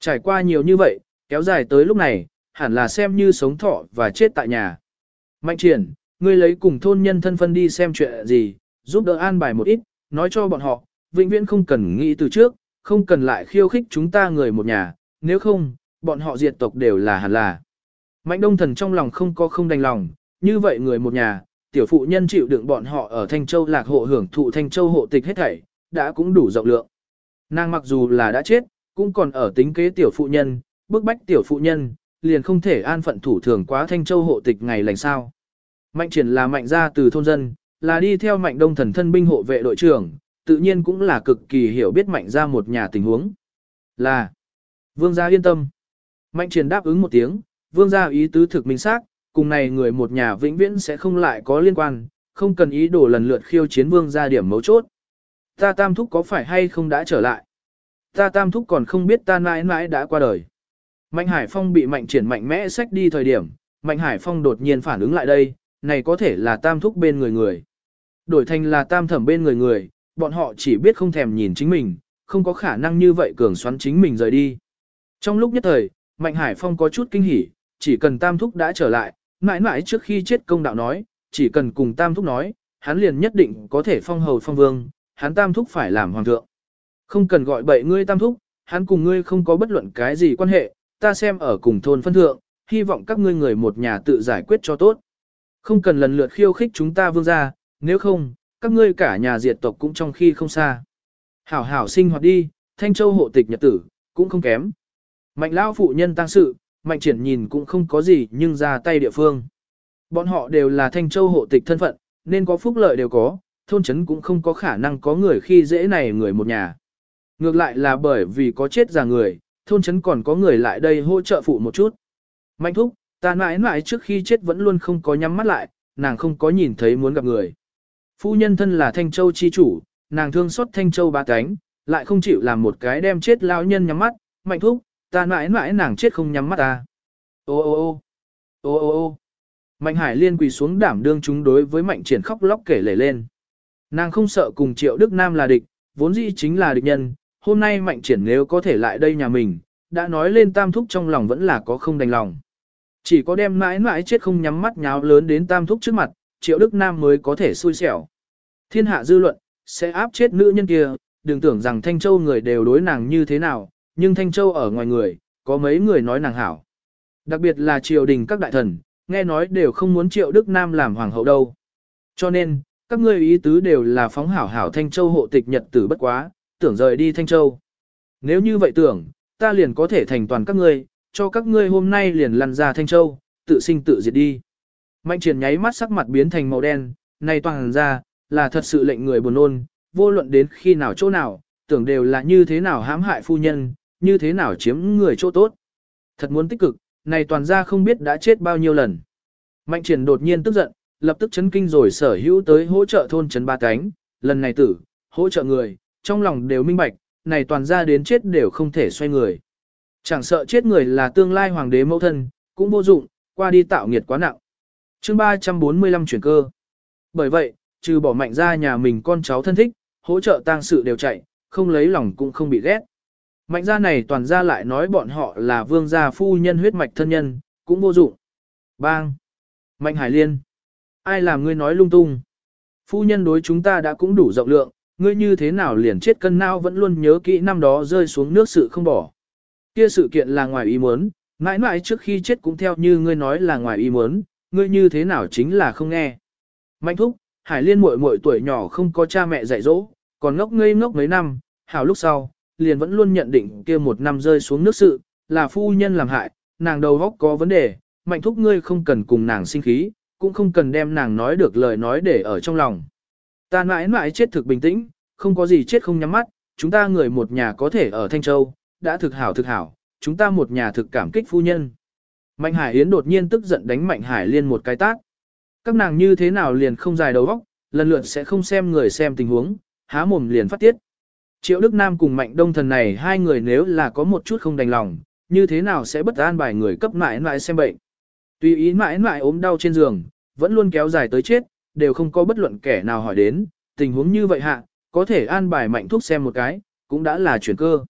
Trải qua nhiều như vậy, kéo dài tới lúc này, hẳn là xem như sống thọ và chết tại nhà. Mạnh triển, ngươi lấy cùng thôn nhân thân phân đi xem chuyện gì, giúp đỡ an bài một ít, nói cho bọn họ, vĩnh viễn không cần nghĩ từ trước, không cần lại khiêu khích chúng ta người một nhà, nếu không, bọn họ diệt tộc đều là hẳn là. Mạnh đông thần trong lòng không có không đành lòng, như vậy người một nhà, tiểu phụ nhân chịu đựng bọn họ ở Thanh Châu lạc hộ hưởng thụ Thanh Châu hộ tịch hết thảy, đã cũng đủ rộng lượng. Nàng mặc dù là đã chết, cũng còn ở tính kế tiểu phụ nhân, bức bách tiểu phụ nhân, liền không thể an phận thủ thường quá Thanh Châu hộ tịch ngày lành sao. Mạnh triển là mạnh gia từ thôn dân, là đi theo mạnh đông thần thân binh hộ vệ đội trưởng, tự nhiên cũng là cực kỳ hiểu biết mạnh gia một nhà tình huống. Là, vương gia yên tâm. Mạnh triển đáp ứng một tiếng, vương gia ý tứ thực minh xác, cùng này người một nhà vĩnh viễn sẽ không lại có liên quan, không cần ý đồ lần lượt khiêu chiến vương ra điểm mấu chốt. Ta tam thúc có phải hay không đã trở lại? Ta tam thúc còn không biết ta mãi mãi đã qua đời. Mạnh Hải Phong bị mạnh triển mạnh mẽ xách đi thời điểm, Mạnh Hải Phong đột nhiên phản ứng lại đây, này có thể là tam thúc bên người người. Đổi thành là tam thẩm bên người người, bọn họ chỉ biết không thèm nhìn chính mình, không có khả năng như vậy cường xoắn chính mình rời đi. Trong lúc nhất thời, Mạnh Hải Phong có chút kinh hỉ, chỉ cần tam thúc đã trở lại, mãi mãi trước khi chết công đạo nói, chỉ cần cùng tam thúc nói, hắn liền nhất định có thể phong hầu phong vương, hắn tam thúc phải làm hoàng thượng. Không cần gọi bậy ngươi tam thúc, hắn cùng ngươi không có bất luận cái gì quan hệ, ta xem ở cùng thôn phân thượng, hy vọng các ngươi người một nhà tự giải quyết cho tốt. Không cần lần lượt khiêu khích chúng ta vương ra, nếu không, các ngươi cả nhà diệt tộc cũng trong khi không xa. Hảo hảo sinh hoạt đi, Thanh Châu hộ tịch nhật tử, cũng không kém. Mạnh lão phụ nhân tăng sự, mạnh triển nhìn cũng không có gì nhưng ra tay địa phương. Bọn họ đều là Thanh Châu hộ tịch thân phận, nên có phúc lợi đều có, thôn chấn cũng không có khả năng có người khi dễ này người một nhà. Ngược lại là bởi vì có chết già người, thôn chấn còn có người lại đây hỗ trợ phụ một chút. Mạnh thúc, ta mãi mãi trước khi chết vẫn luôn không có nhắm mắt lại, nàng không có nhìn thấy muốn gặp người. Phu nhân thân là Thanh Châu chi chủ, nàng thương xót Thanh Châu ba cánh, lại không chịu làm một cái đem chết lão nhân nhắm mắt, mạnh thúc, ta mãi mãi nàng chết không nhắm mắt ta. Ô ô ô ô ô ô Mạnh Hải Liên quỳ xuống đảm đương chúng đối với Mạnh Triển khóc lóc kể lể lên. Nàng không sợ cùng Triệu Đức Nam là địch, vốn dĩ chính là địch nhân, hôm nay Mạnh Triển nếu có thể lại đây nhà mình, đã nói lên tam thúc trong lòng vẫn là có không đành lòng. Chỉ có đem mãi mãi chết không nhắm mắt nháo lớn đến tam thúc trước mặt, Triệu Đức Nam mới có thể xui xẻo. Thiên hạ dư luận, sẽ áp chết nữ nhân kia, đừng tưởng rằng Thanh Châu người đều đối nàng như thế nào, nhưng Thanh Châu ở ngoài người, có mấy người nói nàng hảo. Đặc biệt là triều đình các đại thần, nghe nói đều không muốn Triệu Đức Nam làm hoàng hậu đâu. Cho nên, các ngươi ý tứ đều là phóng hảo hảo Thanh Châu hộ tịch nhật tử bất quá, tưởng rời đi Thanh Châu. Nếu như vậy tưởng, ta liền có thể thành toàn các ngươi, cho các ngươi hôm nay liền lăn ra Thanh Châu, tự sinh tự diệt đi. Mạnh triển nháy mắt sắc mặt biến thành màu đen, này toàn ra, là thật sự lệnh người buồn ôn vô luận đến khi nào chỗ nào, tưởng đều là như thế nào hãm hại phu nhân, như thế nào chiếm người chỗ tốt. Thật muốn tích cực, này toàn ra không biết đã chết bao nhiêu lần. Mạnh triển đột nhiên tức giận, lập tức chấn kinh rồi sở hữu tới hỗ trợ thôn trấn ba cánh, lần này tử, hỗ trợ người, trong lòng đều minh bạch, này toàn ra đến chết đều không thể xoay người. Chẳng sợ chết người là tương lai hoàng đế mẫu thân, cũng vô dụng, qua đi tạo nghiệt quá nặng. chương 345 chuyển cơ. Bởi vậy, trừ bỏ mạnh ra nhà mình con cháu thân thích, hỗ trợ tang sự đều chạy, không lấy lòng cũng không bị ghét. Mạnh gia này toàn ra lại nói bọn họ là vương gia phu nhân huyết mạch thân nhân, cũng vô dụng. Bang! Mạnh Hải Liên! Ai làm ngươi nói lung tung? Phu nhân đối chúng ta đã cũng đủ rộng lượng, ngươi như thế nào liền chết cân não vẫn luôn nhớ kỹ năm đó rơi xuống nước sự không bỏ. Kia sự kiện là ngoài ý muốn, mãi mãi trước khi chết cũng theo như ngươi nói là ngoài ý muốn, ngươi như thế nào chính là không nghe. Mạnh thúc, Hải Liên muội muội tuổi nhỏ không có cha mẹ dạy dỗ, còn ngốc ngây ngốc mấy năm, hảo lúc sau, liền vẫn luôn nhận định kia một năm rơi xuống nước sự, là phu nhân làm hại, nàng đầu góc có vấn đề, mạnh thúc ngươi không cần cùng nàng sinh khí, cũng không cần đem nàng nói được lời nói để ở trong lòng. Ta mãi mãi chết thực bình tĩnh, không có gì chết không nhắm mắt, chúng ta người một nhà có thể ở Thanh Châu, đã thực hảo thực hảo, chúng ta một nhà thực cảm kích phu nhân. Mạnh Hải Yến đột nhiên tức giận đánh Mạnh Hải Liên một cái tát. Các nàng như thế nào liền không dài đầu óc, lần lượt sẽ không xem người xem tình huống, há mồm liền phát tiết. Triệu Đức Nam cùng Mạnh Đông Thần này hai người nếu là có một chút không đành lòng, như thế nào sẽ bất an bài người cấp mãi mãi xem bệnh. Tùy ý mãi mãi ốm đau trên giường, vẫn luôn kéo dài tới chết, đều không có bất luận kẻ nào hỏi đến, tình huống như vậy hạ, có thể an bài Mạnh thuốc xem một cái, cũng đã là chuyển cơ.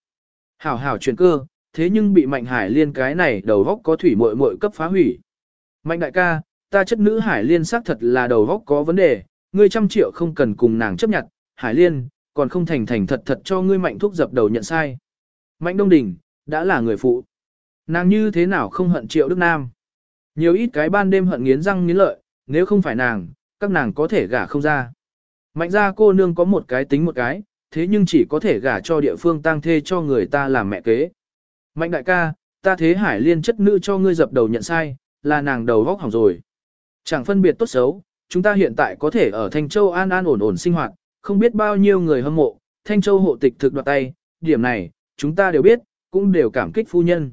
Hảo hảo chuyển cơ, thế nhưng bị Mạnh Hải Liên cái này đầu góc có thủy muội muội cấp phá hủy. Mạnh đại ca, ta chất nữ Hải Liên xác thật là đầu góc có vấn đề, ngươi trăm triệu không cần cùng nàng chấp nhận, Hải Liên, còn không thành thành thật thật cho ngươi mạnh thúc dập đầu nhận sai. Mạnh Đông Đình, đã là người phụ. Nàng như thế nào không hận triệu Đức Nam. Nhiều ít cái ban đêm hận nghiến răng nghiến lợi, nếu không phải nàng, các nàng có thể gả không ra. Mạnh ra cô nương có một cái tính một cái, thế nhưng chỉ có thể gả cho địa phương tang thê cho người ta làm mẹ kế. Mạnh đại ca, ta thế hải liên chất nữ cho ngươi dập đầu nhận sai, là nàng đầu vóc hỏng rồi. Chẳng phân biệt tốt xấu, chúng ta hiện tại có thể ở Thanh Châu an an ổn ổn sinh hoạt, không biết bao nhiêu người hâm mộ, Thanh Châu hộ tịch thực đoạt tay, điểm này, chúng ta đều biết, cũng đều cảm kích phu nhân.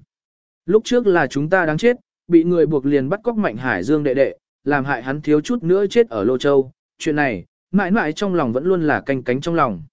Lúc trước là chúng ta đáng chết, bị người buộc liền bắt cóc Mạnh Hải Dương đệ đệ, làm hại hắn thiếu chút nữa chết ở Lô Châu, chuyện này, mãi mãi trong lòng vẫn luôn là canh cánh trong lòng.